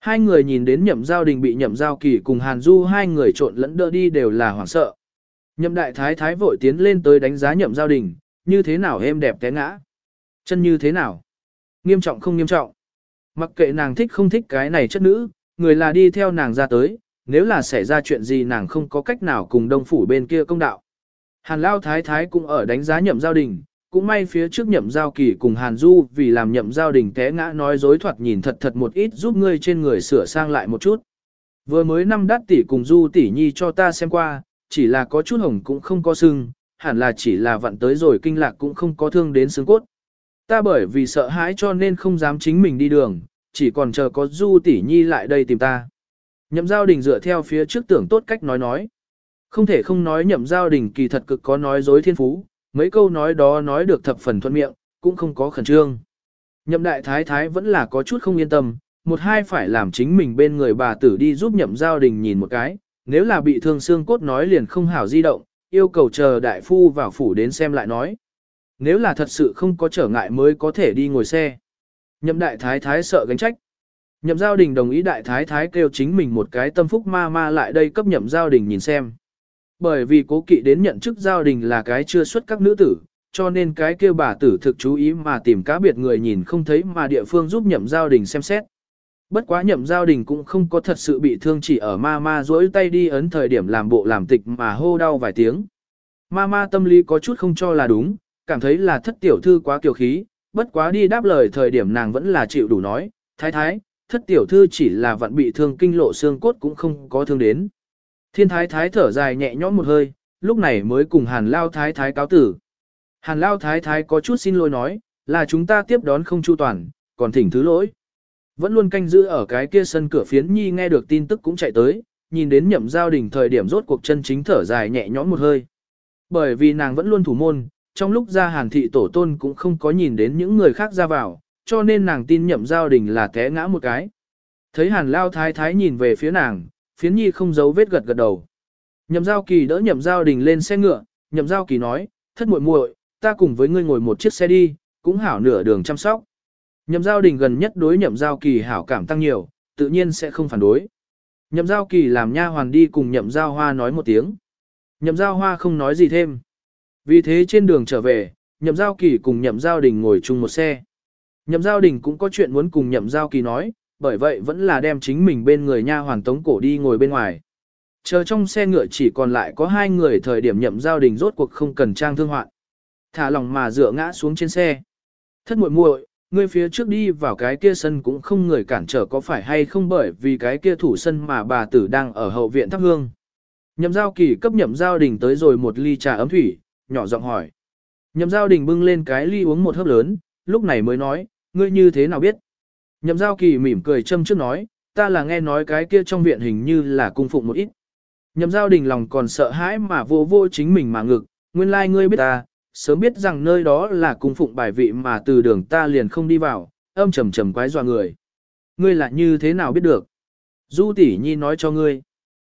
Hai người nhìn đến nhậm giao đình bị nhậm giao kỳ cùng hàn du hai người trộn lẫn đỡ đi đều là hoảng sợ. Nhậm đại thái thái vội tiến lên tới đánh giá nhậm giao đình, như thế nào êm đẹp té ngã. Chân như thế nào? Nghiêm trọng không nghiêm trọng. Mặc kệ nàng thích không thích cái này chất nữ, người là đi theo nàng ra tới, nếu là xảy ra chuyện gì nàng không có cách nào cùng đông phủ bên kia công đạo. Hàn Lao Thái Thái cũng ở đánh giá nhậm giao đình, cũng may phía trước nhậm giao kỳ cùng Hàn Du vì làm nhậm giao đình té ngã nói dối thoạt nhìn thật thật một ít giúp ngươi trên người sửa sang lại một chút. Vừa mới năm đắt tỷ cùng Du tỷ nhi cho ta xem qua, chỉ là có chút hồng cũng không có sưng, hẳn là chỉ là vặn tới rồi kinh lạc cũng không có thương đến xương cốt. Ta bởi vì sợ hãi cho nên không dám chính mình đi đường, chỉ còn chờ có Du tỷ nhi lại đây tìm ta. Nhậm giao đình dựa theo phía trước tưởng tốt cách nói nói. Không thể không nói nhậm giao đình kỳ thật cực có nói dối thiên phú, mấy câu nói đó nói được thập phần thuận miệng, cũng không có khẩn trương. Nhậm đại thái thái vẫn là có chút không yên tâm, một hai phải làm chính mình bên người bà tử đi giúp nhậm giao đình nhìn một cái, nếu là bị thương xương cốt nói liền không hảo di động, yêu cầu chờ đại phu vào phủ đến xem lại nói. Nếu là thật sự không có trở ngại mới có thể đi ngồi xe. Nhậm đại thái thái sợ gánh trách. Nhậm giao đình đồng ý đại thái thái kêu chính mình một cái tâm phúc ma ma lại đây cấp nhậm giao đình nhìn xem. Bởi vì cố kỵ đến nhận chức giao đình là cái chưa xuất các nữ tử, cho nên cái kêu bà tử thực chú ý mà tìm cá biệt người nhìn không thấy mà địa phương giúp nhậm giao đình xem xét. Bất quá nhậm giao đình cũng không có thật sự bị thương chỉ ở ma ma duỗi tay đi ấn thời điểm làm bộ làm tịch mà hô đau vài tiếng. Ma ma tâm lý có chút không cho là đúng, cảm thấy là thất tiểu thư quá kiều khí, bất quá đi đáp lời thời điểm nàng vẫn là chịu đủ nói, thái thái, thất tiểu thư chỉ là vận bị thương kinh lộ xương cốt cũng không có thương đến. Thiên thái thái thở dài nhẹ nhõm một hơi, lúc này mới cùng hàn lao thái thái cáo tử. Hàn lao thái thái có chút xin lỗi nói, là chúng ta tiếp đón không chu toàn, còn thỉnh thứ lỗi. Vẫn luôn canh giữ ở cái kia sân cửa phiến nhi nghe được tin tức cũng chạy tới, nhìn đến nhậm giao đình thời điểm rốt cuộc chân chính thở dài nhẹ nhõm một hơi. Bởi vì nàng vẫn luôn thủ môn, trong lúc ra hàn thị tổ tôn cũng không có nhìn đến những người khác ra vào, cho nên nàng tin nhậm giao đình là té ngã một cái. Thấy hàn lao thái thái nhìn về phía nàng, phiến nhi không giấu vết gật gật đầu. Nhậm giao kỳ đỡ nhậm giao đình lên xe ngựa, nhậm giao kỳ nói, thất muội muội, ta cùng với ngươi ngồi một chiếc xe đi, cũng hảo nửa đường chăm sóc. Nhậm giao đình gần nhất đối nhậm giao kỳ hảo cảm tăng nhiều, tự nhiên sẽ không phản đối. Nhậm giao kỳ làm nha hoàn đi cùng nhậm giao hoa nói một tiếng. Nhậm giao hoa không nói gì thêm. Vì thế trên đường trở về, nhậm giao kỳ cùng nhậm giao đình ngồi chung một xe. Nhậm giao đình cũng có chuyện muốn cùng nhậm giao kỳ nói, bởi vậy vẫn là đem chính mình bên người nha hoàn tống cổ đi ngồi bên ngoài. Chờ trong xe ngựa chỉ còn lại có hai người thời điểm nhậm giao đình rốt cuộc không cần trang thương hoạn. Thả lòng mà dựa ngã xuống trên xe. Thất muội muội, ngươi phía trước đi vào cái kia sân cũng không người cản trở có phải hay không bởi vì cái kia thủ sân mà bà tử đang ở hậu viện thắp hương. Nhậm giao kỳ cấp nhậm giao đình tới rồi một ly trà ấm thủy, nhỏ giọng hỏi. Nhậm giao đình bưng lên cái ly uống một hớp lớn, lúc này mới nói, ngươi như thế nào biết? Nhậm giao kỳ mỉm cười châm trước nói, ta là nghe nói cái kia trong viện hình như là cung phụng một ít. Nhậm giao đình lòng còn sợ hãi mà vô vô chính mình mà ngực, nguyên lai like ngươi biết ta, sớm biết rằng nơi đó là cung phụng bài vị mà từ đường ta liền không đi vào, âm trầm trầm quái dọa người. Ngươi là như thế nào biết được? Du tỷ nhi nói cho ngươi.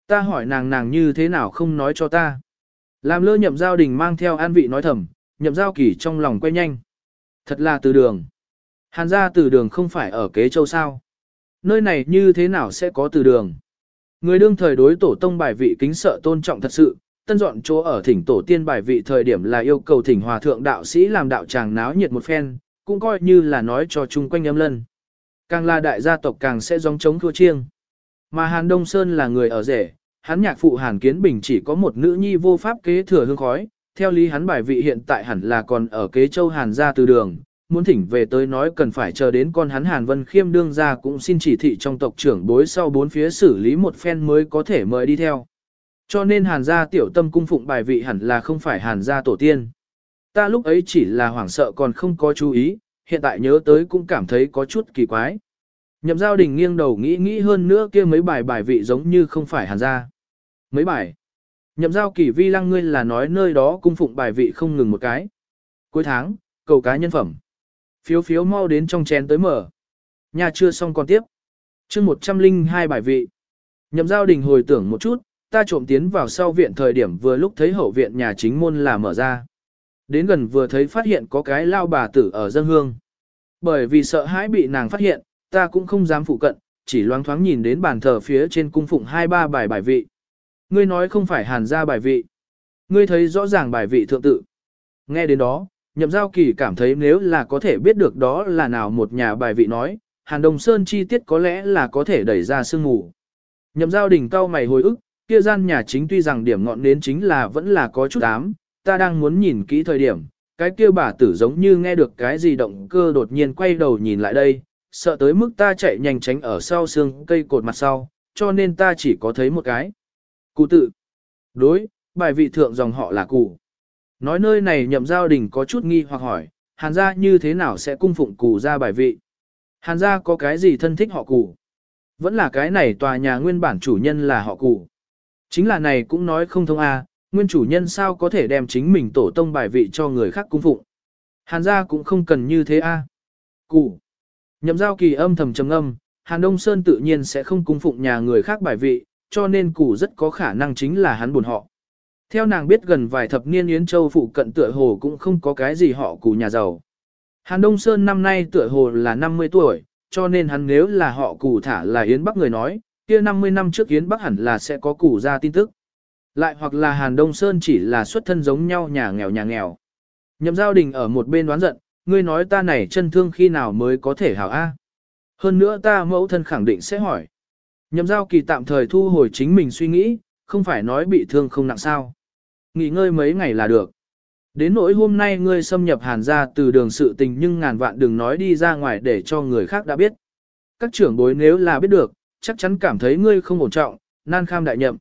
Ta hỏi nàng nàng như thế nào không nói cho ta. Làm lơ nhậm giao đình mang theo an vị nói thầm, nhậm giao kỳ trong lòng quay nhanh. Thật là từ đường. Hàn gia từ đường không phải ở kế châu sao. Nơi này như thế nào sẽ có từ đường. Người đương thời đối tổ tông bài vị kính sợ tôn trọng thật sự, tân dọn chỗ ở thỉnh tổ tiên bài vị thời điểm là yêu cầu thỉnh hòa thượng đạo sĩ làm đạo tràng náo nhiệt một phen, cũng coi như là nói cho chung quanh âm lân. Càng là đại gia tộc càng sẽ giống chống thua chiêng. Mà Hàn Đông Sơn là người ở rể, hắn nhạc phụ Hàn Kiến Bình chỉ có một nữ nhi vô pháp kế thừa hương khói, theo lý hắn bài vị hiện tại hẳn là còn ở kế châu Hàn gia từ đường, muốn thỉnh về tới nói cần phải chờ đến con hắn Hàn Vân Khiêm đương ra cũng xin chỉ thị trong tộc trưởng bối sau bốn phía xử lý một phen mới có thể mời đi theo. Cho nên Hàn gia tiểu tâm cung phụng bài vị hẳn là không phải Hàn gia tổ tiên. Ta lúc ấy chỉ là hoảng sợ còn không có chú ý, hiện tại nhớ tới cũng cảm thấy có chút kỳ quái. Nhậm giao đình nghiêng đầu nghĩ nghĩ hơn nữa kia mấy bài bài vị giống như không phải Hàn gia. Mấy bài. Nhậm giao kỳ vi lăng ngươi là nói nơi đó cung phụng bài vị không ngừng một cái. Cuối tháng, cầu cá nhân phẩm. Phiếu phiếu mau đến trong chén tới mở. Nhà chưa xong còn tiếp. chương 102 bài vị. Nhậm giao đình hồi tưởng một chút, ta trộm tiến vào sau viện thời điểm vừa lúc thấy hậu viện nhà chính môn là mở ra. Đến gần vừa thấy phát hiện có cái lao bà tử ở dân hương. Bởi vì sợ hãi bị nàng phát hiện, ta cũng không dám phụ cận, chỉ loáng thoáng nhìn đến bàn thờ phía trên cung phụng hai ba bài bài vị. Ngươi nói không phải hàn ra bài vị. Ngươi thấy rõ ràng bài vị thượng tự. Nghe đến đó, nhậm giao kỳ cảm thấy nếu là có thể biết được đó là nào một nhà bài vị nói, hàn đồng sơn chi tiết có lẽ là có thể đẩy ra sương mù. Nhậm giao đỉnh cao mày hồi ức, kia gian nhà chính tuy rằng điểm ngọn đến chính là vẫn là có chút ám, ta đang muốn nhìn kỹ thời điểm, cái kia bà tử giống như nghe được cái gì động cơ đột nhiên quay đầu nhìn lại đây, sợ tới mức ta chạy nhanh tránh ở sau xương cây cột mặt sau, cho nên ta chỉ có thấy một cái. Cụ tự. Đối, bài vị thượng dòng họ là cụ. Nói nơi này nhậm giao đình có chút nghi hoặc hỏi, hàn gia như thế nào sẽ cung phụng cụ ra bài vị? Hàn gia có cái gì thân thích họ cụ? Vẫn là cái này tòa nhà nguyên bản chủ nhân là họ cụ. Chính là này cũng nói không thông a, nguyên chủ nhân sao có thể đem chính mình tổ tông bài vị cho người khác cung phụng. Hàn gia cũng không cần như thế a. Cụ. Nhậm giao kỳ âm thầm trầm âm, Hàn Đông Sơn tự nhiên sẽ không cung phụng nhà người khác bài vị, cho nên cụ rất có khả năng chính là hắn buồn họ. Theo nàng biết gần vài thập niên Yến Châu phụ cận tựa hồ cũng không có cái gì họ cụ nhà giàu. Hàn Đông Sơn năm nay tựa hồ là 50 tuổi, cho nên hắn nếu là họ cụ thả là Yến Bắc người nói, kia 50 năm trước Yến Bắc hẳn là sẽ có cụ ra tin tức. Lại hoặc là Hàn Đông Sơn chỉ là xuất thân giống nhau nhà nghèo nhà nghèo. Nhậm giao đình ở một bên đoán giận, ngươi nói ta này chân thương khi nào mới có thể hảo A. Hơn nữa ta mẫu thân khẳng định sẽ hỏi. Nhậm giao kỳ tạm thời thu hồi chính mình suy nghĩ, không phải nói bị thương không nặng sao. Nghỉ ngơi mấy ngày là được. Đến nỗi hôm nay ngươi xâm nhập hàn ra từ đường sự tình nhưng ngàn vạn đừng nói đi ra ngoài để cho người khác đã biết. Các trưởng bối nếu là biết được, chắc chắn cảm thấy ngươi không ổn trọng, nan kham đại nhậm.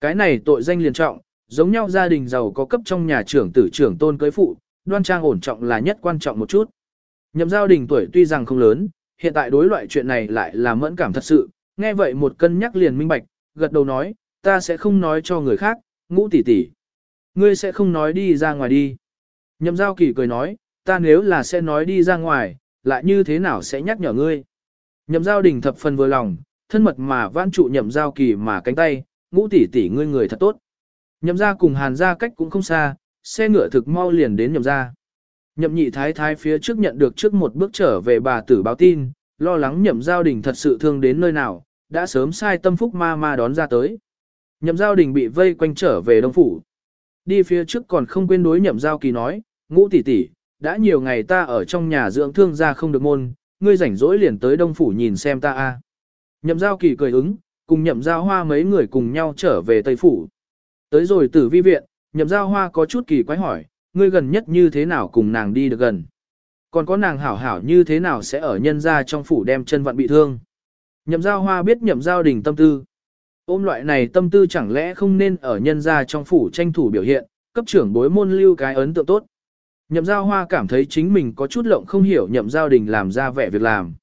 Cái này tội danh liền trọng, giống nhau gia đình giàu có cấp trong nhà trưởng tử trưởng tôn cưới phụ, đoan trang ổn trọng là nhất quan trọng một chút. Nhậm giao đình tuổi tuy rằng không lớn, hiện tại đối loại chuyện này lại là mẫn cảm thật sự, nghe vậy một cân nhắc liền minh bạch, gật đầu nói, ta sẽ không nói cho người khác, ngũ tỷ tỷ. Ngươi sẽ không nói đi ra ngoài đi. Nhậm giao kỳ cười nói, ta nếu là sẽ nói đi ra ngoài, lại như thế nào sẽ nhắc nhở ngươi. Nhậm giao đình thập phần vừa lòng, thân mật mà vãn trụ nhậm giao kỳ mà cánh tay, ngũ tỷ tỷ ngươi người thật tốt. Nhậm ra cùng hàn ra cách cũng không xa, xe ngựa thực mau liền đến nhậm ra. Nhậm nhị thái thái phía trước nhận được trước một bước trở về bà tử báo tin, lo lắng nhậm giao đình thật sự thương đến nơi nào, đã sớm sai tâm phúc ma ma đón ra tới. Nhậm giao đình bị vây quanh trở về đông phủ. Đi phía trước còn không quên đối nhậm giao kỳ nói, ngũ tỷ tỷ, đã nhiều ngày ta ở trong nhà dưỡng thương ra không được môn, ngươi rảnh rỗi liền tới đông phủ nhìn xem ta a. Nhậm giao kỳ cười ứng, cùng nhậm giao hoa mấy người cùng nhau trở về Tây Phủ. Tới rồi tử vi viện, nhậm giao hoa có chút kỳ quái hỏi, ngươi gần nhất như thế nào cùng nàng đi được gần. Còn có nàng hảo hảo như thế nào sẽ ở nhân ra trong phủ đem chân vận bị thương. Nhậm giao hoa biết nhậm giao đình tâm tư. Ôm loại này tâm tư chẳng lẽ không nên ở nhân ra trong phủ tranh thủ biểu hiện, cấp trưởng bối môn lưu cái ấn tượng tốt. Nhậm giao hoa cảm thấy chính mình có chút lộng không hiểu nhậm giao đình làm ra vẻ việc làm.